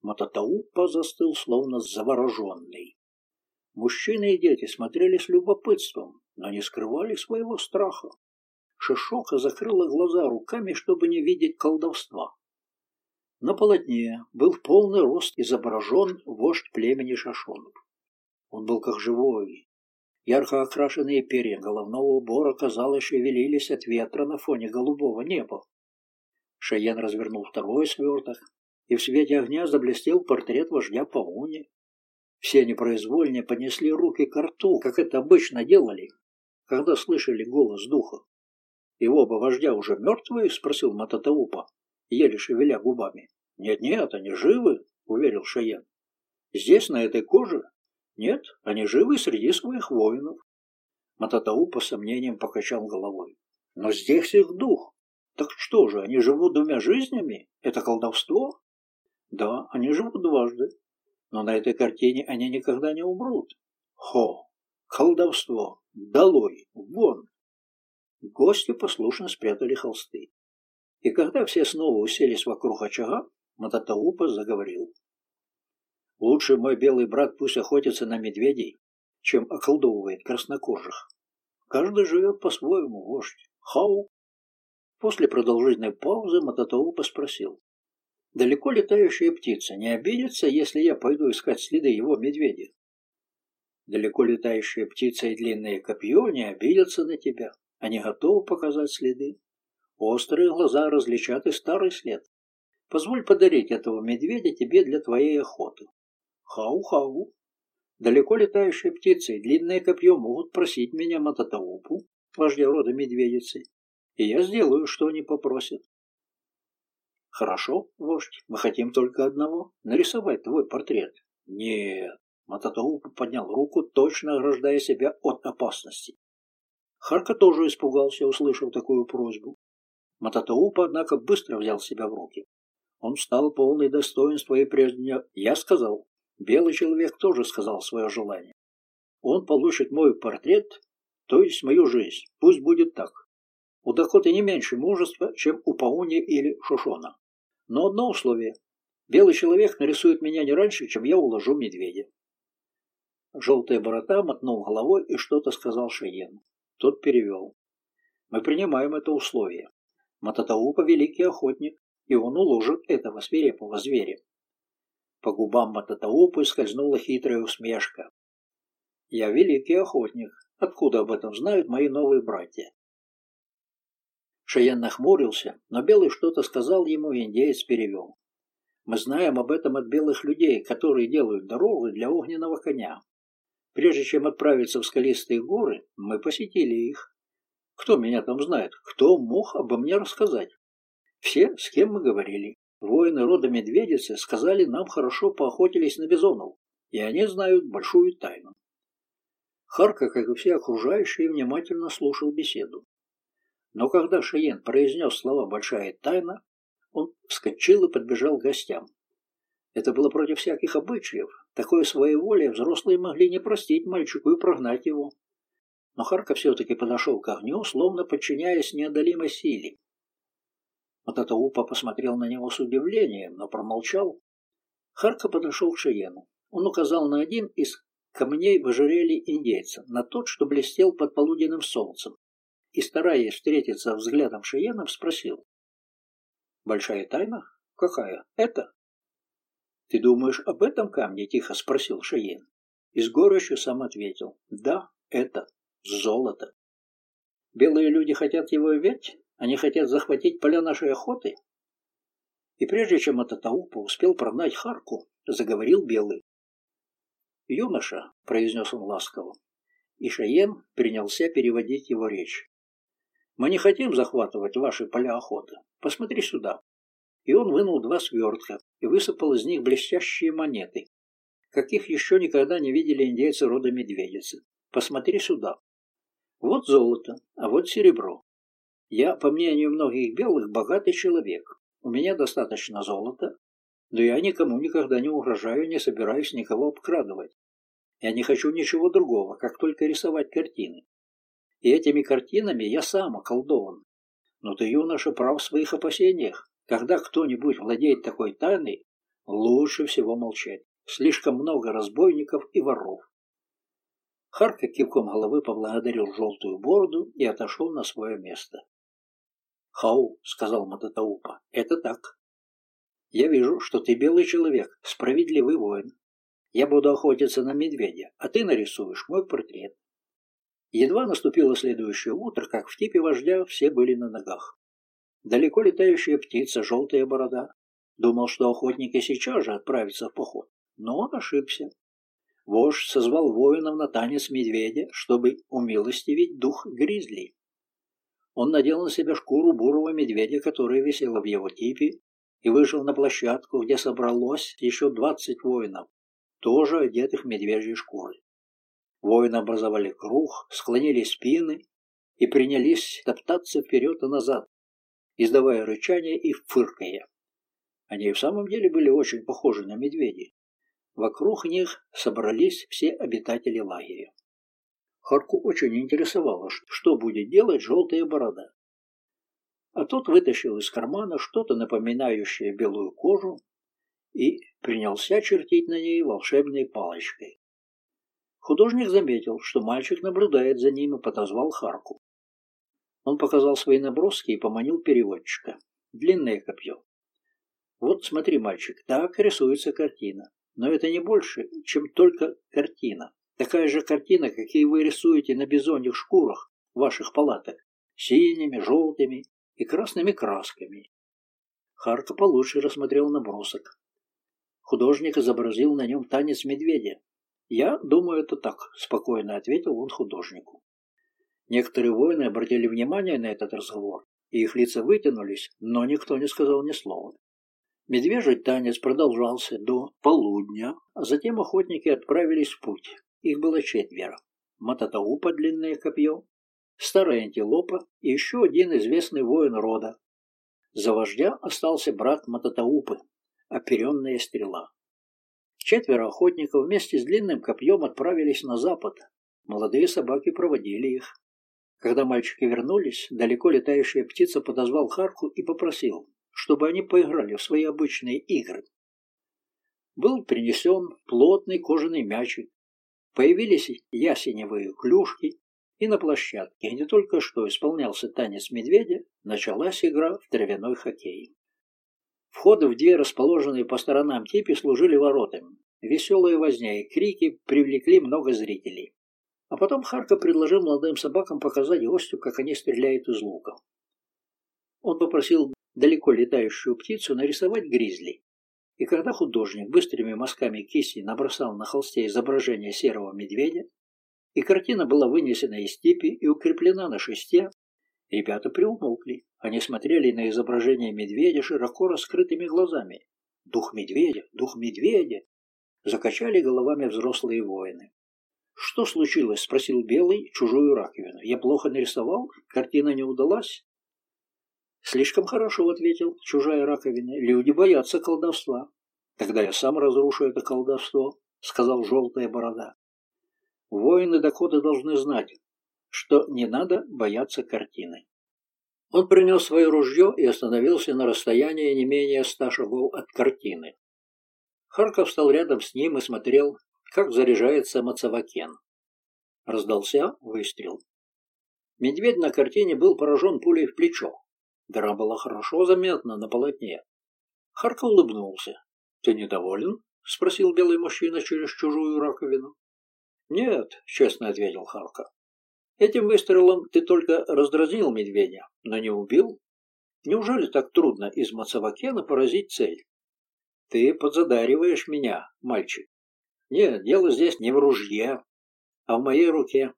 Мататаупа застыл, словно завороженный. Мужчины и дети смотрели с любопытством, но не скрывали своего страха. Шишока закрыла глаза руками, чтобы не видеть колдовства. На полотне был полный рост изображен вождь племени Шашонов. Он был как живой, Ярко окрашенные перья головного убора, казалось, шевелились от ветра на фоне голубого неба. Шаен развернул второй сверток, и в свете огня заблестел портрет вождя Пауни. Все непроизвольно поднесли руки к рту, как это обычно делали, когда слышали голос духа. «И оба вождя уже мертвые?» — спросил Мататаупа. еле шевеля губами. «Нет-нет, они живы», — уверил Шаен. «Здесь, на этой коже? Нет, они живы среди своих воинов». Мататау по сомнениям покачал головой. «Но здесь их дух. Так что же, они живут двумя жизнями? Это колдовство?» «Да, они живут дважды. Но на этой картине они никогда не умрут. Хо! Колдовство! Долой! Вон!» Гости послушно спрятали холсты. И когда все снова уселись вокруг очага, Мататаупа заговорил. «Лучше мой белый брат пусть охотится на медведей, чем околдовывает краснокожих. Каждый живет по-своему, вождь. Хау!» После продолжительной паузы Мататаупа спросил. «Далеко летающая птица не обидится, если я пойду искать следы его медведя?» «Далеко летающая птица и длинное копье не обидятся на тебя. Они готовы показать следы. Острые глаза различат и старый след. Позволь подарить этого медведя тебе для твоей охоты. Хау-хау. Далеко летающие птицы и длинное копье могут просить меня Мататаупу, вождя рода медведицы, и я сделаю, что они попросят. Хорошо, вождь, мы хотим только одного — нарисовать твой портрет. Нет, Мататаупа поднял руку, точно ограждая себя от опасности. Харка тоже испугался, услышав такую просьбу. Мататаупа, однако, быстро взял себя в руки. Он стал полный достоинства и прежде я сказал. Белый человек тоже сказал свое желание. Он получит мой портрет, то есть мою жизнь. Пусть будет так. У Дакоты не меньше мужества, чем у Пауни или Шушона. Но одно условие. Белый человек нарисует меня не раньше, чем я уложу медведя. Желтая борода мотнул головой и что-то сказал Шиену. Тот перевел. Мы принимаем это условие. Мататаупа – великий охотник, и он уложит этого свирепого зверя. По губам Мататаупы скользнула хитрая усмешка. «Я великий охотник. Откуда об этом знают мои новые братья?» Шаян нахмурился, но Белый что-то сказал ему, и индеец перевел. «Мы знаем об этом от белых людей, которые делают дорогу для огненного коня. Прежде чем отправиться в скалистые горы, мы посетили их. Кто меня там знает? Кто мог обо мне рассказать? Все, с кем мы говорили. Воины рода Медведицы сказали, нам хорошо поохотились на бизонов, и они знают большую тайну. Харка, как и все окружающие, внимательно слушал беседу. Но когда Шиен произнес слова «большая тайна», он вскочил и подбежал к гостям. Это было против всяких обычаев. Такое своеволие взрослые могли не простить мальчику и прогнать его. Но Харка все-таки подошел к огню, словно подчиняясь неодолимой силе. Мататаупа посмотрел на него с удивлением, но промолчал. Харка подошел к Шиену. Он указал на один из камней в ожерелье индейца, на тот, что блестел под полуденным солнцем, и, стараясь встретиться взглядом Шиеном, спросил. «Большая тайна? Какая? Это?» «Ты думаешь об этом камне?» — тихо спросил Шиен. И с горечью сам ответил. «Да, это» золото. Белые люди хотят его ведь? Они хотят захватить поля нашей охоты? И прежде чем Ататаупа успел прогнать Харку, заговорил Белый. «Юноша», — произнес он ласково, и Шаен принялся переводить его речь. «Мы не хотим захватывать ваши поля охоты. Посмотри сюда». И он вынул два свертка и высыпал из них блестящие монеты, каких еще никогда не видели индейцы рода медведицы. Посмотри сюда. Вот золото, а вот серебро. Я, по мнению многих белых, богатый человек. У меня достаточно золота, но я никому никогда не угрожаю, не собираюсь никого обкрадывать. Я не хочу ничего другого, как только рисовать картины. И этими картинами я сам околдован. Но ты, юноша, прав в своих опасениях. Когда кто-нибудь владеет такой тайной, лучше всего молчать. Слишком много разбойников и воров. Харка кивком головы поблагодарил желтую бороду и отошел на свое место. «Хау», — сказал Мататаупа, — «это так. Я вижу, что ты белый человек, справедливый воин. Я буду охотиться на медведя, а ты нарисуешь мой портрет». Едва наступило следующее утро, как в типе вождя все были на ногах. Далеко летающая птица, желтая борода. Думал, что охотники сейчас же отправятся в поход, но он ошибся. Вождь созвал воинов на танец медведя, чтобы умилостивить дух гризли. Он надел на себя шкуру бурого медведя, которая висела в его типе, и вышел на площадку, где собралось еще двадцать воинов, тоже одетых в медвежьи шкуры. Воины образовали круг, склонили спины и принялись топтаться вперед и назад, издавая рычание и фыркая. Они и в самом деле были очень похожи на медведей. Вокруг них собрались все обитатели лагеря. Харку очень интересовало, что будет делать желтая борода. А тот вытащил из кармана что-то напоминающее белую кожу и принялся чертить на ней волшебной палочкой. Художник заметил, что мальчик наблюдает за ним и подозвал Харку. Он показал свои наброски и поманил переводчика. Длинное копье. Вот смотри, мальчик, так рисуется картина. Но это не больше, чем только картина. Такая же картина, какие вы рисуете на бизоньих шкурах ваших палаток, синими, желтыми и красными красками. Харка получше рассмотрел набросок. Художник изобразил на нем танец медведя. «Я думаю, это так», — спокойно ответил он художнику. Некоторые воины обратили внимание на этот разговор, и их лица вытянулись, но никто не сказал ни слова. Медвежий танец продолжался до полудня, а затем охотники отправились в путь. Их было четверо. Мататаупа длинное копье, старая антилопа и еще один известный воин рода. За вождя остался брат Мататаупы, оперенная стрела. Четверо охотников вместе с длинным копьем отправились на запад. Молодые собаки проводили их. Когда мальчики вернулись, далеко летающая птица подозвал Харку и попросил, чтобы они поиграли в свои обычные игры. Был принесен плотный кожаный мячик, появились ясеневые клюшки, и на площадке, где только что исполнялся танец медведя, началась игра в травяной хоккей. Входы в две расположенные по сторонам типи служили воротами. Веселые возня и крики привлекли много зрителей. А потом Харка предложил молодым собакам показать гостю, как они стреляют из лука. Он попросил далеко летающую птицу нарисовать гризли. И когда художник быстрыми мазками кисти набросал на холсте изображение серого медведя, и картина была вынесена из степи и укреплена на шесте, ребята приумолкли. Они смотрели на изображение медведя широко раскрытыми глазами. «Дух медведя! Дух медведя!» Закачали головами взрослые воины. «Что случилось?» — спросил Белый чужую раковину. «Я плохо нарисовал? Картина не удалась?» «Слишком хорошо», — ответил чужая раковина. «Люди боятся колдовства». «Тогда я сам разрушу это колдовство», — сказал желтая борода. «Воины дохода должны знать, что не надо бояться картины». Он принес свое ружье и остановился на расстоянии не менее ста шагов от картины. Харков стал рядом с ним и смотрел, как заряжается Мацавакен. Раздался выстрел. Медведь на картине был поражен пулей в плечо. Дыра была хорошо заметна на полотне. Харка улыбнулся. «Ты недоволен?» — спросил белый мужчина через чужую раковину. «Нет», — честно ответил Харка. «Этим выстрелом ты только раздразнил медведя, но не убил. Неужели так трудно из Мацавакена поразить цель? Ты подзадариваешь меня, мальчик. Нет, дело здесь не в ружье, а в моей руке.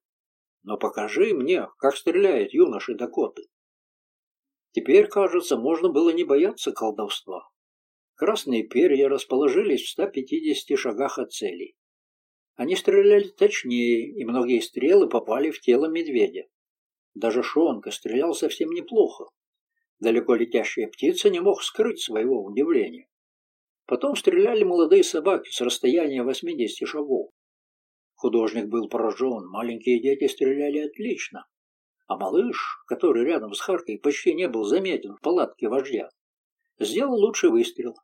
Но покажи мне, как стреляют юноши Дакоты. Теперь, кажется, можно было не бояться колдовства. Красные перья расположились в 150 шагах от цели. Они стреляли точнее, и многие стрелы попали в тело медведя. Даже Шонка стрелял совсем неплохо. Далеко летящая птица не мог скрыть своего удивления. Потом стреляли молодые собаки с расстояния 80 шагов. Художник был поражен, маленькие дети стреляли отлично. А малыш, который рядом с Харкой почти не был заметен в палатке вождя, сделал лучший выстрел.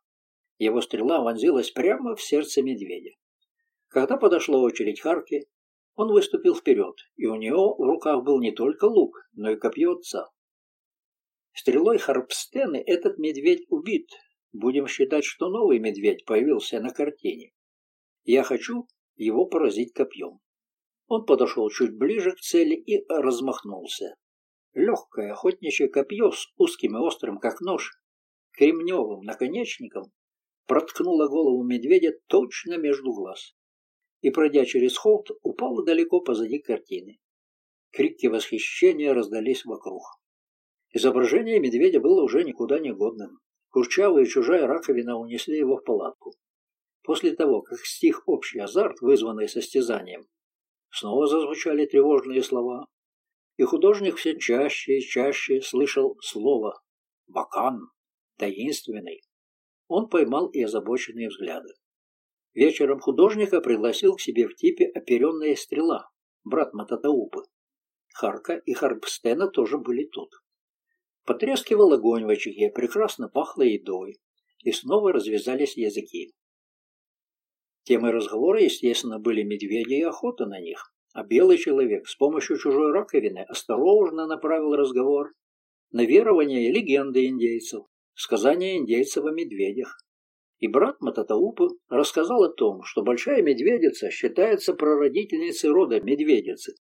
Его стрела вонзилась прямо в сердце медведя. Когда подошла очередь Харки, он выступил вперед, и у него в руках был не только лук, но и копье отца. Стрелой Харпстены этот медведь убит. Будем считать, что новый медведь появился на картине. Я хочу его поразить копьем. Он подошел чуть ближе к цели и размахнулся. Легкое охотничье копье с узким и острым, как нож, кремневым наконечником проткнуло голову медведя точно между глаз и, пройдя через холд, упало далеко позади картины. Крики восхищения раздались вокруг. Изображение медведя было уже никуда не годным. Курчавая и чужая раковина унесли его в палатку. После того, как стих общий азарт, вызванный состязанием, снова зазвучали тревожные слова, и художник все чаще и чаще слышал слово «бакан», «таинственный». Он поймал и озабоченные взгляды. Вечером художника пригласил к себе в типе оперенная стрела, брат Мататаупы. Харка и Харпстена тоже были тут. Потрескивал огонь в очаге, прекрасно пахло едой, и снова развязались языки. Темой разговора, естественно, были медведи и охота на них, а белый человек с помощью чужой раковины осторожно направил разговор на верование и легенды индейцев, сказания индейцев о медведях. И брат Мататаупы рассказал о том, что большая медведица считается прародительницей рода медведицы.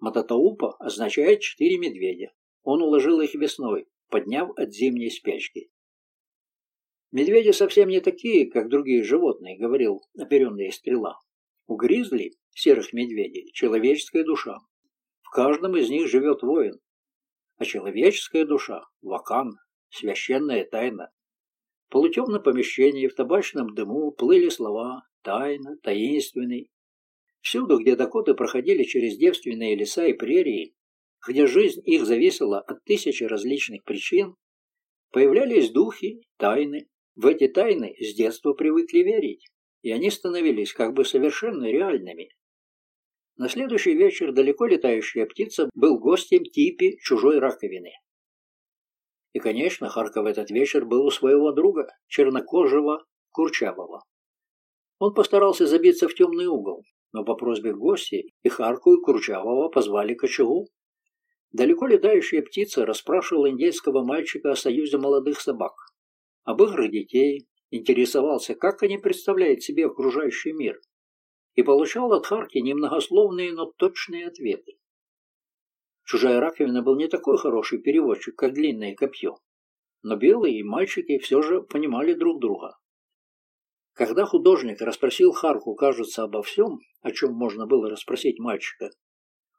Мататаупа означает четыре медведя. Он уложил их весной, подняв от зимней спячки. «Медведи совсем не такие, как другие животные», — говорил оперенная стрела. «У гризли, серых медведей, человеческая душа. В каждом из них живет воин. А человеческая душа — вакан, священная тайна. В полутемном помещении в табачном дыму плыли слова «тайна», «таинственный». Всюду, где дакоты проходили через девственные леса и прерии, где жизнь их зависела от тысячи различных причин, появлялись духи, тайны. В эти тайны с детства привыкли верить, и они становились как бы совершенно реальными. На следующий вечер далеко летающая птица был гостем типи чужой раковины. И, конечно, Харков этот вечер был у своего друга, чернокожего Курчавого. Он постарался забиться в темный угол, но по просьбе гостя и Харку, и Курчавого позвали к очагу. Далеко летающая птица расспрашивала индейского мальчика о союзе молодых собак, об играх детей, интересовался, как они представляют себе окружающий мир, и получал от Харки немногословные, но точные ответы. Чужая раковина был не такой хороший переводчик, как длинное копье, но белые и мальчики все же понимали друг друга. Когда художник расспросил Харку, кажется, обо всем, о чем можно было расспросить мальчика,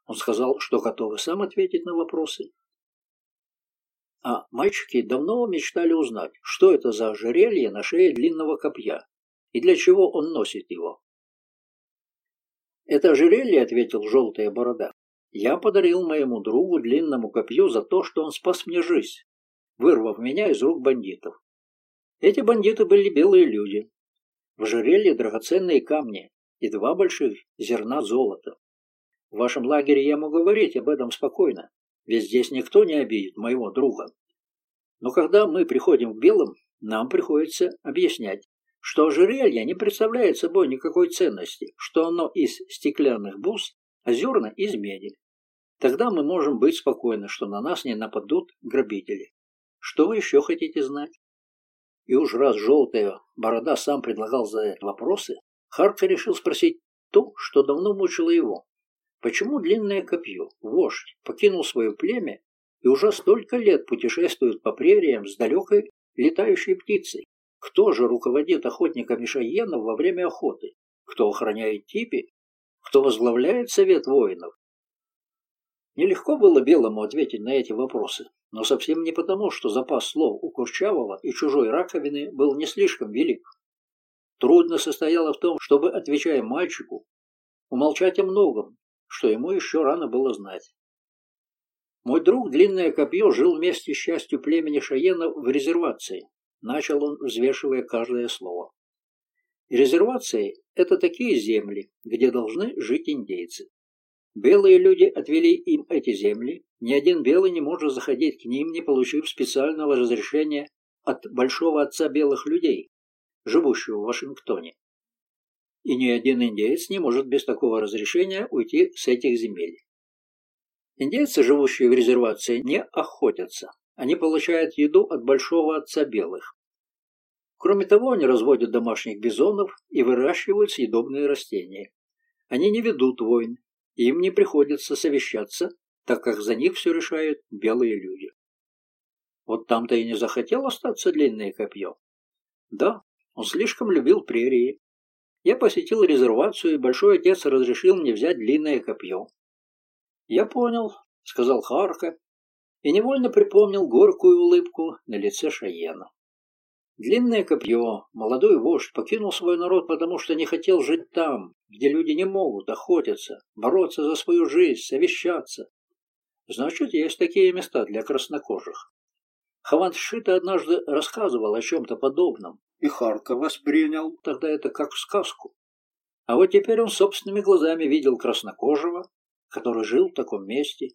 он сказал, что готов сам ответить на вопросы. А мальчики давно мечтали узнать, что это за ожерелье на шее длинного копья и для чего он носит его. «Это ожерелье», — ответил желтая борода, — «я подарил моему другу длинному копью за то, что он спас мне жизнь, вырвав меня из рук бандитов. Эти бандиты были белые люди. В ожерелье драгоценные камни и два больших зерна золота. В вашем лагере я могу говорить об этом спокойно, ведь здесь никто не обидит моего друга. Но когда мы приходим к белым, нам приходится объяснять, что ожерелье не представляет собой никакой ценности, что оно из стеклянных бус, а зерна из меди. Тогда мы можем быть спокойны, что на нас не нападут грабители. Что вы еще хотите знать? И уж раз желтая борода сам предлагал задать вопросы, Харка решил спросить то, что давно мучило его. Почему длинное копье, вождь, покинул свое племя и уже столько лет путешествует по прериям с далекой летающей птицей? Кто же руководит охотниками шаенов во время охоты? Кто охраняет типи? Кто возглавляет совет воинов? Нелегко было Белому ответить на эти вопросы, но совсем не потому, что запас слов у Курчавого и чужой раковины был не слишком велик. Трудно состояло в том, чтобы, отвечая мальчику, умолчать о многом, что ему еще рано было знать. Мой друг Длинное Копье жил вместе с частью племени Шаенов в резервации. Начал он, взвешивая каждое слово. Резервации – это такие земли, где должны жить индейцы. Белые люди отвели им эти земли. Ни один белый не может заходить к ним, не получив специального разрешения от большого отца белых людей, живущего в Вашингтоне и ни один индеец не может без такого разрешения уйти с этих земель. Индейцы, живущие в резервации, не охотятся. Они получают еду от большого отца белых. Кроме того, они разводят домашних бизонов и выращивают съедобные растения. Они не ведут войн, и им не приходится совещаться, так как за них все решают белые люди. Вот там-то и не захотел остаться длинное копье. Да, он слишком любил прерии, я посетил резервацию, и большой отец разрешил мне взять длинное копье. «Я понял», — сказал Харка, и невольно припомнил горькую улыбку на лице Шаена. Длинное копье, молодой вождь покинул свой народ, потому что не хотел жить там, где люди не могут охотиться, бороться за свою жизнь, совещаться. Значит, есть такие места для краснокожих. Хаваншита однажды рассказывал о чем-то подобном, и Харка воспринял тогда это как сказку. А вот теперь он собственными глазами видел краснокожего, который жил в таком месте.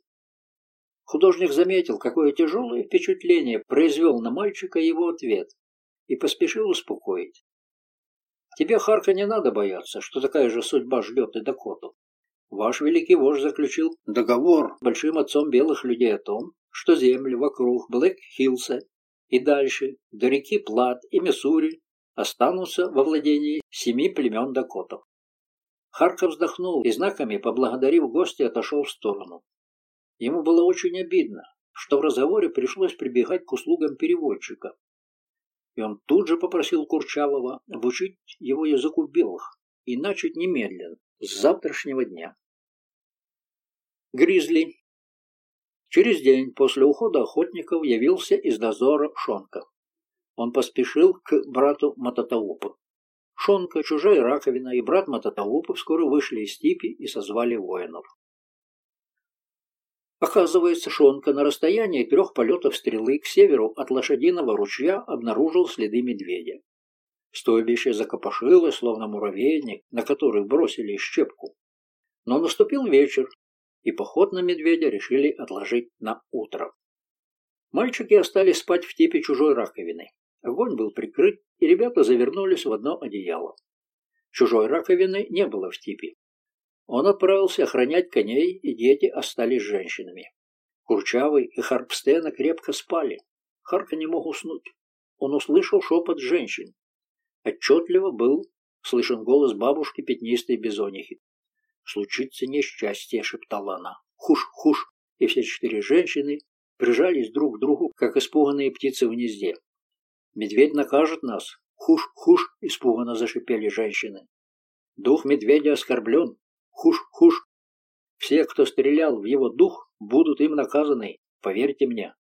Художник заметил, какое тяжелое впечатление произвел на мальчика его ответ и поспешил успокоить. Тебе, Харка, не надо бояться, что такая же судьба ждет и Дакоту. Ваш великий вождь заключил договор большим отцом белых людей о том, что земли вокруг Блэк-Хиллса и дальше до реки Плат и Миссури останутся во владении семи племен Дакотов. Харка вздохнул и знаками, поблагодарив гостя, отошел в сторону. Ему было очень обидно, что в разговоре пришлось прибегать к услугам переводчика, и он тут же попросил Курчавого обучить его языку белых и начать немедленно, с завтрашнего дня. Гризли. Через день после ухода охотников явился из дозора Шонка. Он поспешил к брату Мататаупу. Шонка, чужая раковина и брат Мататаупы вскоре вышли из степи и созвали воинов. Оказывается, Шонка на расстоянии трех полетов стрелы к северу от лошадиного ручья обнаружил следы медведя. Стойбище закопошилось, словно муравейник, на который бросили щепку. Но наступил вечер, и поход на медведя решили отложить на утро. Мальчики остались спать в типе чужой раковины. Огонь был прикрыт, и ребята завернулись в одно одеяло. Чужой раковины не было в типе. Он отправился охранять коней, и дети остались женщинами. Курчавый и Харпстена крепко спали. Харка не мог уснуть. Он услышал шепот женщин. Отчетливо был слышен голос бабушки пятнистой бизонихи. «Случится несчастье», — шептала она. «Хуш, хуш!» И все четыре женщины прижались друг к другу, как испуганные птицы в гнезде. «Медведь накажет нас!» «Хуш, хуш!» — испуганно зашипели женщины. «Дух медведя оскорблен!» Хуш-хуш. Все, кто стрелял в его дух, будут им наказаны, поверьте мне.